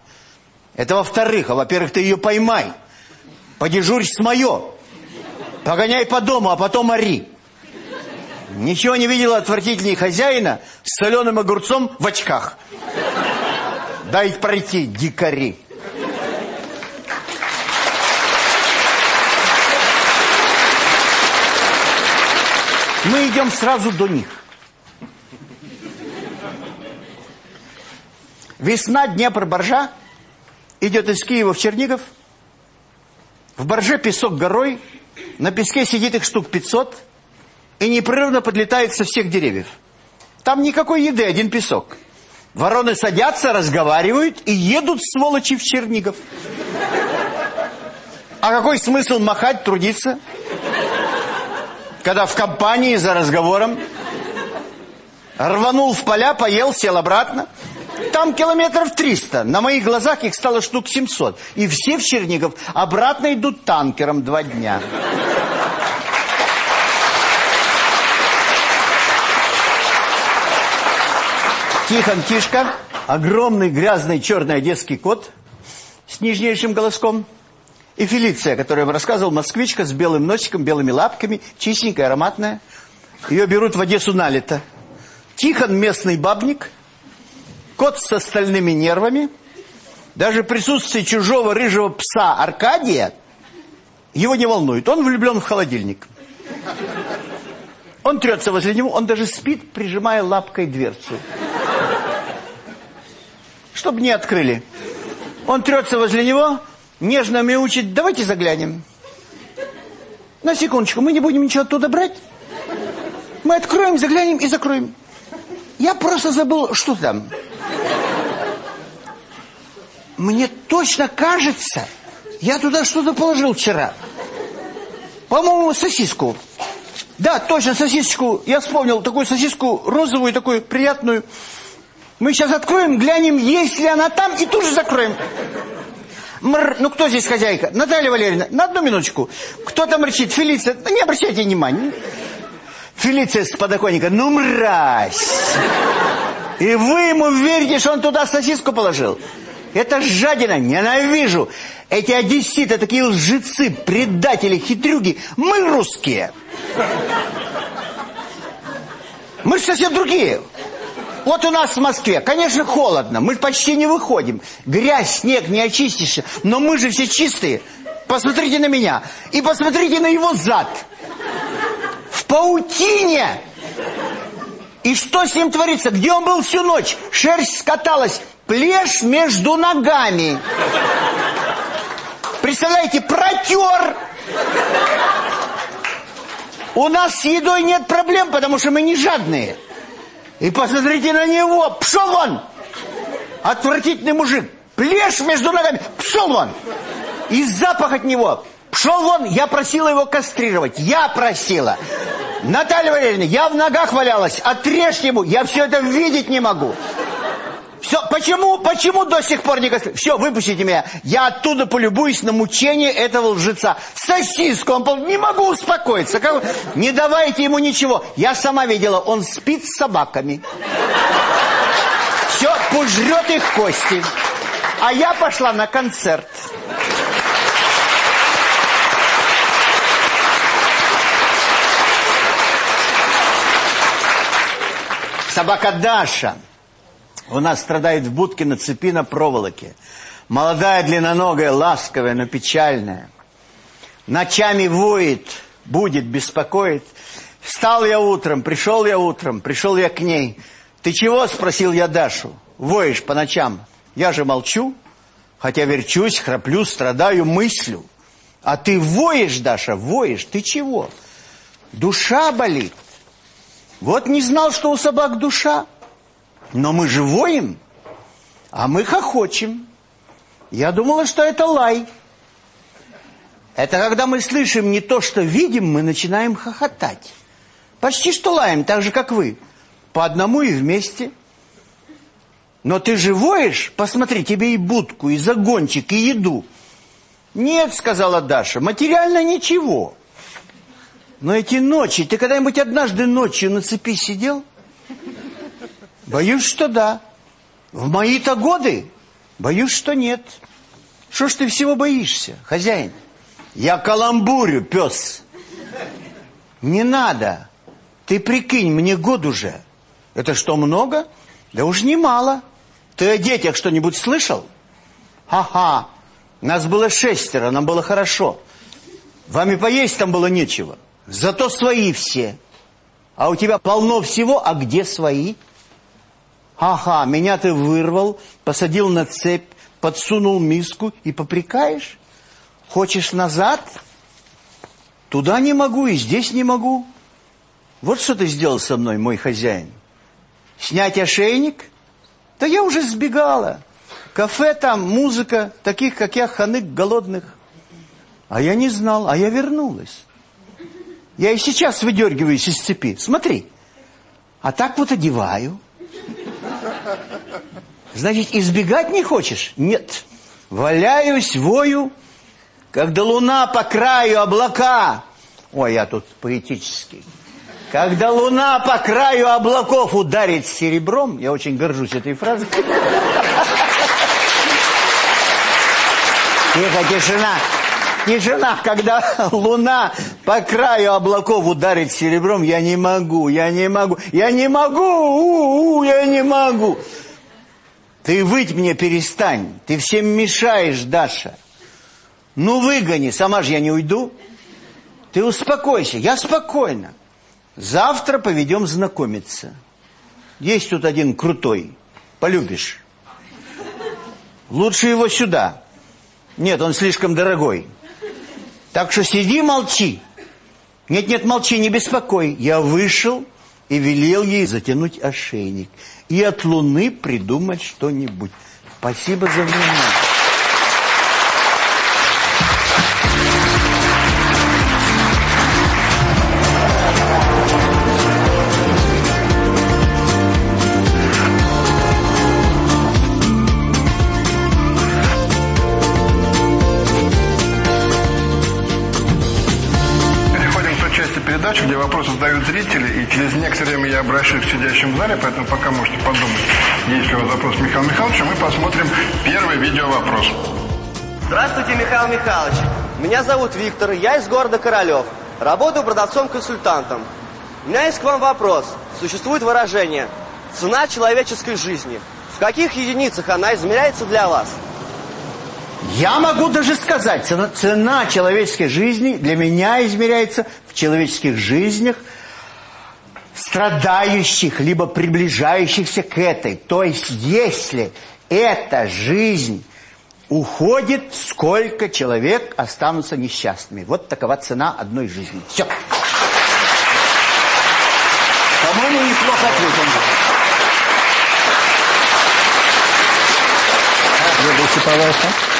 [SPEAKER 2] Это во-вторых. А во-первых, ты ее поймай. Подежурь с мое. Погоняй по дому, а потом ори. Ничего не видела отвратительней хозяина с соленым огурцом в очках. Дайте пройти, дикари. Мы идем сразу до них. Весна, Днепр, Боржа идет из Киева в Чернигов. В Борже песок горой, на песке сидит их штук 500 и непрерывно подлетает со всех деревьев. Там никакой еды, один песок. Вороны садятся, разговаривают и едут, сволочи, в Чернигов. А какой смысл махать, трудиться? Когда в компании за разговором рванул в поля, поел, сел обратно. Там километров 300. На моих глазах их стало штук 700. И все в Чернигов обратно идут танкером два дня. Тихон Тишка, огромный грязный черный одесский кот с нежнейшим голоском. И Фелиция, которая рассказывал, москвичка с белым носиком, белыми лапками, чистенькая, ароматная. Ее берут в Одессу налито. Тихон местный бабник, кот с остальными нервами. Даже присутствие чужого рыжего пса Аркадия его не волнует. Он влюблен в холодильник. Он трется возле него, он даже спит, прижимая лапкой дверцу. Чтобы не открыли. Он трется возле него, нежно мяучит. Давайте заглянем. На секундочку, мы не будем ничего оттуда брать. Мы откроем, заглянем и закроем. Я просто забыл, что там. Мне точно кажется, я туда что-то положил вчера. По-моему, сосиску. Да, точно, сосиску. Я вспомнил такую сосиску розовую, такую приятную. Мы сейчас откроем, глянем, есть ли она там, и тут же закроем. Мр, ну кто здесь хозяйка? Наталья Валерьевна, на одну минуточку. Кто там рычит? Фелиция, ну, не обращайте внимания. Фелиция с подоконника, ну мразь. И вы ему верите, что он туда сосиску положил? Это жадина, ненавижу. Эти одесситы, такие лжецы, предатели, хитрюги. Мы русские. Мы же совсем другие. Вот у нас в Москве, конечно, холодно. Мы почти не выходим. Грязь, снег, не очистишь. Но мы же все чистые. Посмотрите на меня. И посмотрите на его зад. В паутине. И что с ним творится? Где он был всю ночь? Шерсть скаталась. Плешь между ногами. Представляете, протер. У нас с едой нет проблем, потому что мы не жадные. И посмотрите на него. Пшел вон! Отвратительный мужик. Плешь между ногами. Пшел вон! И запах от него. Пшел вон, я просила его кастрировать. Я просила. Наталья Валерьевна, я в ногах валялась. Отрежь ему. Я все это видеть не могу. Все, почему, почему до сих пор не кастрировали? Все, выпустите меня. Я оттуда полюбуюсь на мучение этого лжеца. Сосиску он пол... Не могу успокоиться. Как... Не давайте ему ничего. Я сама видела, он спит с собаками. Все, пусть жрет их кости. А я пошла на концерт. Собака Даша у нас страдает в будке на цепи на проволоке. Молодая, длинноногая, ласковая, но печальная. Ночами воет, будет, беспокоит. Встал я утром, пришел я утром, пришел я к ней. «Ты чего?» – спросил я Дашу. «Воешь по ночам». Я же молчу, хотя верчусь, храплю, страдаю, мыслю. А ты воешь, Даша, воешь. Ты чего? Душа болит. Вот не знал, что у собак душа. Но мы же воем, а мы хохочем. Я думала, что это лай. Это когда мы слышим не то, что видим, мы начинаем хохотать. Почти что лаем, так же, как вы. По одному и вместе. Но ты же воешь? Посмотри, тебе и будку, и загончик, и еду. Нет, сказала Даша, материально ничего. Но эти ночи, ты когда-нибудь однажды ночью на цепи сидел? Боюсь, что да. В мои-то годы боюсь, что нет. Что ж ты всего боишься, хозяин? Я каламбурю, пес. Не надо. Ты прикинь, мне год уже. Это что, много? Да уж немало. Ты о детях что-нибудь слышал? Ха-ха. Нас было шестеро, нам было хорошо. Вам и поесть там было нечего. Зато свои все. А у тебя полно всего, а где свои? Ага, меня ты вырвал, посадил на цепь, подсунул миску и попрекаешь? Хочешь назад? Туда не могу и здесь не могу. Вот что ты сделал со мной, мой хозяин. Снять ошейник? Да я уже сбегала. Кафе там, музыка, таких, как я, ханык голодных. А я не знал, а я вернулась. Я и сейчас выдергиваюсь из цепи. Смотри. А так вот одеваю. Значит, избегать не хочешь? Нет. Валяюсь, вою, когда луна по краю облака. Ой, я тут поэтический. Когда луна по краю облаков ударит серебром, я очень горжусь этой фразой. Тихо, тишина. Тишина, когда луна по краю облаков ударит серебром, я не могу, я не могу, я не могу, у -у, я не могу. Ты выть мне перестань, ты всем мешаешь, Даша. Ну выгони, сама же я не уйду. Ты успокойся, я спокойно. Завтра поведем знакомиться. Есть тут один крутой, полюбишь. Лучше его сюда. Нет, он слишком дорогой. Так что сиди, молчи. Нет-нет, молчи, не беспокой. Я вышел и велел ей затянуть ошейник. И от луны придумать что-нибудь. Спасибо за внимание.
[SPEAKER 1] Задают зрители, и через некоторое время я обращусь к сидящим в зале, поэтому пока можете подумать, есть ли у вас вопрос к Михаилу Михайловичу, мы посмотрим первый видеовопрос.
[SPEAKER 10] Здравствуйте, Михаил Михайлович. Меня зовут Виктор, я из города Королев. Работаю продавцом-консультантом. У меня есть к вам вопрос. Существует выражение «цена человеческой жизни». В каких единицах она измеряется для вас?
[SPEAKER 2] Я могу даже сказать, цена, цена человеческой жизни для меня измеряется в человеческих жизнях, страдающих, либо приближающихся к этой. То есть, если эта жизнь уходит, сколько человек останутся несчастными. Вот такова цена одной жизни. Все. По-моему, неплохо ответил.
[SPEAKER 1] Следующий, пожалуйста.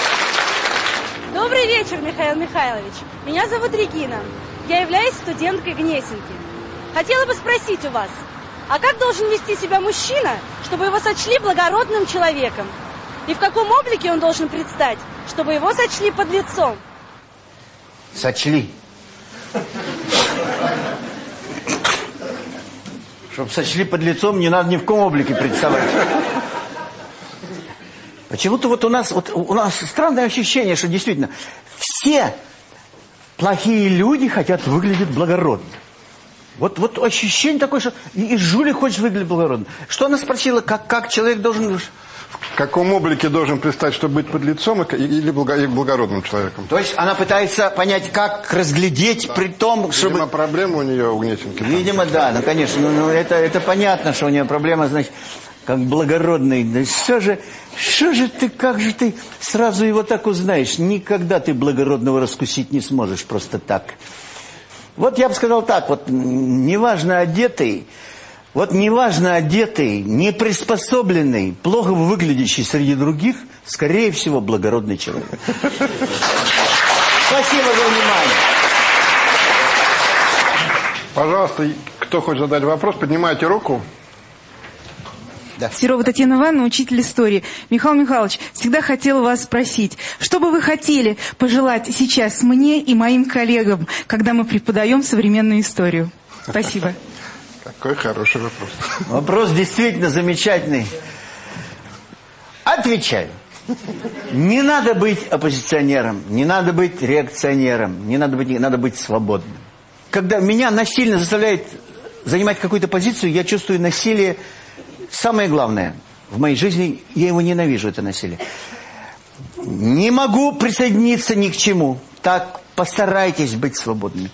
[SPEAKER 17] Михаил Михайлович. Меня зовут Регина. Я являюсь студенткой Гнесинки. Хотела бы спросить у вас, а как должен вести себя мужчина, чтобы его сочли благородным человеком? И в каком облике он должен предстать, чтобы его сочли под лицом?
[SPEAKER 2] Сочли. Чтоб сочли под лицом, не надо ни в каком облике представлять. Почему-то вот у нас, вот у нас странное ощущение, что действительно все плохие люди хотят выглядеть благородно. Вот, вот ощущение такое, что и, и Жули хочет выглядеть благородно. Что она спросила, как, как человек должен...
[SPEAKER 1] В каком облике должен предстать, чтобы быть под лицом или благородным человеком?
[SPEAKER 2] То есть она пытается понять, как разглядеть при том, чтобы...
[SPEAKER 1] Видимо, проблема у нее у Гнесинки.
[SPEAKER 2] Видимо, да, ну, конечно, ну, ну, это, это понятно, что у нее проблема, значит, как благородный. Да что же, что же ты, как же ты сразу его так узнаешь? Никогда ты благородного раскусить не сможешь просто так. Вот я бы сказал так, вот неважно одетый, Вот неважно одетый, неприспособленный, плохо выглядящий среди других, скорее всего, благородный человек. Спасибо за внимание.
[SPEAKER 1] Пожалуйста, кто хочет задать вопрос, поднимайте руку.
[SPEAKER 18] Серова Татьяна Ивановна, учитель истории. Михаил Михайлович, всегда хотела вас спросить, что бы вы хотели пожелать сейчас мне и моим коллегам, когда мы преподаем современную историю? Спасибо.
[SPEAKER 1] Какой хороший вопрос.
[SPEAKER 2] Вопрос действительно замечательный. Отвечаю. Не надо быть оппозиционером, не надо быть реакционером, не надо быть, надо быть свободным. Когда меня насильно заставляет занимать какую-то позицию, я чувствую насилие. Самое главное в моей жизни, я его ненавижу, это насилие. Не могу присоединиться ни к чему. Так постарайтесь быть свободными.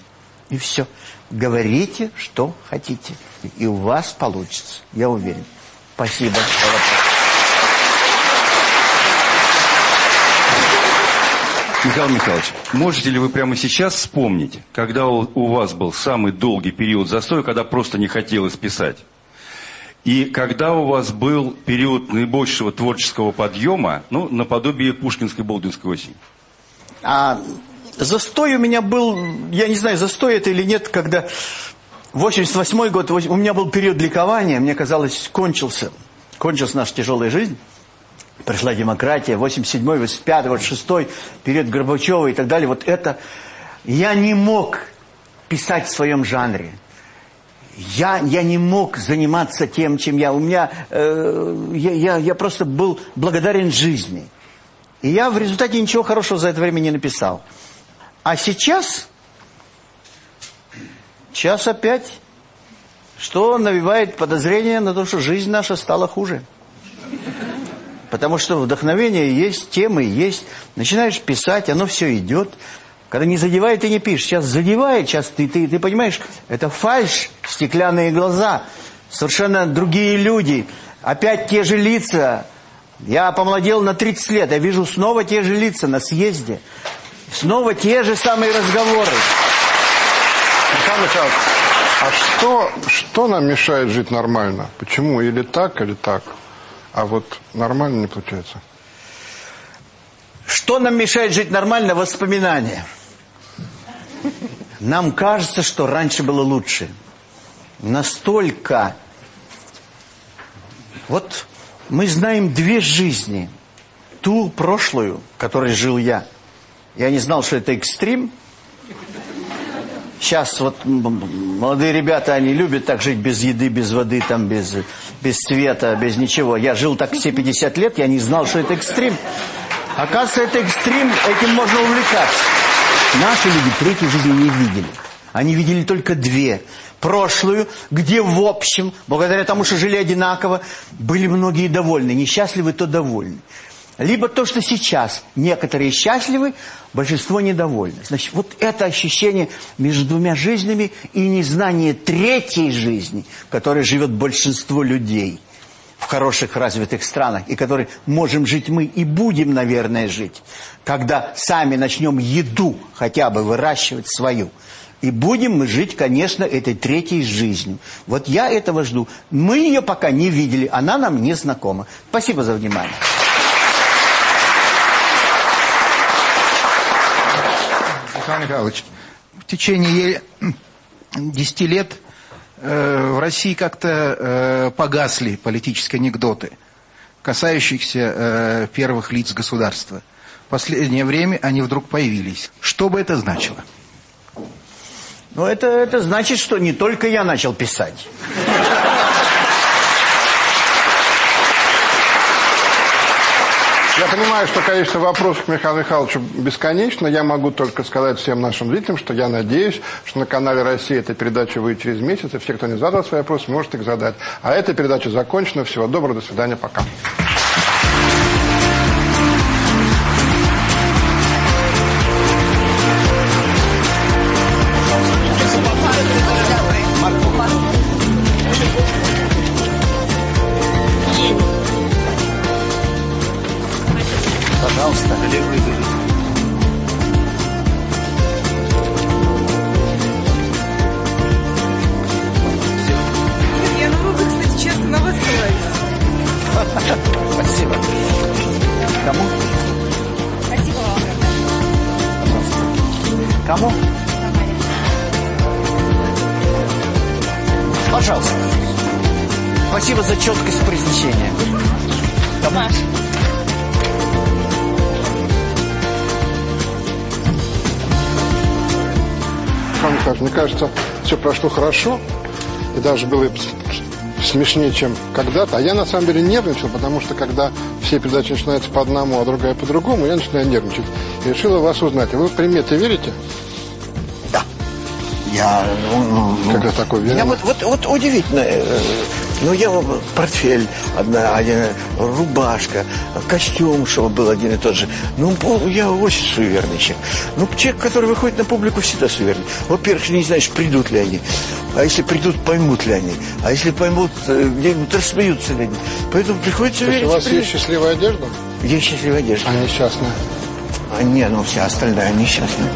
[SPEAKER 2] И все. Говорите, что хотите. И у вас получится. Я уверен. Спасибо.
[SPEAKER 19] Михаил Михайлович, можете ли вы прямо сейчас вспомнить, когда у вас был самый долгий период застоя, когда просто не хотелось писать? И когда у вас был период наибольшего творческого подъема, ну, наподобие Пушкинской Болдинской осени?
[SPEAKER 2] А застой у меня был, я не знаю, застой это или нет, когда 88 год, у меня был период ликования, мне казалось, кончился, кончилась наша тяжелая жизнь. Пришла демократия, 87-й, 85-й, 86-й, период Горбачева и так далее. Вот это я не мог писать в своем жанре. Я, я не мог заниматься тем, чем я. У меня, э, я, я, просто был благодарен жизни. И я в результате ничего хорошего за это время не написал. А сейчас, сейчас опять, что навевает подозрение на то, что жизнь наша стала хуже. Потому что вдохновение есть, темы есть. Начинаешь писать, оно все идет. Когда не задевает, ты не пишешь. Сейчас задевает, сейчас ты, ты, ты понимаешь, это фальш, стеклянные глаза, совершенно другие люди, опять те же лица. Я помолодел на 30 лет, я вижу снова те же лица на съезде. Снова те же самые разговоры.
[SPEAKER 1] Михаил Михайлович, а что, что нам мешает жить нормально? Почему? Или так, или так? А вот нормально не получается.
[SPEAKER 2] Что нам мешает жить нормально? Воспоминания. Нам кажется, что раньше было лучше. Настолько. Вот мы знаем две жизни. Ту прошлую, которой жил я. Я не знал, что это экстрим. Сейчас вот молодые ребята, они любят так жить без еды, без воды, там, без, без света, без ничего. Я жил так все 50 лет, я не знал, что это экстрим. Оказывается, это экстрим, этим можно увлекаться. Наши люди третьей жизни не видели. Они видели только две. Прошлую, где в общем, благодаря тому, что жили одинаково, были многие довольны. Несчастливы, то довольны. Либо то, что сейчас некоторые счастливы, большинство недовольны. Значит, вот это ощущение между двумя жизнями и незнание третьей жизни, в которой живет большинство людей в хороших развитых странах, и которой можем жить мы и будем, наверное, жить, когда сами начнем еду хотя бы выращивать свою. И будем мы жить, конечно, этой третьей жизнью. Вот я этого жду. Мы ее пока не видели, она нам не знакома. Спасибо за внимание.
[SPEAKER 20] Михаил Михайлович, в течение 10 лет в России как-то э, погасли политические анекдоты, касающиеся э, первых лиц государства. В последнее время они вдруг появились. Что бы это значило?
[SPEAKER 2] Ну, это, это значит, что не только я начал писать.
[SPEAKER 1] Я понимаю, что количество вопросов к Михаилу Михайловичу бесконечно. Я могу только сказать всем нашим зрителям, что я надеюсь, что на канале «Россия» эта передача выйдет через месяц, и все, кто не задал свои вопросы, может их задать. А эта передача закончена. Всего доброго, до свидания, пока.
[SPEAKER 2] Пожалуйста.
[SPEAKER 1] Прошло хорошо. И даже было смешнее, чем когда-то. А я на самом деле нервничал, потому что когда все передачи начинаются по одному, а другая по другому, я начинаю нервничать. И решила вас узнать. А вы в приметы верите?
[SPEAKER 2] Я, ну, ну,
[SPEAKER 1] Когда такой
[SPEAKER 2] Я
[SPEAKER 1] верен?
[SPEAKER 2] вот, вот, вот удивительно. Ну, я портфель, одна, один, рубашка, костюм, чтобы был один и тот же. Ну, я очень суеверный человек. Ну, человек, который выходит на публику, всегда суеверный. Во-первых, не знаешь, придут ли они. А если придут, поймут ли они. А если поймут, э, где-нибудь рассмеются ли они. Поэтому приходится
[SPEAKER 1] То
[SPEAKER 2] верить.
[SPEAKER 1] у вас
[SPEAKER 2] в
[SPEAKER 1] есть счастливая одежда?
[SPEAKER 2] Есть счастливая одежда.
[SPEAKER 1] А несчастная?
[SPEAKER 2] А не, ну вся остальная несчастная.